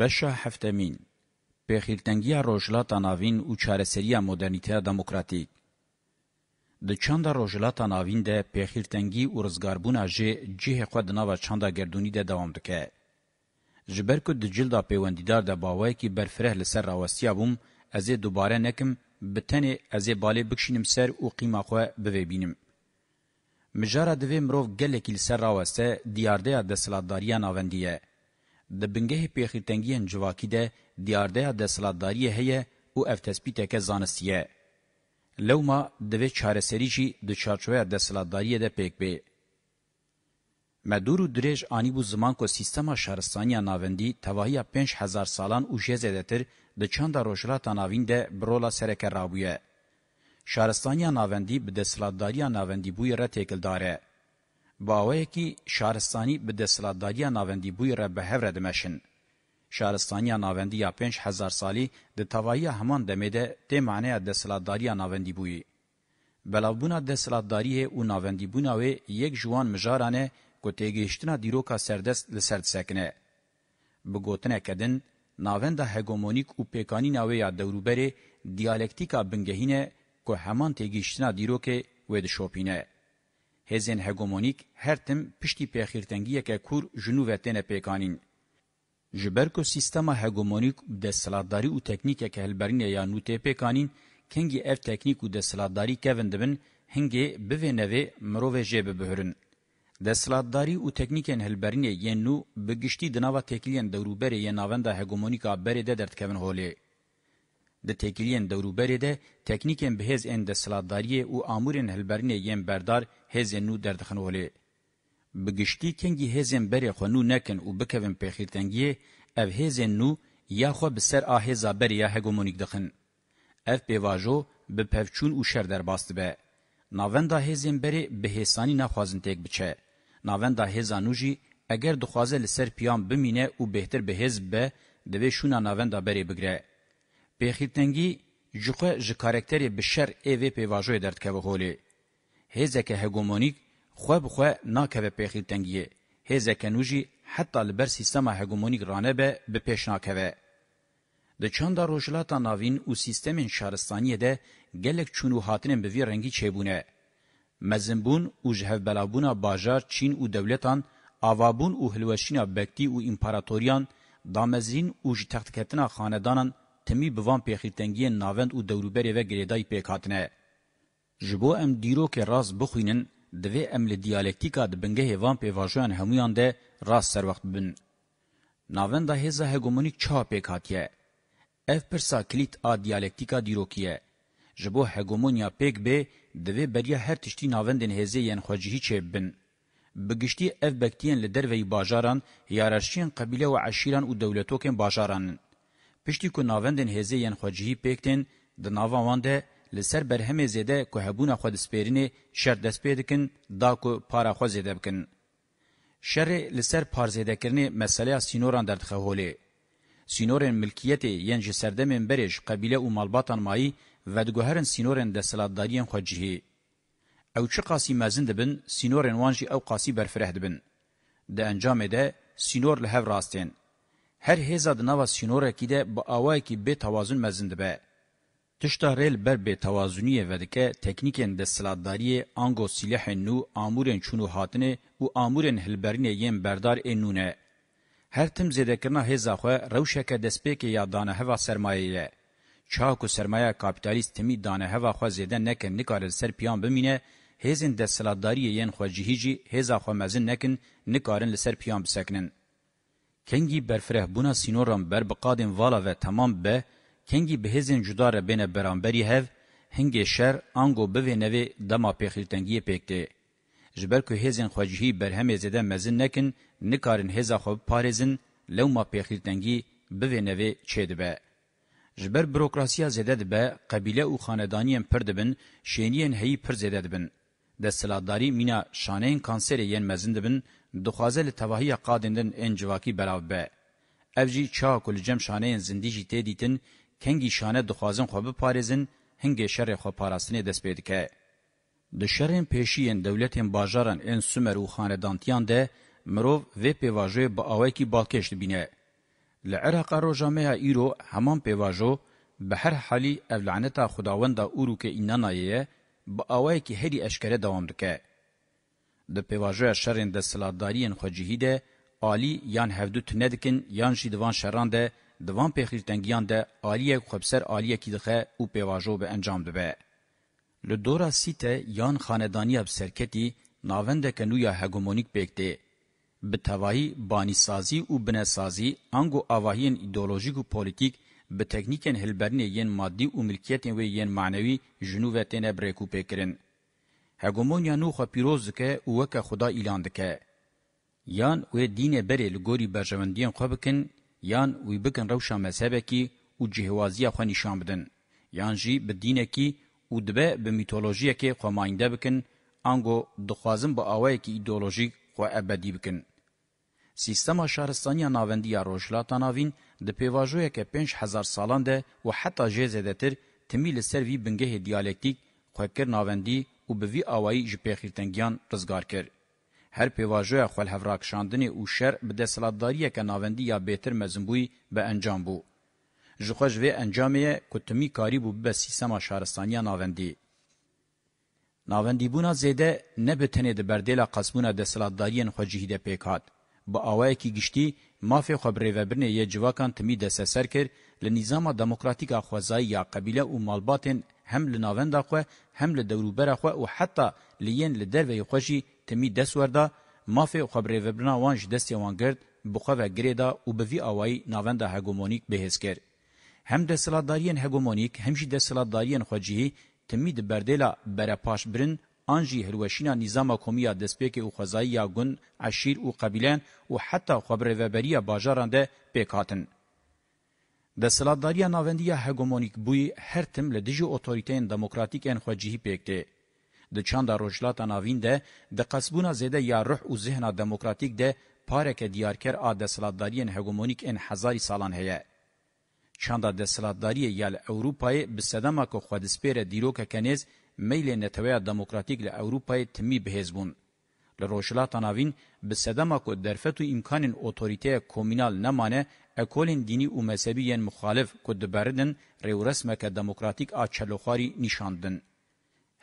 Beşa heftemîn Pêxîrtengiya Rojhilata Navîn û Çareseriya Modernîteya Demokratîk Di çanda Rojhilata Navîn de pêxîrtengî û rizgarbûna jê cihê xwe di nava çanda gerdûnî de dewam dike. Ji ber ku di cilda pêwendîdar de bawayekî berfireh li ser rawestiya bûm, ez ê dubare nekim, bi tenê ez ê balê bikşînim ser û qîma xwe bivêbînim. Mijara divê mirov gelekî li ser raweste diyardeya desilatdariya navendî ye. د بنګه پیخیتنګین جواکی ده دیارده د سلاداری هه او اف تثبیت که زانستیه لوما دوی چاره سریجی د چارچوه د سلاداری ده پک به مدور و درج آنی بو زمان کو سیستما شهرستانی ناوندی تواهی 5000 سالان او جه زدتر د چاندا روشلا تناوین ده برولا سرکه رابویه شهرستانی ناوندی به د سلاداری ناوندی بو یره تکل داره باوکی شارستانی به دستلاداری ناوندی بوی را به هفره دمشن. شارستانی ناوندی یا پنج هزار سالی ده توایی همان دمیده ده معنی دستلاداری ناوندی بوی. بلاوبونا دستلاداری او ناوندی بوناوی یک جوان مجارانه که تیگیشتنا دیروکا سردست لسرد سکنه. بگوتنه کدن، ناوندا هګومونیک او پېکانی ناوې یا دوروبره ډیالکټیکا بنګهینه کو همان تګیشتنا دیرو کې وې د شوپینه hêzên hegemonîk her tim piştî pêxîrtengiyeke Kûr jinûvê têne pêkanîn. Ji ber ku sîstema hegemonîk û desthilatdarî û teknîkeke hilberînê ya nû tê pêkanîn, kengî ev teknîk û desthilatdarî kevin dibin, hingê bivê nevê mirovê jê bibihirin. Desthilatdarî û teknîkên hilberînê yên nû bi giştî di nava têkiliyên dewrûberê yê navenda hegemonîka berê de derdikevin holê. د تکیلین دوروبری ده تکنیکن به هز اند سلاداری او امورن هلبرین یم بردار هز نو دردخنولی بگشتی کنگی هزن بری خونو نکن او بکوین پیخیرتنگی او هزن نو یا خو بسر آهزا بری یا هگومونیک دخن اف بیواجو به پفچون او شر در باست به ناوندا هزن بری به حسانی نخوازن تک بچه ناوندا هزانو جی اگر دخوازه لسر پیام بمینه او بهتر به هز به دوی شونا ناوندا بری بگره بخیتنگی جوخه ژ کاراکتری بشر ای وی پیواژو درد که وهولی هزکه هگمونیک خو بخو ناکه بخیتنگی هزکه نوجی حتی لبر سیستم هگمونیک رانه به به پیش ناکه د چاندا روجلاتا ناوین او سیستمین شارستانی ده گلک چونو هاتنن به وی رنگی چبونه مزنبون او جهو بلابونا باجار چین او دولتان اوابون او هلوشینا بکتی او امپراتوریان دامزین او جتختکتنا خاندانان temî bi van pêxîtengiyên navend û dewrûberê ve girêdayî pêk hatine. Ji bo em dîrokê rast bixwînin, divê em li diyalektika di bingehê van pêvajoyan hemûyan de rast serwext bibin. Navenda hêza hegemonîk çawa pêk hatiye. Ev pirsa kilît a diyalektika dîrokiye. Ji bo hegemoniya pêk bê, divê beriya her tiştî navendên hêzê yên xwecihî çêbin. بگشتی اف بکتین لدروی باجاران یارشین قبیله و عشیران و دولتوکن باجارانن. پشتی کو ناوندن هزه ین خوجهی پکتن د ناوان وانده لسر برهمه زیده که هبونه خود سپیرینه شر دست پیدکن دا که پارا خود زیده بکن. شر لسر پار زیده کرنه مسئله سینوران دردخه هوله. سینورن ملکیت ین جسردمین برش قبیله و مالباتان مایی و دگوهرن سینورن دستلاتدارین خوجهی. او چه قاسی مزن دبن سینورن وانجی او قاسی برفره دبن. ده انجام ده سینور لهو راستین. Her hêza di nava sînorekî de bi awayekî bê tewazun mezin dibe. Tişta rêl ber bê tewazuniyê vedike teknîkên desthilatdariyê ango sîlehên nû amûrên çûnû hatinê û amûrên hilberînê yên berdar ên e nû ne. Her tim zêdekirina hêza xwe rewşeke destpêkê ya daneheva sermayeyê ye. Çav ku sermaya kapitalîst timî daneheva xwe zêde nekin nikare ser piyan bimîne, hêzên desthilatdariyê yên xwe cihî jî hêza xwe mezin nekin nikarin li ser piyan bisekinin. کنگی برفره بونا سینوران بر بقادن والا و تمام به کنگی بهزن جدار بین برانبری هف هنگ شر آنگو بوه نوی دما پیخیلتنگی پیکته. جبر که هزن خواجهی برهم زده مزن نکن نکارن هزا خوب پارزن لو ما پیخیلتنگی بوه نوی چه دبه. جبر بروکراسیا زده دبه قبیله او خاندانیم پر دبن شینین هی پر زده دبن. دستلاداری مینا شانین کانسر ین مزن دبن دخوازه لتواهی قادندن انجواکی بلاو به. افجی چا کل جم شانه زندی جی تی دیتن کنگی شانه دخوازن خوب پارزن هنگ شر خوب پاراستنی دست بید که. د شرین پیشین دولتین باجارن ان سومر و خاندانتیان ده مرو و پیواژو با اوی کی بالکشت بینه. لعراق روجامه ایرو همان پیواژو به هر حالی اولعنتا خداوند اورو که اینانایه با اوای کی هری اشکره دوام دکه. د پیواژه شرین د سلادارین خو جهیده عالی یان هفدو تندکن یان شیدوان شران ده دوان پیخیرتنگیان ده عالیه خبسر عالیه کی دخه او پیواژو به انجام ده له دورا سیته یان خاندانی اب سرکتی ناوند کنویا هگمونیک پکته به توایی بانی سازی او بنه سازی انگو اواهین ایدئولوژیک و پولیتیک به تکنیکن هلبرنی یین مادی او ملکیتن و یین معنوی جنوبتن بریکو پکرن هګومونیا نو خو پیروز که او که خدا اعلان دکه یان و دین بری لګوري برژوندین خو بکن یان وی بکن روشا مذهبه کی او جهوازی خو نشان بدن یان جی به دینه کی او دبه به میتولوژی کی خو ماینده بکن انګو دخوازم به اوای کی ایدئولوژیک خو ابدی بکن سیستما شهرستانی ناوندی روشلاتا ناوین د پیواژوی کې 5000 سالان ده او حتی جزیدتر تمیل سروي بنګه دیالکتیک خو کر ناوندی او به وی اوایی ژ پخیرتنګیان رزګار کړ هر پیواژویا خپل هفراکشاندنی او شر به دسلاداریه که ناوندی یا بهتر مزمبوی به انجام بو ژخوژ وی انجامیه کوتمی کاری بو به سیستم شهرستانیا ناوندی ناوندی بونا زیده نه به تنه د بردیلا قسمونه دسلاداریان خوجیده پیکات با اوای کی گشتي مافی خبرې وبرنه یی جواکان تمی د سسر کړ ل نظام دموکراتیک اخوازای یا قبیله او مالباتن هم لناوند اخو هم له دوروبره خو او حتی لین له دروي خوشي تمی دسوردا مافه خبري وبنا وانج دستي وانګرد بخو و ګریدا او بوی اوای ناوند هګومونیک بهسکر هم د سلادارین هګومونیک هم جی د سلادارین خوجی تمی د بردلا بره پاش برن انجی هروشینا نظام کومیا دسپیک او خزایی یا گون عشیر او قبیلان او حتی خبره وبریه باجارانده پکاتن دسلطداریا ناوندیا هګومونیک بوی هر تم له دجی اوتوریتین دموکراتیک ان خوجهی پکته د چاندا روجلاتا ناوینده د قصبونه زده یا روح او ذهن دموکراتیک ده پارک دیارکر ا دسلطدارین هګومونیک ان هزار سالان هيا چاندا دسلطداری یال اوروپای بسدما کو خودسپیره دیروک کنیز میل نتوی دموکراتیک له اوروپای تمی بهزبون لروشلات ناوین به صدما کو درفتو امکان اتوریته کومینال نمانه اکولین دینی او مذهبی یان مخالف کو دبردن ریو رسمکه دموکراتیک اچلوخاری نشاندن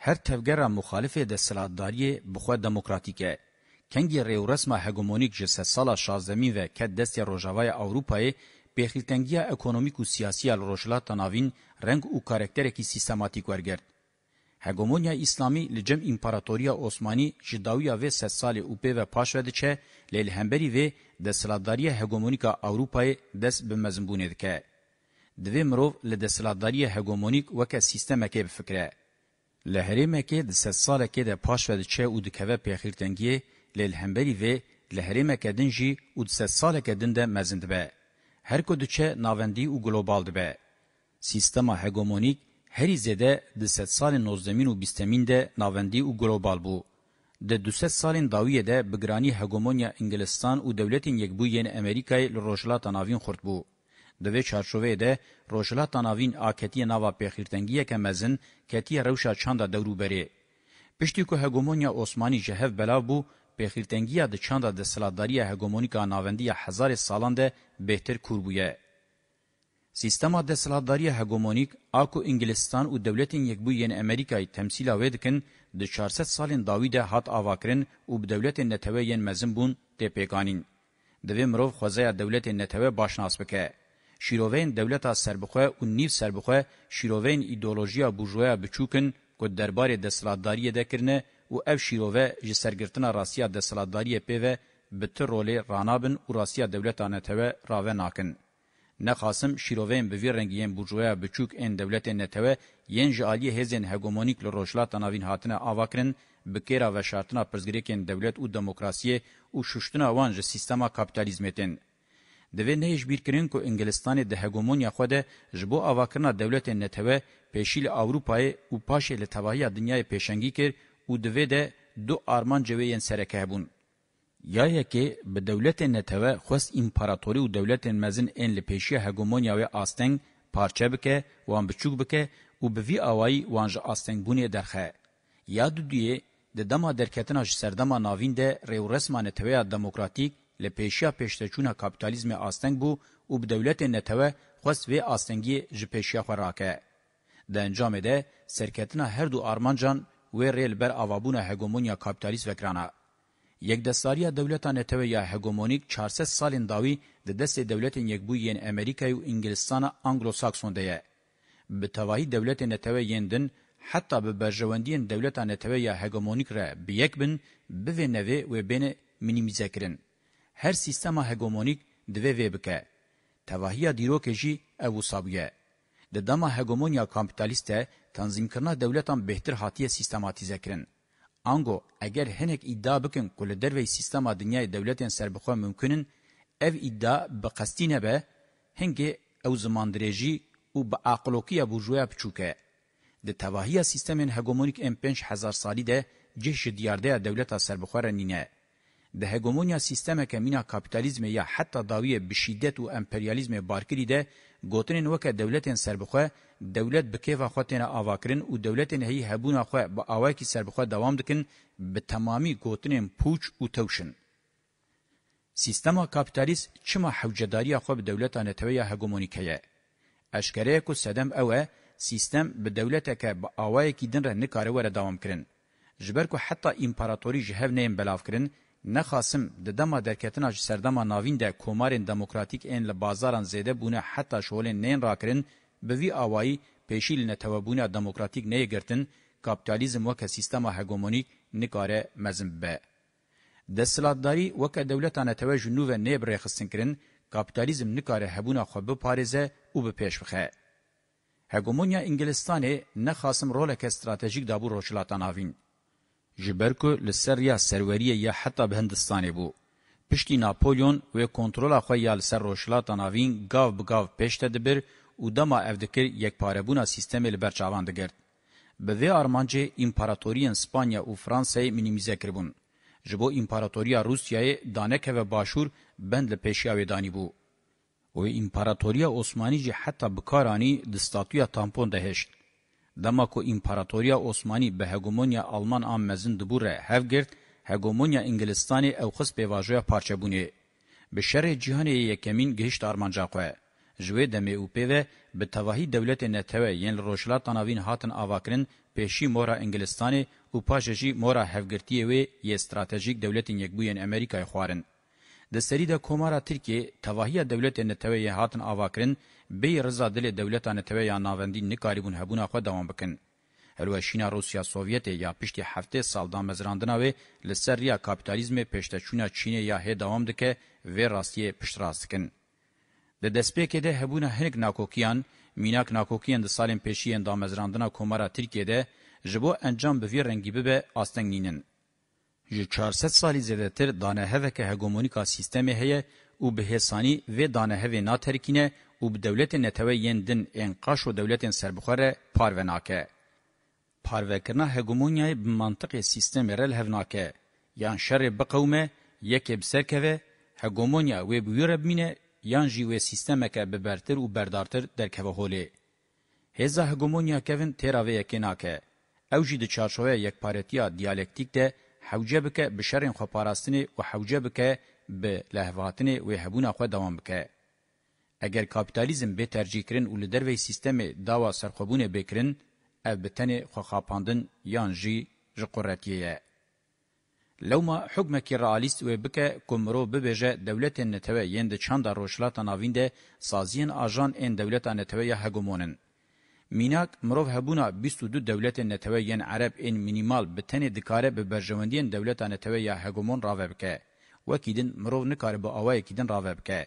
هر تفګر مخالف د سلاداری بخو دموکراتیکه کنګي ریو رسمه هګومونیک جسه سال 16 و کد دست روجاوای اوروپای بخیلتنګیا اکونومیک او سیاسي ال روشلا تناوین رنگ او کاراکټر کی سیستماتیک ورګرد هګومونیا اسلامی لجم امپراتوریا عثماني جداویا و سسال او په و پاشو د چه لیل همبری و د سلاداری هګومونیکا اوروپای دس به مزمبونه دکه دوی مروف له د سلاداری هګومونیک وک سیستم کې په فکره له هریمه کې د سساله کې د پاشو د چه او د کوه په خیرتنګي له همبري و له هریمه کې دنجي او د سساله کې دنده مزندبه هر کو د چه ناوندی او ګلوبال دبه سیستم هګومونیک هری زده د 100 سال 19 و 20 ده ناوندی او ګلوبال بو د 200 سالین داویه ده بګرانی هګومونیا انګلستان او دولتین یکبویین امریکای لروشلا تناوین خورد بو د وی چارچوبه ده روشلا تناوین آکتی ناوا پیخیرتنگیه که مزن کتی روشا چاندا دورو بری پشتی که هګومونیا عثماني جهف بلاو بو پیخیرتنگیه د چاندا د سلاداری هګومونیکا ناوندی هزار سالان ده بهتر کوربویه Sistema deseladariya hegemonik a ku Inglistan û dewletên Yekbûyên Amerîkayê temsîla wê dikin, di 400 salên dawî de hat avakirin û bi dewletên netewê yên mezin bûn tê pêkanîn. Di vê mirov xwezeya dewletên netewê başnas bike. Şîroveyên dewleta serbixwe û nîv serbixwe şîroveyên îdeolojiya bûrjuaya biçûkin ku derbarê deseladariya de kirine û ev şîrove ji sergirtina rasiya deseladariya pê ve bi ti rolê ranabin û rasiya dewleta netewê rave nakin. نخاسم شیروین به وی رنگین بورژوایا بچوک ان دولت نتوه ین جالی هزن هگمونیک لروشلات ناوین هاتنه آواکرن بکیرا و شرطنا پرزګریکن دولت او دموکراسی او شوشتنا وان ژ سیستما کاپیتالیزمتن د وینهش بیرکرین کو انګلستان د هګومونیا خو ده جبو اواکرنا دولت نتوه پېشیل اوروپای او پاشې له تباهی دنیای پېشنګی کړ او د وې ده دو آرمان جویین سره کهبون Yayeke bi dewletên netewê xwest împaratorî û dewletên mezin ên li pêşiya hegemonya wê asteng parçe bike, wan biçûk bike û bi vî awayî wan ji astengbûnê derxe. Ya duduyê di dema derketina ji serdema navîn de rêwresma netewêya demokratîk li pêşiya pêşteçûna kapitalizmê asteng bû û bi dewletên netewê xwest vê astengiyê ji pêşiya xwe rake. Di encamê de serketina her du armancan wê rê li ber avabûna hegemonya kapitalîst vekirana. یکدستاریه دولتان ته یا هګومونیک 400 سالین داوی د دست دولتین یکبوین امریکا او انګلستان انګلوساکسون دی به توهی دولتین ته یندن حتی به برجواندین دولتان ته یا هګومونیک را بیک بن به نوی و بین مینیمیزه کرن هر سیستم هګومونیک دوی وی بکه توهیه دیرو کجی او صابیه د دما هګومونیا کاپیتالیسته تنظیم کرنا دولتان بهتر هاتیه سیستماتیزه کرن Ango eger hinek iddia bikin ku li dervey sistema dinyayê dewletên serbixwe mümkünün, ev iddia bi qesdî nebe, hingê ew zimandirêjî û bi aqlokiya burjuya piçûk e. Di tevahiya sistemên hegemonik ên pênc hezar salî de cih ji diyardeya dewleta serbixwe re nîne. د هګومونیا سیستمه کمینا کاپیتالیزم یا حتی داویه به شدت او امپریالیزم بارکری ده گوتنن وک دولتن سربخه دولت به کیفه خوتن اواکرین او دولتن هی هبونه خو به اواکی سربخه دوام دکن به تمامی گوتنن پوچ او توشن سیستما کاپیتالیست چما حوجداری خو به دولتانه توی هګومونیکه اشکره کو صدم اوه سیستم به دولته که به اوای کی دن ر نه کار وره دوام کرن جبر کو حتی امپراتوری جهو نه بلاف کرن نخاسم د دما درکتن اج سردما ناوین ده کومارن دموکراتیک ان له بازاران زیده بونه حتی شولن نین راکرین به وی اوای پیشیل نه توبونه دموکراتیک نه گرتن کاپیتالیزم وک سیستم هگمونیک نکاره مزم به د سلادتداری وک دولتانه توجه نو و نه بر خسنکرین کاپیتالیزم نکاره هبونه خو به پاریزه او به پیشخه هگمونیا انګلستانه نه خاصم رول ک استراتژیک دابو روشلاتان اوین جبرکو لسر یا سروریه یا حتی به هندستانه بو. پشتی ناپولیون و کنترولا خواه یا لسر روشلاتا ناوین گاو بگاو پیشت دبر و دما افدکر یک پاربونا سیستمی لبرچاوان دگرد. به وی آرمانجه امپاراتوریان سپانیا و فرانسای منیمیزه کربون. جبو امپاراتوریا روسیای دانکه و باشور بند لپیشیاوی دانی بو. و امپاراتوریا عثمانی جی حتی بکارانی دستاتویا تامپون دهشت. ده دما کو امپراتوریا عثماني به هګومونیا آلمان ام مزن دبوره هفګرت هګومونیا انګلستاني او خص پیواژویا پارچهبونی به شر جهان یکمین گهشت آرمانجاقوه جوی دمه او پیو به توهی دولت نتوه یل روشلا تناوین هاتن اواکرین پیشی مورا انګلستاني او پاججی مورا هفګرتی وی ی استراتیژیک دولت یکبوین امریکای خوارن د سری د کومارا ترکی تواهی دولت نتوی هاتن آواکرین بی رضا دل دولت نتوی یا ناوندی نکاریبون هبونا خود دوام بکن. هلوشینا روسیا سوویت یا پشتی هفته سالدان مزراندنا و لسر ریا کپیتالیزم پشتچونا چین یا هی دوام دکه و راستیه پشت راست کن. د دسپیکې ده هبونه هنګ ناکوکیان میناک ناکوکیان د سالم پېشیان د مزراندنا کومارا ترکیه ده جبو انجام به وی رنګي به استنګنینن ji 400 salî zêdetir daneheveke hegemonîka sîstemê heye û bi hêsanî vê danehevê naterkîne û bi dewletên netewê yên din ên qaş û dewletên serbixwe re parve nake. Parvekirina hegemonyayê bi mantiqê sîstemê re lhev nake. Yan şerê biqewme yekê bi serkeve, hegemonya wê bi wî re bimîne yan jî wê sîstemeke bibertir û berdartir derkeve holê. Hêza hegemonya kevin têra vê yekê nake. Ew jî di çarşoya yekparetiya diyalektik de حوجه بکه به شرین خو پاراستنی او حوجه بکه به لهواتنی و هبونه خو دوام بکه اگر کاپیتالیزم به ترجیح کرن ول دروی سیستم داوا سرخوبونه بکرن اف بتنی خو خاپاندن یان جی جقراتیه لو ما حکم کی رئالیست و بکه کومرو ببهجه دولت نتوه یند چاند روشلات ناوینده سازین آژان ان دولت نتوه هگمونن میناک مرو هبونا 22 دولت نتوی یان عرب ان مینیمال بتنی دکاره به برجوندین دولت نتوی یا هگمون راوبکه وکیدن مرو نکاره به اوای کیدن راوبکه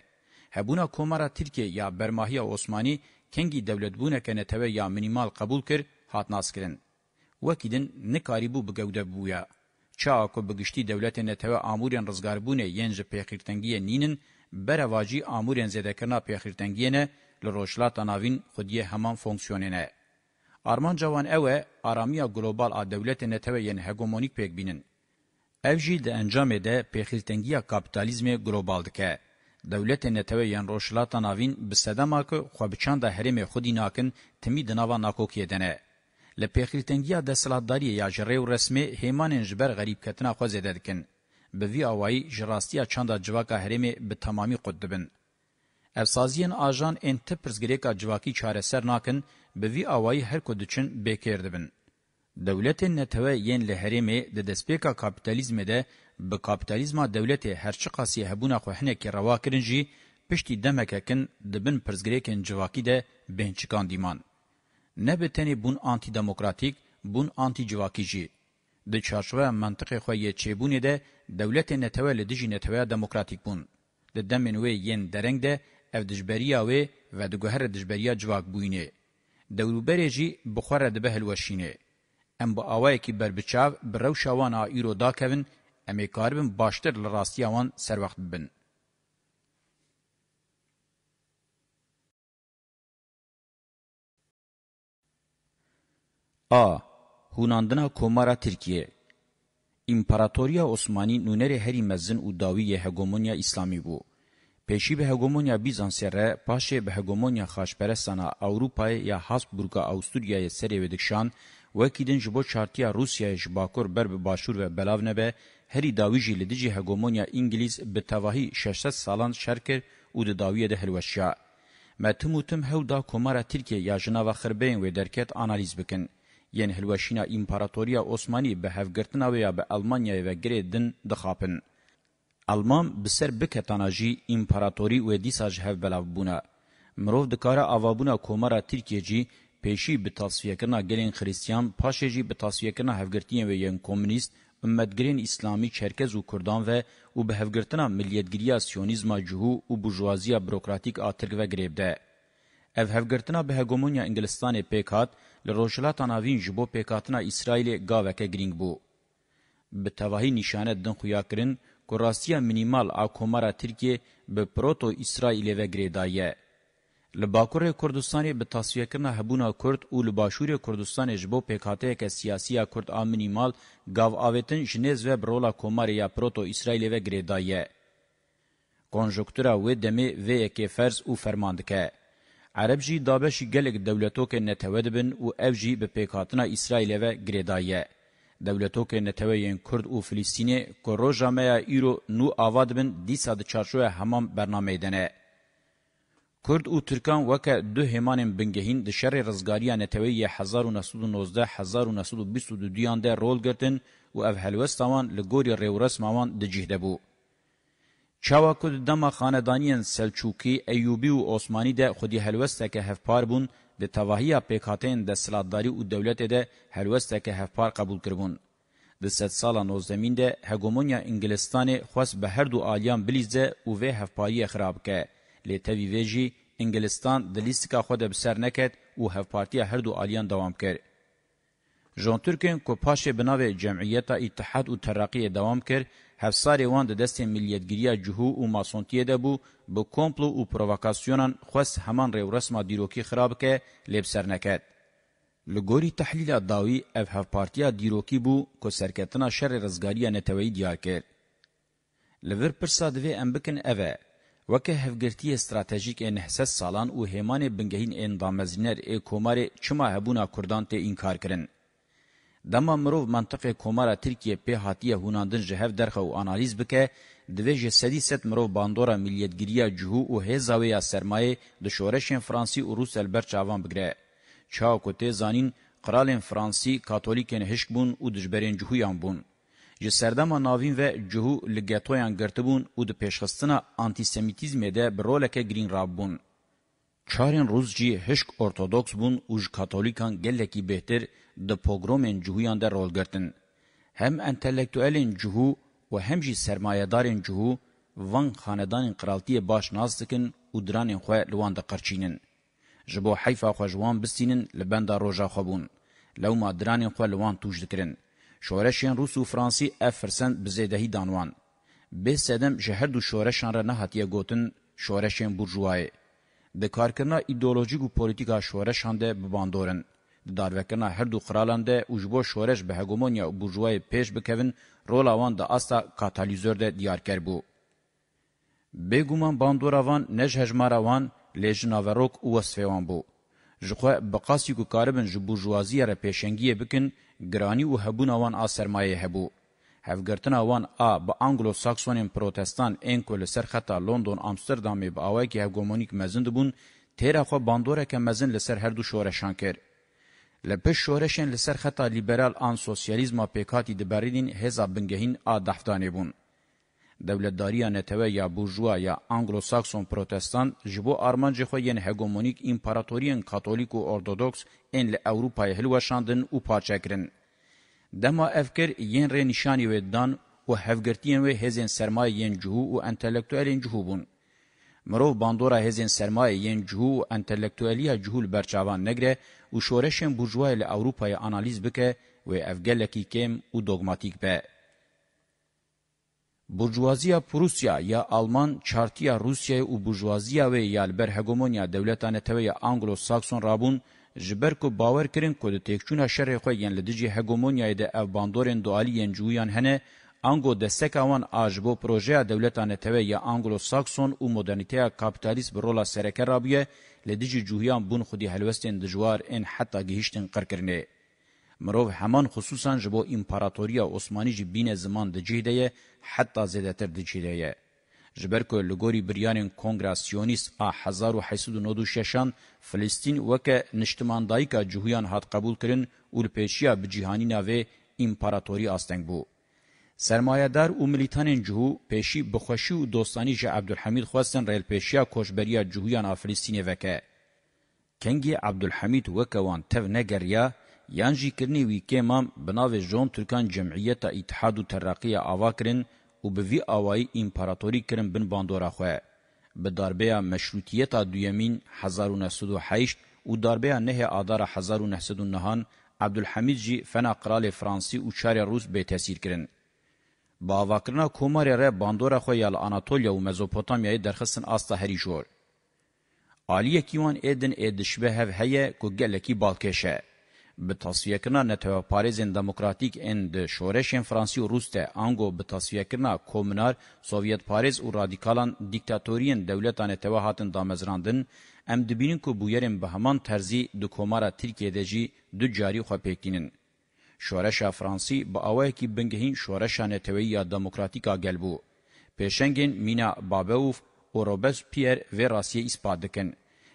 هبونا کومارا ترکیه یا برماهی عثماني کنگی دولت بونه کنه توی یا مینیمال قبول کر هات ناس کرن وکیدن نکاری بو بگوده بویا چا کو بگشتي دولت نتوی امورین رزگار بونه ینج پیخیرتنگی نینن برواجی امورین زده کرنا پیخیرتنگی نه لروشلاتا ناوین خودی همان فونکسیونینه. آرمان جوان اوه آرامیا گلوبال آ دولت نتوه ین هگومونیک پیک بینن. او جی ده انجام ده پیخیلتنگیا کابیتالیزم گلوبال دکه. دولت نتوه ین روشلاتا ناوین بسدما که خوابچان ده هرم خودی ناکن تمی دناوا ناکوکیه دنه. لپیخیلتنگیا ده سلادداری یا جره و رسمه هیمان جبر غریب کتنا خوزه ددکن. به وی آوائی جراستیا چاندا جواکا هرم به تمامی قد بن. Evsaziyên ajan ên tip pirzgirêka civakî çareser nakin, bi vî awayî her ku diçin bêkêr dibin. Devletên netewê yên li herêmê di destpêka kapitalizmê de bi kapitalizma devletê herçi qasî hebûna xwe hinekî rewa kirin jî piştî demekekin dibin pirzgirêkên civakî de bên çikan dîman. Ne bi tenê bûn antîdemokratik, bûn antîcivakî jî. Di çarşiva mantiqê xwe yê çêbûnê de devletên netewê li dijî netewê demokratik bûn. Di demên wê yên dereng de اف دجبریا و و دگهر دجبریا جواک بوینه دوروبره جی بخوره ده بهل وشینه ام با آوائی که بر بچاو برو شوان آئیرو دا کون امی کاربن باشتر لراستی آوان سر وقت ببن. آ. هوناندنا کومارا ترکیه امپراتوریا عثمانی نونر هری مزن و داوی هگومونیا اسلامی بو. پیشی به هگمونیا بیزانسیه ره پاشه به هگمونیا خاشپرستانا اوروپای یا هاسبورگا اوستوریای سری ودکشان وکیدن جبو چارتیا روسیا جباکور بر به باشور و بلاو نبه هری داویجی لدیجی هگمونیا انگلیز به تواهی 600 سالان شرکر او د داویه ده هلوشیا. متموتم هو دا کومارا ترکیه یا جناوا خربین و درکت آنالیز بکن. یعنی هلوشینا امپراتوریا عثمانی به هفگرتنا و یا به المانیا و گریدن دخاپن. المان بسر بکتانا جی امپراتوری و دیسا جهو بلاو بونا. مروف دکاره آوابونا کومارا ترکیه جی پیشی به تصفیه کرنا گلین خریستیان پاشه جی به تصفیه کرنا هفگرتین و یین کومونیست امتگرین اسلامی چرکز و کردان و او به هفگرتنا ملیتگریه سیونیزما جهو و بوجوازیا بروکراتیک آترک و گریب ده. اف هفگرتنا به هگومونیا انگلستان پیکات لروشلاتان آوین جبو پیکاتنا اسرائیل گاوکه گرینگ بو. به تواهی نشانه دن خویا کرن که راستیا مینیمال آکومارا ترکیه به پروتو اسرائیل و گریدایه. لباکور کردستانی به تصفیه کرنا هبونا کرد و لباشور کردستان جبو پیکاته که سیاسی کرد آمینیمال گاو آویتن جنیز و برولا کومار یا پروتو اسرائیل و گریدایه. کنجکتورا و دمی و یکی فرز و فرماندکه. عرب جی دابشی گلک دولتو که نتوید بن و او جی به پیکاتنا اسرائیل و گریدایه. دولتو که نتوه ین کرد و فلسطینی که رو جامعه ایرو نو آواد بن دیسا ده چارچوه همان برنامه دنه. کرد و ترکان وکه دو همان بنگهین ده شر رزگاریا نتوه 1919-1922 دیان ده رول گرتن و او هلوستاوان لگوری ریورس ماوان ده جهده بو. چاوا کد دما خاندانین سلچوکی ایوبی و عثمانی ده خودی هلوسته که هفپار بون د توهیه پکاتین د سلادتاری او دولت ده هلوستکه هفپار قبول کربون د ست سالا نوزدمین ده هگومونیا انگلستان خواست به هر دو آلیان بلیزه او وی هفپاری خراب که. لیتوی ویجی انگلستان د لیستکا خود بسر نکد او هفپارتی هر دو آلیان دوام کرد. جان ترکن که پاشه بناوه جمعیت اتحاد و ترقی دوام کرد هفساری وان د دست ملیتگیریا جهو او ماسونتیه ده بو به کمپلو او پرووکاسیونان خوست همان ریو رسما دیروکی خراب که لیب سرنکد. لګوري تحلیل داوی اف هف پارتیا دیروکی بو کو سرکتنا شر رزګاریا نتوی دیار کړ لور پر صادوی ام بکن اوه وکه هفګرتی استراتیژیک ان حساس سالان او همان بنګهین ان دامزنر ا کومار چما هبونه کوردان ته انکار کړن دما مرو منطقه کومارا ترکیه په هاتیه هوناندن جهف درخه او انالیز بکه دویج سدی ست مرو باندورا ملیتگیریا جهو او هزاویا سرمایه د شورشین فرانسی او روس البر چاوان بگره چاوکو ته زانین قرالین فرانسی کاتولیکین هشک بون او دجبرین جهویان بون ji serdema navîn ve cihu li getoyan girtibûn û di pêşxistina antisemitismê de bi roleke girîn rabûn. Çarên Rûs jî hişk ortodoks bûn û ji katolikan gelekî bêhtir د پوګرومن جوهیان ده رول گرتن هم انتلیکتوالین جوهو و هم جی سرمایه‌دارین جوهو وان خاندان قرالتی باش ناز دکن و دران خو لوان د قرچینن جبو حیفا خو جوان بستینن لبند روجا خبون لو ما دران خو لوان توج دکرن شورشین روس و فرانسی افرسن بزیدهی دانوان به سدم شهر دو شورشان را نه هاتیه گوتن شورشین بورژوای د کارکنا ایدئولوژیک او پولیټیکا شورشان ده بباندورن داروکرنا هر دو قرالان ده اوجبو شورش به هگمونیا بورژوای پیش بکوین رولا وان ده استا کاتالیزور ده دیارکر بو. بگومان باندوراوان نج هجماراوان لیجناوروک او وصفیوان بو. جخوا بقاسی کو کاربن جو بورژوازی را پیشنگی بکن گرانی او هبون اوان ا سرمایه هبو. هفګرتن اوان ا با انګلو ساکسونین پروتستان انکول سرخطا لندن امستردام به اوای کی هګومونیک مزند بون تیر خو باندوره که مزن لسر هر دو شورشان کرد. لپش شورشن لسر خطا لیبرال آن سوسیالیزما پیکاتی دبریدین هزا بنگهین آ دفتانه بون. دولتداریا نتوه یا بورژوا یا انگلوساکسون پروتستان جبو آرمانج خو ین هگمونیک امپراتوریین کاتولیک و اورتودوکس ان له اروپای هلوشاندن او پاچکرین. دما افکر ین ر نشانی ودان و هفګرتین و هزن سرمایه ین جهو او انټلیکټوالین جهو بون. مرو باندورا هزن سرمایه ین جهو انټلیکټوالیا جهول برچاوان نګره او شورشن بورژوای له اوروپای انالیز بکه و افګلکی کم او دوگماتیک به بورژوازیا پروسیا یا آلمان چارتیا روسیا او بورژوازیا و یالبر هګومونیا دولتانه توی انګلو ساکسون رابون جبر کو باور کرین کو د تکچونه شر خو یان لدیجی هګومونیا د اف باندورن دوالیین جویان هنه انګو د سکاوان اجبو پروژه دولتانه توی یا انګلو ساکسون او مدرنیته کاپیتالیست برولا سرکه رابیه لدیجی جوهیان بون خودی هلوستین دجوار این حتی گهیشتین قرکرنه. مروف همان خصوصا جبو امپراتوریا عثمانی جی بین زمان دجیده یه حتی زیدتر دجیده یه. جبر که لگوری بریانین کنگراسیونیس آ 1896 فلسطین وکه نشتماندائی که جوهیان هات قبول کرن و لپیشیا بجیهانی ناوه امپراتوری آستنگ بود. سرمایدار او ملیتانین جهو پیشی بخوشی و دوستانی جه عبدالحمید خواستن ریل پیشیا کوشبریا جهویان آفلسطینی وکه. کنگی عبدالحمید وکوان تف نگریا یان جی کرنی ویکی مام بناو جون ترکان جمعیت اتحاد و ترقی آوا کرن و به وی آوائی امپاراتوری کرن بن باندورا خواه. به داربه مشروطیت دویمین 1908 و داربه نه آدار 1909 عبدالحمید جی فنا قرال فرانسی و چار روس به تاثیر کرن. باواکرنا کوماریا ره باندورا خو یال اناتولیا و مزوپوتامیا درخصن آستا هری جور. آلیه کیوان ایدن ایدشبه هف هیه کو گلکی بالکشه. به تصفیه کنا نتوه پاریزین دموکراتیک این ده شورشین فرانسی و روس ده آنگو به تصفیه کنا کومنار سوویت پاریز و رادیکالان دیکتاتورین دولتان نتوه هاتن دامزراندن ام دبینین کو بویرین به همان ترزی دو کومارا ترکیه ده جی دو جاری خواه پیکینن. شورشا فرانسی با اوه کی بنگهین شورشا نتوی یا دموکراتیکا گلبو پیشنگین مینا بابوف او روبس پیر و راسیه اسپادکن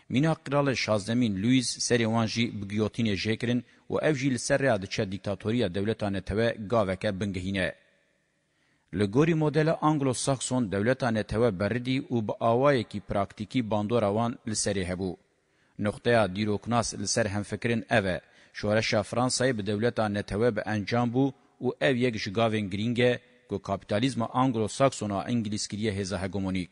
مینا قرال شازدمین لویز سریوانجی بگیوتین جکرین و افجیل سریا د چه دیکتاتوریا دولتانه توه گاوکه بنگهینه لګوري مدل انګلو ساکسون دولتانه ته بردي او په اوای کی پراکټیکی باندوروان لسری هبو نقطه دیروکناس لسر هم فکرین اوه شورشا فرانسای به دولتا نتوه به انجام بو او او یک جگاوین گرینگه که کپیتالیزم آنگلو ساکسونا انگلیس کریه هزا هگومونیک.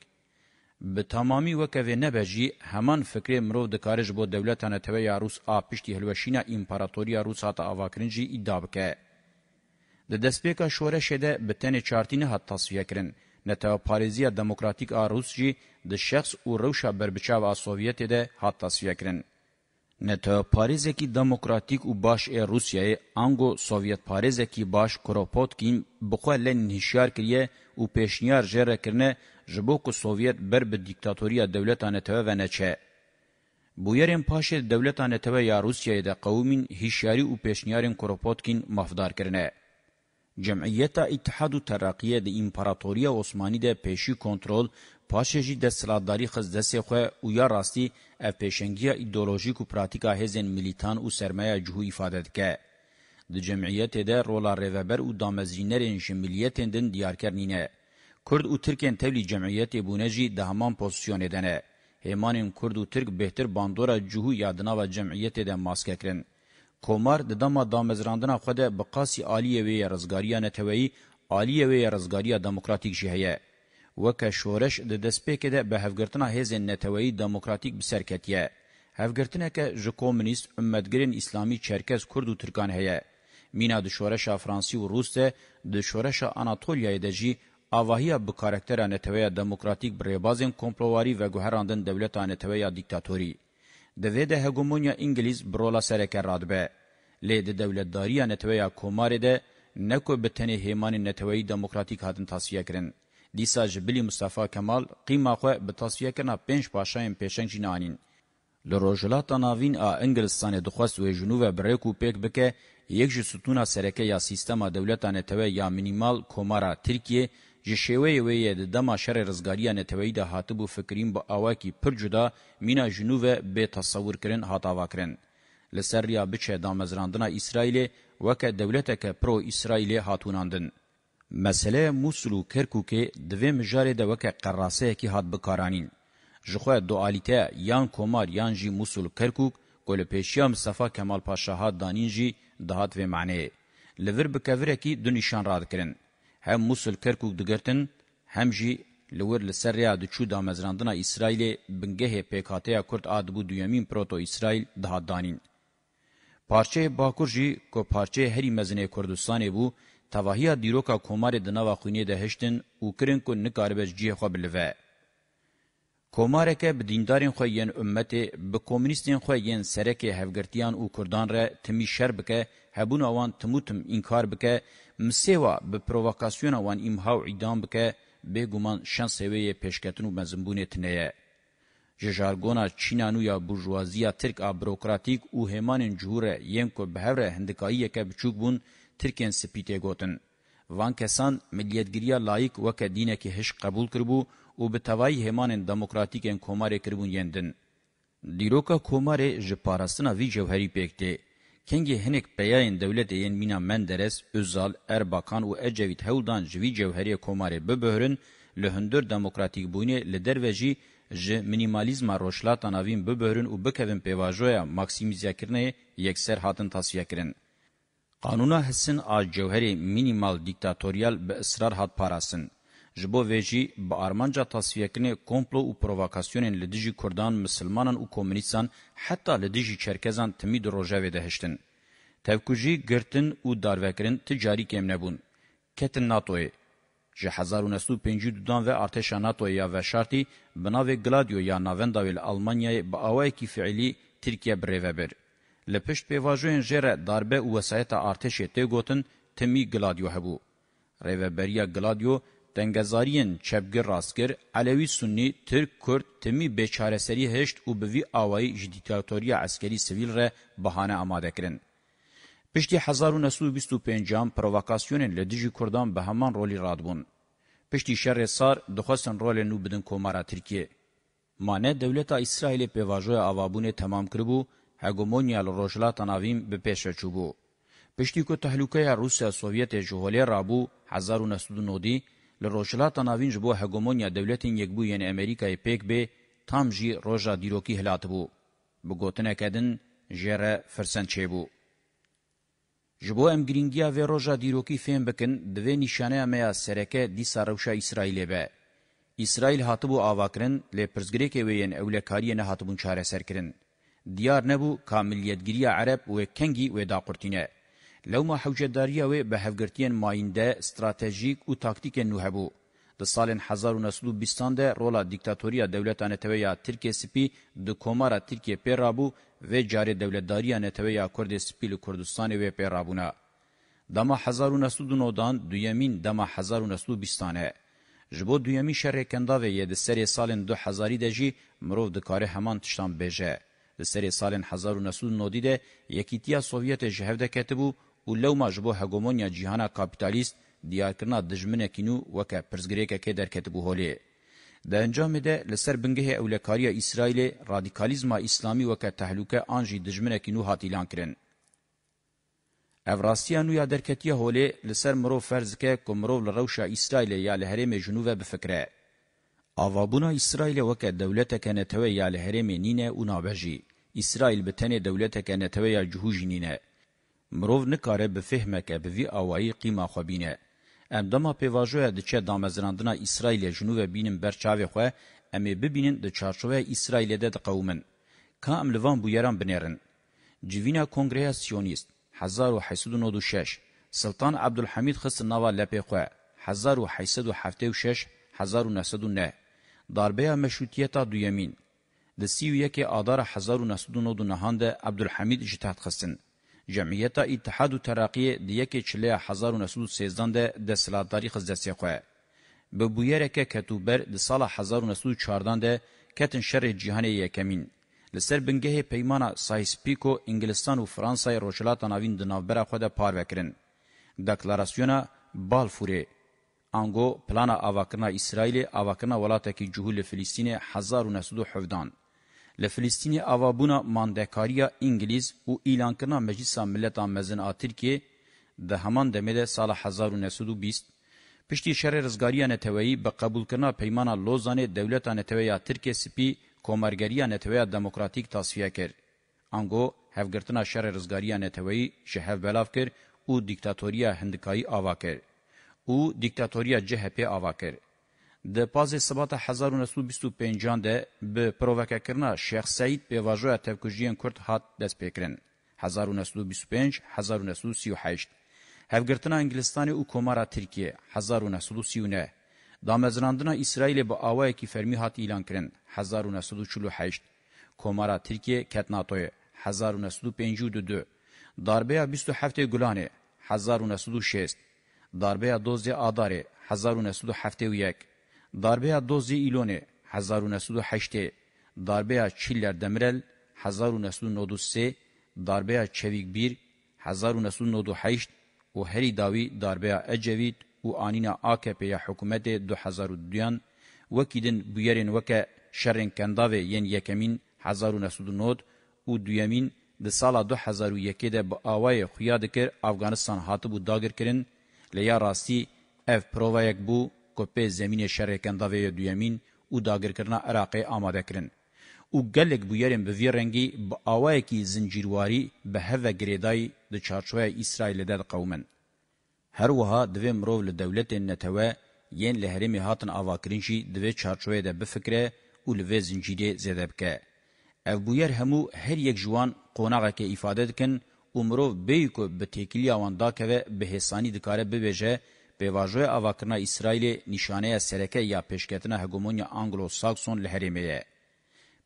به تمامی وکوی نبجی همان فکری مرو دکارج بو دولتا نتوه یا روس آ پشتی هلوشینا امپاراتوریا روس هاتا آواکرنجی ادعا بکه. د دسپیکا شورش ده به تن چارتینه هات تصفیه کرن. نتو پاریزیا دموکراتیک آ روس جی د شخص او روشا بربچاو آ سوویت ده هات تصفیه کرن. نتا پاریزکی دموکراتیک او باش ای روسیای انگو سوویت پاریزکی باش کروپوتکین بخوال نهشیار کریه او پیشنیار جره کرنه جبو کو سوویت بر به دیکتاتوریا دولتانه ته و نه چه بویرن پاش دولتانه ته یا روسیای د قومین هشیاری او پیشنیارن کروپوتکین مفدار کرنه جمعیت اتحاد و ترقیه د امپراتوریا عثمانی د پیشی کنترل پاشه جی دستلاداری خز دسته خو او یا راستی اف پیشنگیا ایدئولوژیک و پراتیکا هزن ملیتان او سرمایه جهو ifade که د جمعیت ده رولا ریوبر او دامزینرین جمعیت دن دیارکر نینه کرد او ترکن تولی جمعیت بونجی ده همان پوزیسیون دنه همان کرد او ترک بهتر باندورا جهو یادنا و جمعیت ده ماسکه کرن کومار د دما دامزراندنا خو ده بقاسی عالیه وی رزګاریانه توی عالیه وی رزګاریا دموکراتیک شهیه وک شورش د دسپېکې ده به هفګرتنه هیز نتوی دموکراتیک بسرکتیه هفګرتنه ک ژ کومونیست امتګرین اسلامی چرکز کورد او ترکان هيا مینا د شورش فرانسې او روس ده د شورش اناتولیای دجی اواهیا به کاراکتر نتوی دموکراتیک بریبازن کومپلوواری و ګهراندن دولت انتوی دیکتاتوری د وې د هګومونیا انګلیز برولا سره کې راتبه لې د دولتداري نتوی کومار ده نکو به تنه هیمان نتوی دموکراتیک هاتن تاسیه کړي دیسا جبلی مصطفی کمال قیمه خو به تصفیه کنه پنج پاشایم پېشنګ جنانین لروجلات ناوین ا انګلستان د خوست و جنوب بریکو پک بکه یک جو ستونه سرکه یا سیستم دولتانه توی یا مینیمال کومارا ترکیه جشوی وی د دما شر رزګاری نه توی د هاتبو فکرین با اوا کی پر جدا مینا جنوب به تصور کرن هاتا واکرن لسریا بچه دامزراندنا اسرائیل وک دولته ک پرو اسرائیل هاتوناندن مسله موسل و کرکوکه دوی مجاره ده وکه قراسه کی هات بکارانین جخوا دوالیته یان کومار یان جی موسل کرکوک گل پیشیا مصطفی کمال پاشا هات دانین جی دهات و معنی لور بکوره کی دو نشان را دکرن هم موسل کرکوک دگرتن هم جی لور لسریا د چو د مزراندنا اسرائیل بنګه پکاتیا کورد ادبو دویمین پروتو اسرائیل ده دانین پارچه باکور جی کو پارچه هری مزنه کردستان بو تواهیا دیروکا کومار دناوا خونی ده هشتن او کرن کو نکاربج جیه خو بلوه. کومارکه به دیندارین خو یین امتی به کمونیستین خو یین سرکه هفگرتیان او کردان را تمی شر بکه هبون اوان تموتم انکار بکه مسیوا به پرووکاسیون اوان امهاو عیدان بکه به گمان شان سویه پیشکتن و مزمبونه تنیه. جژارګونا چینانو یا بورژوازیا ترک ا بروکراتیک او همان جمهور یم کو بهره هندکایی کې بچوک بون ترکین سپیته گوتن. وان کسان ملیتگیریا لایک وک دینه که هش قبول کربو او به توای همان دموکراتیکن کوماره کربون یندن. دیروکا کوماره جپارستنا وی جوهری پکته. کنگی هنک پیاین دولت این مینا مندرس، ازال، ارباکان و اجوید هولدان جوی جوهری کوماره ببهرن لهندر دموکراتیک بونه لدروجی ژ مینیمالیزم روشلاتان اوین ببهرن او بکوین پیواژویا ماکسیمیزیا کرنه یکسر هاتن تاسویا کرن. قانونا حسن آج جوهری مینیمال دیکتاتوریال به اصرار هات پاراستن. جبو ویجی با آرمانجا تصفیه کمپلو و پروواکاسیونین لدیجی کردان مسلمانان و کومونیستان حتی لدیجی چرکزان تمید روژاوی دهشتن. تفکوجی گرتن و داروکرین تجاری کم نبون. کتن ناتوی. جه 1952 دان و ارتشا ناتو یا و شرطی بناو گلادیو یا ناونداویل آلمانیای با آوائی که فعلی ترکیه بریوه بر. لپشت پیواجوین جره داربه و وسایت ارتشه تی گوتن تمی گلادیو هبو. ریوبریا گلادیو دنگزارین چپگر راستگر علوی سنی ترک کرد تمی بیچارسری هشت و بوی آوائی جدیکاتوریا عسکری سویل ره بهانه آماده کرن. پشتی 1925 ام پرووکاسیونن لدیجی کردان به همان رولی راد بون. پشتی شر سار دخواستن رول نو بدن کومارا ترکیه. مانه دولت اسرائیل پیواجوی آوابونه تمام کربو، هگمونیا روشلاتا ناویم به پیش چوبو. پشتی که تحلوکه روسیا سوویت جهولی رابو 1990 لروشلاتا ناوین جبو هگمونیا دولتین یکبو یعنی امریکای پیک به تام جی روژا دیروکی هلات بو. بگوتنه کدن جره فرسند چه بو. جبو ام گرینگیا و روژا دیروکی فهم بکن دوی نشانه امیا سرکه دیسا روشا اسرائیل به. اسرائیل هاتبو آواکرن لپرزگری که وین اولکاری نه هاتبون چاره سر کرن. دیار نبو کاملیتگیری عرب و کنگی و دا قرتینه. لو ما حوجداریا و به هفگرتین ماینده استراتژیک و تاکتیک نوهبو. د سال 1920 ده رولا دیکتاتوریا دولتانه تویا ترکیه سپی د کومارا ترکیه پیرابو و جاری دولتداریا نتویا کورد سپی له کردستان و پیرابونه. دما 1909 دان دویمین دما 1920 جبو دویمین شرکندا و ید سری سالن 2000 دجی مرو د کار همان تشتان بهجه. لە سەری ساڵێن 1990 یەکیتیا سۆڤەتە ji hev deket bû û lewma ji bo hegemonya cîhana kapîtalîst diyarkirina dijminekî nû weke pirzgirêkekê derketibû holê. Di encamê de li ser bingehê ewlekariya İsraîlê radikalizma İslamî weke tehlûke an jî dijminekî nû hat îlan kirin. Ev rastiya nû ya derketiya holê li ser mirov ferz dike ku mirov li rewşa İsraîlê ya li herêmê ji nû ve bifikre. آوابونا اسرائیل وکه دولتک نتوه یا لحرم نینه او نابجی. اسرائیل بتنه دولتک نتوه یا جهوج نینه. مروف نکاره بفهمه که بوی آوائی قیمه خوابینه. ام دما پیواجوه ده چه دامزراندنا اسرائیل جنوب بینم برچاوه خواه امه ببینن ده چارچوه اسرائیل ده ده قومن. که ام لوان بویران بنیرن. جوینا کنگره سیونیست 1896 سلطان عبدالحمید خص نوا لپی خواه 1876 1909 داربه مشروطیتا دویمین د سیو یکی آدار 1909 نهانده عبدالحمید جی تحت خستن. جمعیتا اتحاد و تراقی د یکی چلی 1913 ده د سلاداری خزدستی خواه. به بویره که کتوبر د سال 1914 ده کتن شر جهان یکمین. لسر بنگه پیمانا سایس پیکو انگلستان و فرانسای روشلات ناوین د ناوبره خود پار وکرن. دکلاراسیونا بالفوره آنگو پلانا آواکرنا اسرائیل آواکرنا ولاتکی جهول فلسطین هزار و نسود و حفدان. لفلسطین آوابونا ماندکاریا انگلیز و ایلانکرنا مجلسا ملتا مزن ترکیه ده همان دمه سال 1920 پشتی شر رزګاریا نتوی به قبول کنا پیمانه لوزان دولت نتوی ترکیه سپی کومرګریا نتوی دموکراتیک تصفیه کړ انګو هفګرتنا شر رزګاریا نتوی شهاب بلاف کړ او دیکتاتوریا هندکای آوا کړ او دیکتاتوریا جهپی آوا کر. ده پاز سبات 1925 ده به پرووکه کرنا شیخ سعید به واجوه تفکجین کرد هات دست پیکرن. 1925 1938 هفگرتنا انگلستان او کومارا ترکیه 1939 دامزراندنا اسرائیل با آوای کی فرمی هات اعلان کرن 1948 کومارا ترکیه کتناتوی 1952 داربه 27 گلانه 1960 داربه دوزی آداره 1971 داربه دوزی ایلونه 1908 داربه چیلر دمرل 1993 داربه چویک بیر 1998 و هری داوی داربه اجوید و آنینا آکپ یا حکومت 2002 وکیدن بویرین وکه شرین کنداوه ین یکمین 1909 و دویمین د سال 2001 د باوای خویا دکر افغانستان هاتبو داګر کړي لیا راستی اف پروایک بو کوپه زمینه شرکنداوی دویمین او داگرکرنا عراقی آماده کرن. او گلک بویرن به ویرنگی با آوائی که زنجیرواری به هفه گریدای ده چارچوه اسرائیل داد قومن. هر وها دوی مروو لدولت نتوه یین لحرمی هاتن آواکرین جی دوی چارچوه ده بفکره او لوی زنجیری زیده بکه. او بویر همو هر یک جوان قوناغه که ایفاده دکن umrov beyko be tekili awan dakeve behesani dikare bebeje bevajoya avakirna İsrail'e nişaneye sereke ya peşketina hegemonya Anglo-Saxon leheremeye.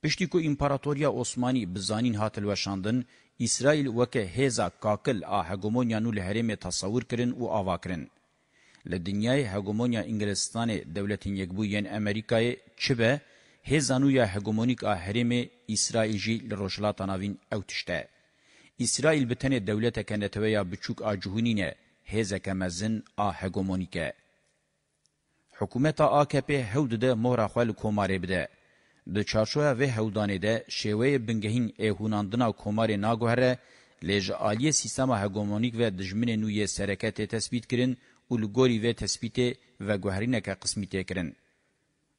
Piştî ku İmparatoriya Osmanî bi zanîn hat hilweşandin, İsraîl weke hêza kakil a hegemonya nû li herêmê tasawwur kirin û ava kirin. Li dinyayê hegemonya Ingilistanê dewletên yekbûyên Amerîkayê çibe, hêza nû ya hegemonîk a herêmê İsraîl jî li rojhilatê navîn ew tişte. اسرائیل به تنه دولت کنتوه یا بچوک آجهونینه هزک مزن آ هگومونیکه. حکومت AKP هود ده مهر خوال کوماره بده. د چارشوه و هودانه ده شیوه بنگهین ایهوناندنا کوماره ناگوهره لیج آلیه سیستم هگومونیک و دجمن نوی سرکت تثبیت کرن و لگوری و تثبیت و گوهرینه که قسمی تکرن.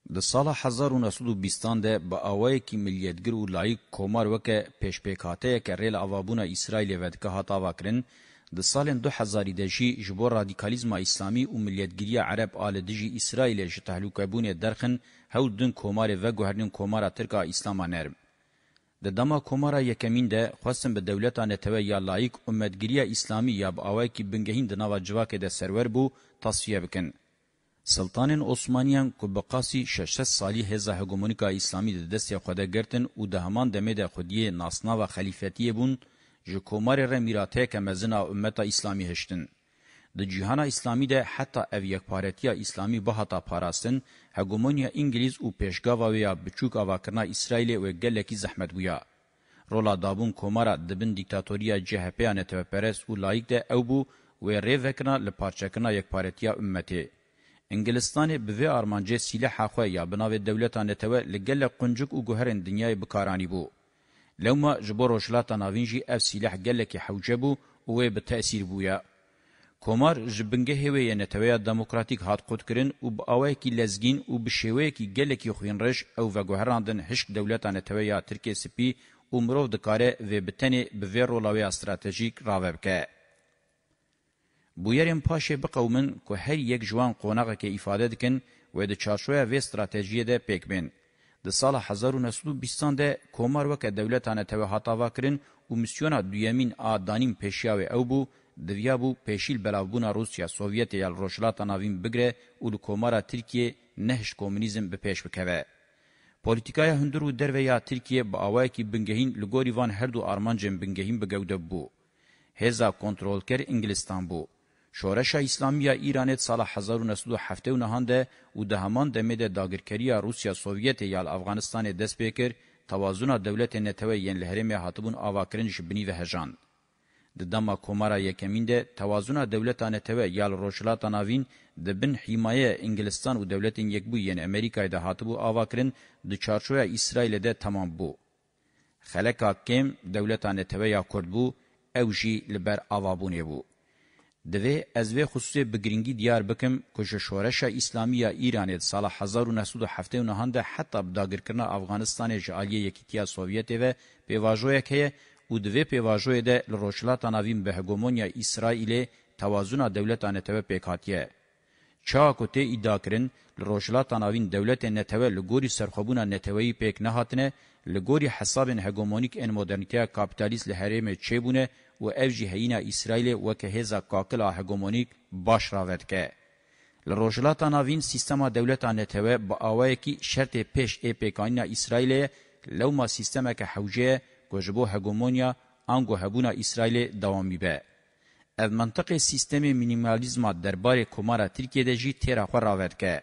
لسال 1920 ده با اوای کی ملیتګر او لایق کومار وکه پېشپېکاته کړل اوابونه اسرائیل ودکه هتا وکړن د سال 2000 شي جبور رادیکالیزم اسلامي او ملیتګری عرب آل دجی اسرائیل چې تهلوکابونه درخن هو دن کومار و ګهرنن کومار ترکا اسلام نر د دما کومار یکمین ده خاصم به دولت ان ته یا لایق امتګری اسلامي یا باوای کی بنګهین د نوا جواکه د سرور بو تصفیه وکړي سلطانین عثمانیان کو بقاسی 6 سالی هزا هګومونیکا اسلامی د دستیا خوده ګرتن او د همان دمه د خودی ناسنا و خلیفتی بون ژ کومار ر میراته کمزنا امته اسلامی هشتن د جهان اسلامی ده حتی او یک پارتیا اسلامی به هتا پاراستن هګومونیا انګلیز او پیشګاوا ویا بچوک اواکنا اسرائیل او ګلکی زحمت بویا رولا دابون کومارا دبن دیکتاتوریا جهپیانه ته پرس او لایک ده او بو و ریوکنا لپارچکنا یک پارتیا امته انګلستان به وی ارمانجه سلاح خو یا بناو دولتانه ته لګل قنجک او ګهرن دنیای بکارانی بو لوما جبورو شلاتا ناوینجی اف سلاح گلکی حوجبو او به تاثیر بویا کومار جبنګه هوی نه تویا دموکراتیک هات قوت کرین او با اوای کی لزګین او بشوی کی گلکی خوینرش او و ګهراندن هشک دولتانه تویا ترکیه سپی عمرو د کاره و بتنی به ویرو لاوی استراتیژیک راوبکه بویرین پاشه بقومن که هر یک جوان قوناغه که ifade دکن و د چارشویا و استراتیژی ده پکبن د سال 1920 ده کومار وک دولتانه ته هاتا وکرین او میسیونا دویمین ا دانیم پېشیاو او بو د ویابو پېشیل بلاوبونا روسیا سوویت یا روشلاتا ناوین بګره او د کومارا ترکیه نهش کومونیزم به پېش وکوي پولیتیکای هندرو درویا ترکیه با اوای کی بنګهین لګوریوان هر دو ارمانجم بنګهین بګودب بو هزا کنټرول کر انګلستان بو شورش اسلامی ایران سال 1979 ده او ده همان دمه ده داگرکری روسیا سوویت یا افغانستان دست بکر توازن دولت نتوی ین لهرم هاتبون آواکرنش بنی و هجان. ده دما کومارا یکمین ده توازن دولت نتوی یا روشلات ناوین ده بن حمایه انگلستان و دولت یکبو ین امریکای ده هاتبو آواکرن ده چارچوی اسرائیل ده تمام بو. خلکا کم دولت نتوی یا کرد بو او جی لبر آوابونه بو. دوی از وی خصوصی بگرینگی دیار بکم کش شورش اسلامی ایرانی سال 1979 ده حتی بداگر کرنا افغانستان جعالی یکیتیا سوویت و پیواجوی که او دوی پیواجوی ده لروشلات ناویم به هگومونیا اسرائیل توازن دولتانه تبه پیکاتیه. چا کوته ادعا کرن لروشلات ناوین دولت نتوه لګوري سرخوبونه نتوی پیک نه هاتنه لګوري حساب هګومونیک ان مدرنټیا کاپټالیست له هریمه چيبونه او افجی هینا اسرائیل وکه هزا کاکلا هګومونیک باش راوتکه لروجلاتا ناوین سیستما دولتا نتوه با آوه کی شرط پیش ای پیکانینا اسرائیل لو ما سیستما که حوجه گوجبو هگومونیا انگو هبونا اسرائیل دوامی به. از منطق سیستم مینیمالیزما درباره کمارا ترکیه ده جی تیرا خور راود که.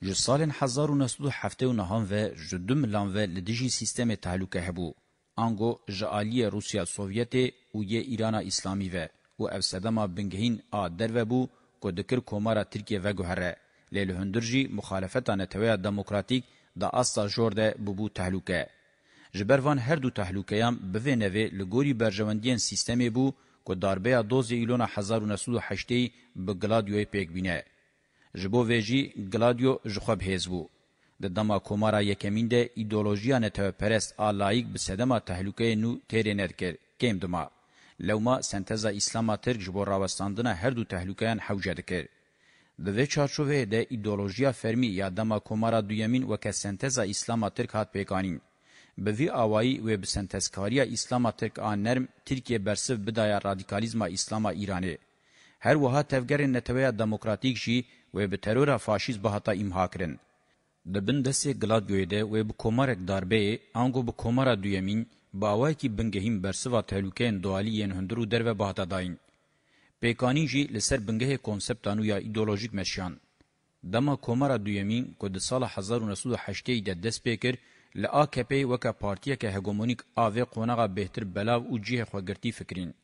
Ji salên 1979 ve ji du milan ve li dijî sîstemê tehlûkê hebû. Ango ji aliyê Rusya Sovyetê û yê Îrana Îslamî ve û ev sedema bingehîn a dervebû ku dikir komara Tirkiye veguhere. Lê li hundir jî muxalefeta neteweya demokratîk da asta jor de bûbû tehlûkê. Ji ber van her du tehlûkeyan bi vê nevê li gorî berjewendiyên sîstemê bû ku darbeya dozê îlona 1908 bi Gladioyê pêk bîne. جبو ویجی گلادیو جخوب هیزبو د دما کومارا یکمین ده ایدولوژیا نته پرست الایق به سدما تهلوکه نو ترینر کر کیم دما لوما سنتزا اسلام ترک جبو راوستاندنه هر دو تهلوکان حوجه دکر د وی چارچوبه د ایدولوژیا فرمی یا دما کومارا دویمین وک سنتزا اسلام ترک هات پیکانین به وی اوایی و به سنتزکاریا اسلام ترک آن نرم ترکیه برسو بدایا رادیکالیزما اسلام ایرانی هر وها تفگر نتویا دموکراتیک شی و به ترور فاشیست به هتا امها کرن. د بن دسته گلادیوی ده و به کومارک داربه انگو به کومارا دویمین باوای کی بنگهیم برسوا تهلوکین دوالیین هندرو در و به هتا داین. پیکانی جی لسر بنگه کنسپتانو یا ایدولوژیک مشیان. دما کومارا دویمین که ده سال 1908 ده دست پیکر ل AKP وکه پارتیه که هګومونیک اوی قونغه بهتر بلاو او جیه خوګرتی فکرین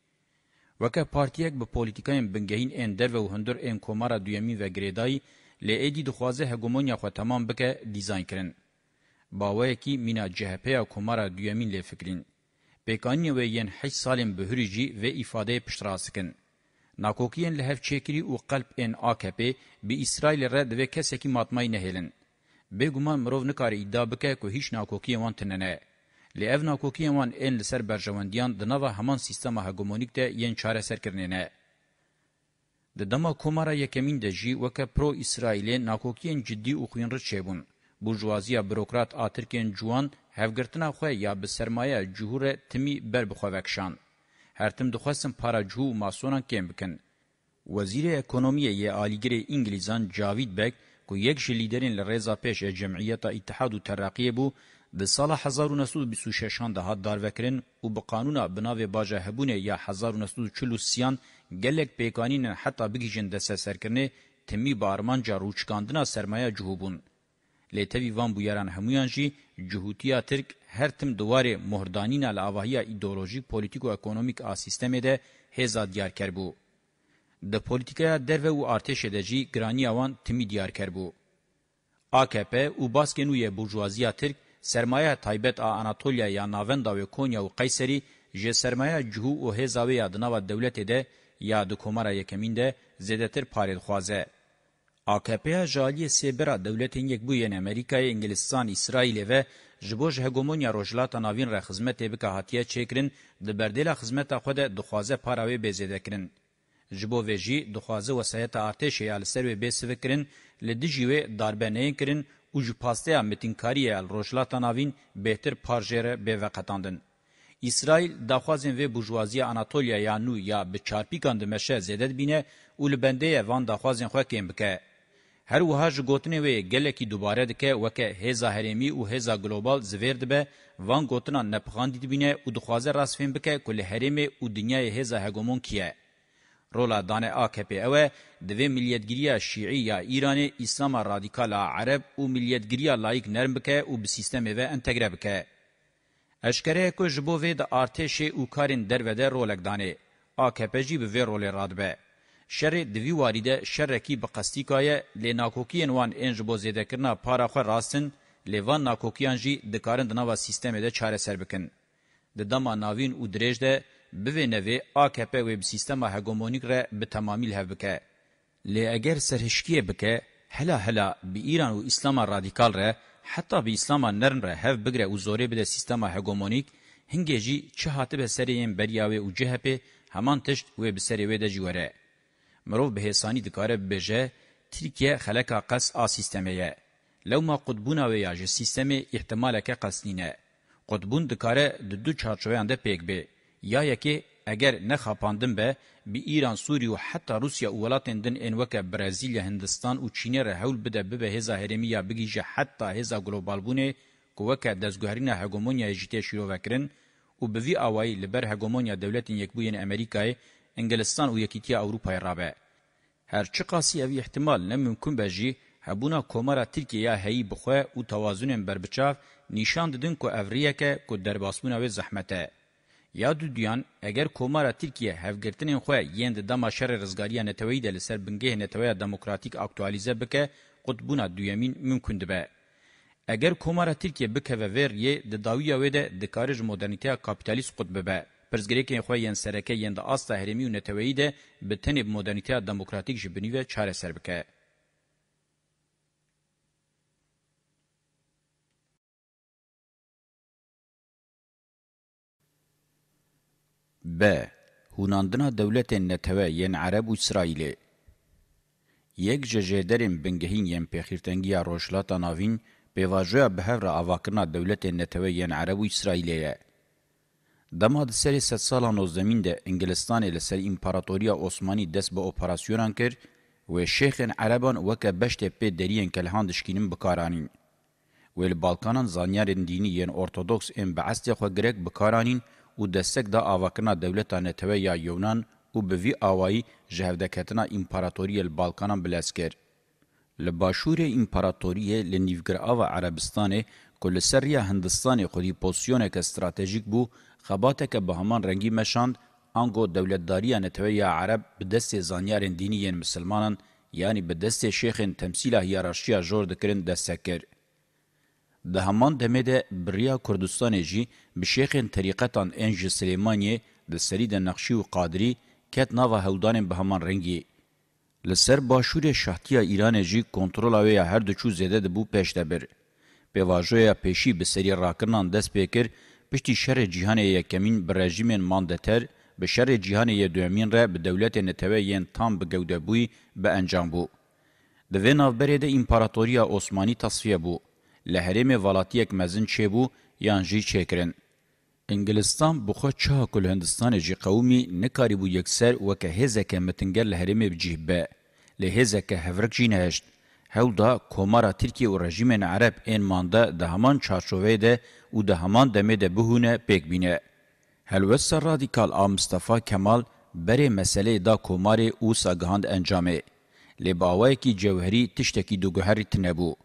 وکه پارتیک به پولیتیکاین بنگهین ان در و هندر ان کومارا دویمی و گریدای لی ایدی دخوازه هگمونیا خو تمام بکه دیزاین کرن. باوه کی مینا جهپیا کومارا دویمین لی فکرین. پیکانی و ین حج سالم بهریجی و ایفاده پشتراسکن. ناکوکین لهف چیکری و قلب ان آکپی به اسرائیل رد و کسی کی ماتمای نهیلن. بگمان مروف نکاری ادعا بکه که هیچ ناکوکی وان تننه. لی اف ناکوکی وان ان لسر برجواندیان د نوو همان سیستم هګومونیک ته یین چاره سر کرنینه د دما کومارا یکمین د جی وک پرو اسرائیل ناکوکین جدی او خوینر چيبون بورژوازیا بروکرات اترکین جوان هفګرتنا خو یا به سرمایه جوهر تمی بر بخو وکشان هر تم دخواستم پارا جو ماسونان کم بکن وزیر اکونومی ی عالیګری انګلیزان جاوید بک کو یک ش لیدرین لریزا پیش جمعیت اتحاد و ترقیه بو د سال 1926 ده داروکرین او به قانونا بناو باجه هبونه یا 1943 گلک پیکانین حتی بگیجن ده سرکرنه تمی بارمان جاروچکاندنا سرمایه جهوبون. لیتوی وان بویران همویان جی جهوتیا ترک هر تم دواره مهردانین الاواهی ایدولوژیک پولیتیک و اکونومیک آ سیستم ده هزا دیار کر بو. ده پولیتیکا درو و ارتش ده جی گرانی آوان تمی دیار کر بو. AKP و باسکنوی برجوازیا ترک سرمایه تایبت ا اناتولیا یا ناوندا و کونیا و قیصری ژ سرمایه جهو او هزاوی ادنا و دولت ده یا د کومره یکمینده زیدتر پارید خوازه AKP جالی سیبرا دولتین یک بوین امریکای انگلستان اسرائیل و جبوج هگمونیا روجلات ناوین را خدمت به هاتیه چیکرین د بردل خدمت خود د خوازه پاراوی بزیدکرین جبو وجی د خوازه وسایت ارتش یال سروي به سوکرین لدیجوی داربنه کرین او ji pasteya mitinkariyê el rojhilata navîn bêhtir parjêre bêveqetandin. İsrail daxwazên vê bujwaziya Anatolya ya nû ya bi çarpîkan di meşe zêde dibîne û li bendeyê van daxwazên xwe kêm bike. Her wiha ji gotinê wê gelekî dubare dike weke hêza herêmî û hêza global zivêr dibe, van gotina nepixandî dibîne û dixwaze rastfêm bike ku li herêmê û dinyayê hêza hegemon kiye. رولا دانه آکپی اوه دوی ملیتگیری شیعی یا ایران اسلام رادیکال عرب و ملیتگیری لایک نرم بکه و به سیستم و انتگره بکه. اشکره که جبو وی ده ارتش او کارین دروده رولک دانه آکپی جی به وی رول رادبه. شر دوی واریده شرکی به قستی کایه لی ناکوکین وان انج بو زیده کرنا پارا خو راستن لی وان ناکوکیان جی دکارن دناوا سیستم ده چاره سر بکن. د دما ناوین او درېج ده بوینوی AKP وب سیستما هگمونیک را به تمامیل هبکه. لی اگر سرهشکیه بکه هلا هلا به ایران و اسلام رادیکال را حتی به اسلام نرم را هف بگره و زوره بده سیستما هگمونیک هنگیجی چه هاته به سریم بریاوی و جهپه همان تشت و به سریوی ده جواره. مروف به حسانی دکاره بجه ترکیه خلقه قص آ سیستمه یه. لو ما قطبونه و یا جه سیستمه احتماله که قصنینه. قطبون دکاره دو دو چارچوه انده پیک بی. یا یکی اگر نخاپاندن به بی ایران سوری و حتی روسیا و ولاتن دن انوکه برازیل هندستان و چینه را حول بده به هزا هرمی یا بگیجه حتی هزا گلوبال بونه که وکه دزگوهرین هگومونیا جیتی شروع وکرن و به وی آوائی لبر هگومونیا دولتین یکبوین امریکای انگلستان و یکیتی اوروپای رابع. هرچی قاسی اوی احتمال نممکن بجی هبونا کومارا ترکیه هایی بخواه و توازن بربچاف نیشان ددن که اوریه که که درباسمون اوی زحمته. یا دو دیان اگر کومارا ترکیه هفگرتنین خو یند د ماشر رزګاریا نتوی د لسر بنګه نتوی دموکراتیک اکټوالیزه بک قطبونه دویمین ممکن دی اگر کومارا ترکیه بک و ور ی د داویا و د د کارج مدرنیته کاپیتالیست قطبه به پرزګری کې خو یند سرکه یند اس تحریمی نتوی ده به تنب مدرنیته دموکراتیک جبنی و چاره سر بکه B. Hunandına devletên neteve yên Arab û İsraîlê. Yek ji jêderên bingehîn yên pêxîrtengiya rojhilata navîn, pêvajoya bihevra avakirina devletên neteve yên Arab û İsraîlê ye. Dema di serê sed sala nozdemîn de Ingilistanê li ser İmparatoriya Osmanî dest bi operasyonan kir wê şêxên Ereban weke beştê pê deriyên kelhan dişkînin bikaranîn. Wê li Balkanan zanyarên dînî yên Ortodoks ên bi estê xwe girek bikaranîn او دستک دا آواکنا دولتا نتوه یا یونان او به وی آوایی جهودکتنا امپاراتوری البالکانان بلسکر. لباشور امپاراتوری لنیوگر آوا عربستان کل سریا هندستان خودی پوزیونک استراتیجیک بو خباتک به همان رنگی مشاند انگو دولتداری نتوه یا عرب به دست زانیارن دینی مسلمانان یعنی به دست شیخ تمثیل هیرارشیا جور دکرن دستکر. ده همان دمه ده بریا کردستان جی به شیخین طریقتان انج سلیمانی ده سری ده نقشی و قادری کت ناوا هولدان به همان رنگی. لسر باشور شهتیا ایران جی کنترول آویا هر دچو زیده ده بو پیش ده بر. به واجویا پیشی به سری راکرنان دست پیکر پشتی شر جیهان یکمین به رژیمین ماندتر به شر جیهان یدومین را به دولت نتوین تام به گوده بوی به انجام بو. ده وی نافبره ده امپاراتوریا عثمانی تصفیه بو. له هریم ولاتیک مزن چبو یان جی چکرن انګلستان بوخه چا کول هندستان جی قومي نکاری بو یکسر وکه هزکه متنګل هریم بجيبه له هزکه هفرک جینهشت هولدا کومارا ترکیه و رژیمن عرب این مانده ده همان چارچوه ده و ده همان دمه ده بهونه پیک بینه. هلوست رادیکال آ مصطفی کمال بره مسئله دا کوماری او ساگهاند انجامه. لباوه کی جوهری تشتکی دوگهری تنبو.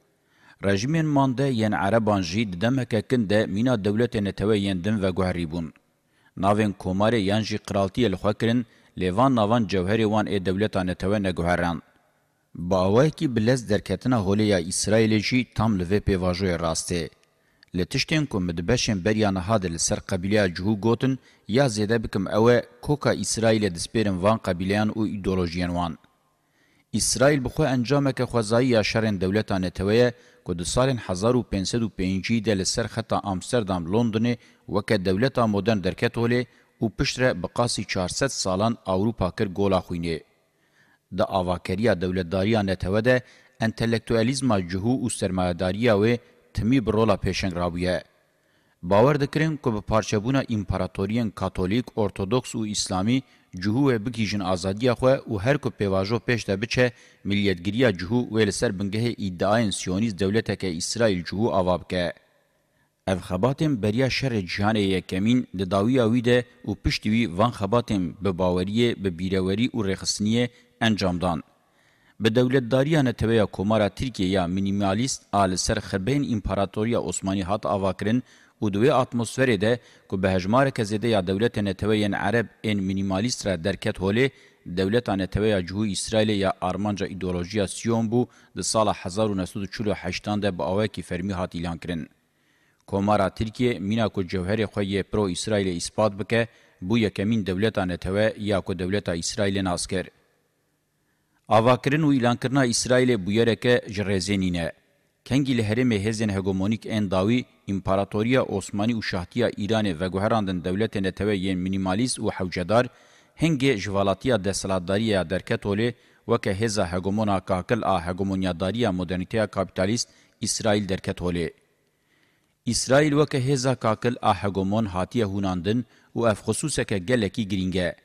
رژیمین مانده یین عربان جی دمکه کنده مینا دولت نتوه یین دم و گوهری بون. ناوین کوماره یان جی قرالتی الخوکرین لیوان ناوان جوهری وان ای دولت نتوه نگوهران. با اوه کی بلز درکتنا هولیا اسرائیل جی تام لوه پیواجوی راسته. لتشتین کوم مدبشن بریان هاد لسر قبیله جهو گوتن یا زیده بکم اوه کوکا اسرائیل دسپیرن وان قبیلیان او ایدولوژیان وان. اسرائیل بخو انجامک خوازایی یا شرن دولتان نتوه که ده سال 1505 ده لسر خطا آمستردام لندنه وکه دولتا مدرن درکتوله او پشتره بقاسی 400 سالان اوروپا کر گولا خوینه. ده آواکریا دولتداریا نتوه ده انتلیکتوالیزما جهو او سرمایداریا و تمی برولا پیشنگ رابیه. باور دکرین که به پارچبونا امپراتوریین کاتولیک، ارتودکس و اسلامی جهو بکیجن آزادیا خو او هر کو پیواژو پېش ده بچه ملیتګریا جهو ویل سر بنګه ادعای سیونیز دولته کې اسرائیل جهو اوابکه اف خباتم بریا شر جهان یکمین د داوی اوی ده او پشتوی وان خباتم به باوریه به بیروری او رخصنیه انجامدان به دولتداریان تویا کومارا ترکیه یا مینیمالیست آل سر خربین امپراتوریا عثمانی هات آواکرین و دوی اتمسفری ده کو به هجمار کزیده یا دولت نتوین عرب این مینیمالیست را درکت هوله دولت نتوی جهو اسرائیل یا آرمانجا ایدولوژیا سیون بو د سال 1948 ده به اوه کی فرمی هات اعلان کرن کومارا ترکیه مینا کو جوهر خو یې پرو اسرائیل اثبات بکه بو یکمین دولت نتوی یا کو دولت اسرائیل ناسکر اواکرین و اعلان کرنا اسرائیل بو یره که جرزینینه کنگی لهرمی هزین هگمونیک این داوی امپراتوریا عثمانی و شاهتیا ایران و گوهراندن دولت نتوه ین مینیمالیست و حوجدار هنگی جوالاتیا دسلاتداریا درکتولی وکه هزا هگمونا کاکل آ هگمونیاداریا مدرنیتیا کابیتالیست اسرائیل درکتولی. اسرائیل وکه هزا کاکل آ هگمون هاتیه هوناندن و اف خصوصه که گلکی گرینگه.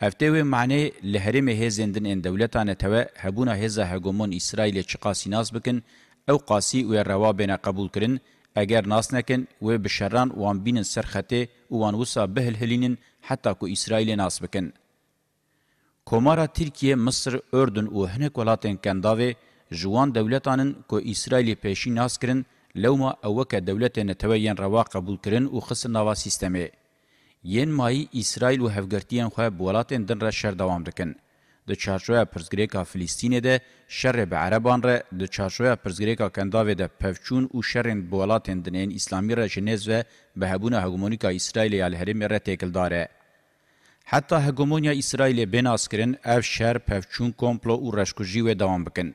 افتوی معنی لهرمی هزندن این دولتانه توه هبونا هزا هگمون اسرائیل چقاسی ناس بکن او قاسی و روا بنا قبول کرن اگر ناس نکن و بشران وان بین سرخته وان وسا بهل هلینن حتی کو اسرائیل ناس بکن. کومارا ترکیه، مصر، اردن و هنک ولاتین کنداوه جوان دولتانن کو اسرائیل پیشی ناس کرن لوما اوک دولتین توین روا قبول کرن و خسن نوا سیستمه. ین مایی اسرائیل و هفگرتیان خواه بولاتین دن را شر دوام دکن. د چارچویا پرزګریکا فلسطینې ده شر به عربان ر د چارچویا پرزګریکا کنداوې ده پفچون او شرن بولاتن دنین اسلامي رژنز و بهبونه هګمونیکا اسرائیل یال هرم ر تکلداره حتی هګمونیا اسرائیل بین اسکرین اف شر پفچون کومپلو او رشکوجی و دوام بکن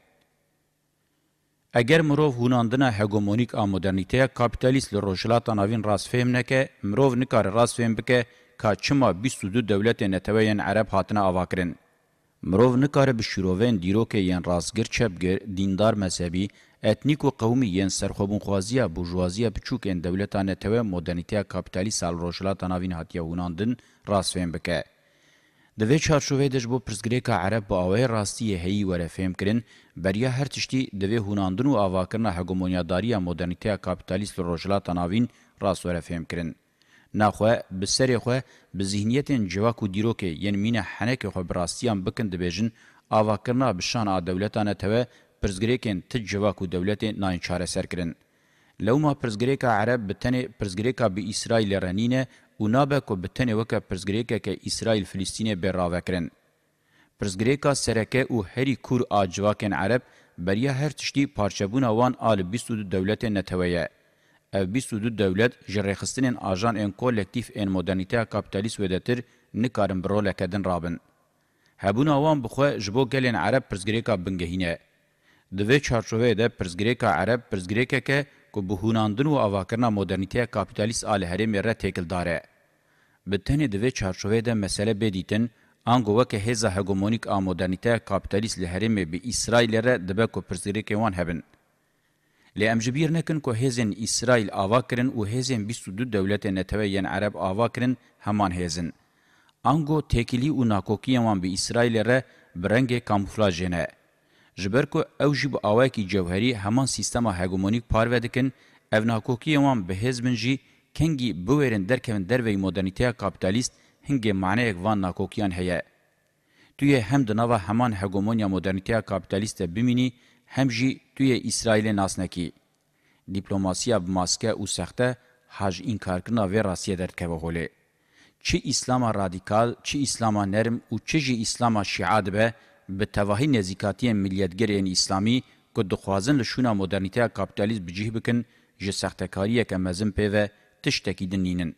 اگر مرو هوناندنا هګمونیک ا مدرنټیا کاپټالیست له روشلاتا ناوین راس فهم نه کې مرو نکار راس فهم بکې کا چما 22 دولت نتوین عرب هاتنه اواکرین مرو نکاره به شیروین دیروکه یان رازگر چبگر دیندار مذهبی اتنیک و قومی یان سرخوبون خوازیه بورژوازیه بچوک ان دولتانه ته مدرنیته کاپیتالی سال روشلات ناوین هاتیه وناندن راسفین بکه د وی چارشوې د جبو پرزګریکا عرب او اوی راستي هي وره فهم کرن بریا هر تشتي د وی هوناندن او اواکرنا هګومونیاداریه مدرنیته کاپیتالیست روشلات ناوین راس وره فهم کرن ناخوه بسری خو بزهنیتن جواک و دیروکه یعنی مینه حنک خو براستیان بکند بهجن آوا کرنا بشان ا دولتانه ته پرزګریکن ته جواک و دولت نه چاره سر کرن لو ما پرزګریکا عرب بتنه پرزګریکا به اسرائیل رنینه او نابه کو بتنه وک پرزګریکا ک اسرائیل فلسطین به راو کرن پرزګریکا سرکه او هری کور اجواکن عرب بریا هر تشتی پارچبون وان آل 22 دولت نتویه ev bîstûdû dewlet ji rêxistinên ajan ên kolektîv ên modernîteya kapitalîst wêdetir nikarin bi roleke din rabin. Hebûna wan bi xwe ji bo gelên Ereb pirsgirêka bingehîne. Di vê çarçoveyê de pirsgirêka Ereb pirsgirêkeke ku bi hûnandin û avakirina modernîteya kapitalîst a li herêmê re têkildar e. Bi tenê di vê çarçoveyê de mesele bêdîtin, ango weke hêza hegemonîk a modernîteya kapitalîst li herêmê bi İsraîlê re dibe ku pirsgirêkê wan hebin. لیم جبیر نکن که هزن اسرائیل آوا کرن و هزن 22 دولت نتوین عرب آوا کرن همان هزن. آنگو تکیلی و ناکوکی وان به اسرائیل ره برنگ کامفلاژ نه. جبر کو او جب آوا کی جوهری همان سیستم هگمونیک پارو دکن او ناکوکی وان به هزمن جی کنگی بویرن درکن دروی مدرنیته کاپیتالیست هنگ معنی وان ناکوکیان هیه. توی هم د نوو همان هګومونیا مدرنټیا کاپټالیسته بمینی هم جی توی اسرائیل ناسنکی دیپلوماسیا بماسکه او سخته حاج انکار کنا و راسیه در که بغوله چی اسلام رادیکال چی اسلام نرم او چی جی اسلام شیعاد به به تواهی نزیکاتی ملیتگرین اسلامی که دخوازن لشونا مدرنیته کابیتالیزم بجیه بکن جه سختکاریه که مزم پیوه تشتکی دنینن.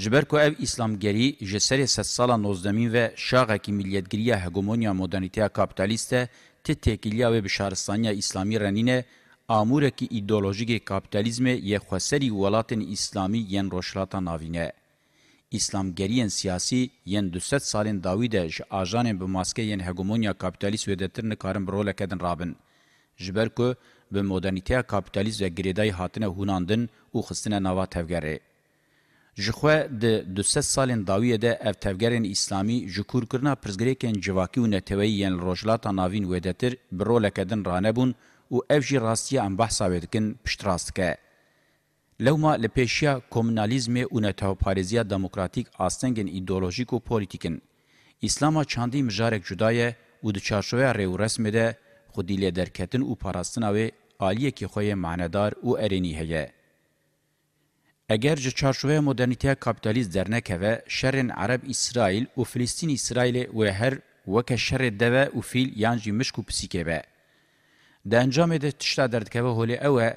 جبر کو اف اسلامګری جسر 100 سال 19 و شاغه کی ملیتګریه هګومونیا مدرنټیا کاپټالیسته تی تکیلیا و بشارستانیا اسلامی رنینه آمورکی ایدولوژیک کپیتالیزم یه خسری ولاتن اسلامی ین روشلاتا ناوینه. اسلامگریین سیاسی ین 200 سالین داویده ج آژانین به ماسکه ین هگمونیا کپیتالیست و دتر نکارن بروله کدن رابن. جبر که به مدرنیته کپیتالیست و گریدای هاتنه هوناندن و خستنه نوا تفگره. جخوا د د 3 سالن داویه ده دا اف تفګرن اسلامي جکور کرنا پرزګریکن جواکی او نتوی یان روجلاتا ناوین ودتر برول کدن رانبون او اف جی راستیا ام بحثا ودکن پشتراستکه لوما لپیشیا کومونالیزم او نتاو پاریزیا دموکراتیک آستنگن ایدئولوژیک او پولیټیکن اسلاما چاندی مجارک جدای او د چارشوه ریو رسمه ده خودی لیدرکتن او پاراستناوی عالیه کی خوی معنادار او ارینی هیه. اگر جه چارچوه مدرنیته کپیتالیز درنکوه شرن عرب اسرائیل و فلسطین اسرائیل و هر وک شر دوه و فیل یانجی مشکو پسیکه به. ده انجام ده تشتا دردکوه هولی اوه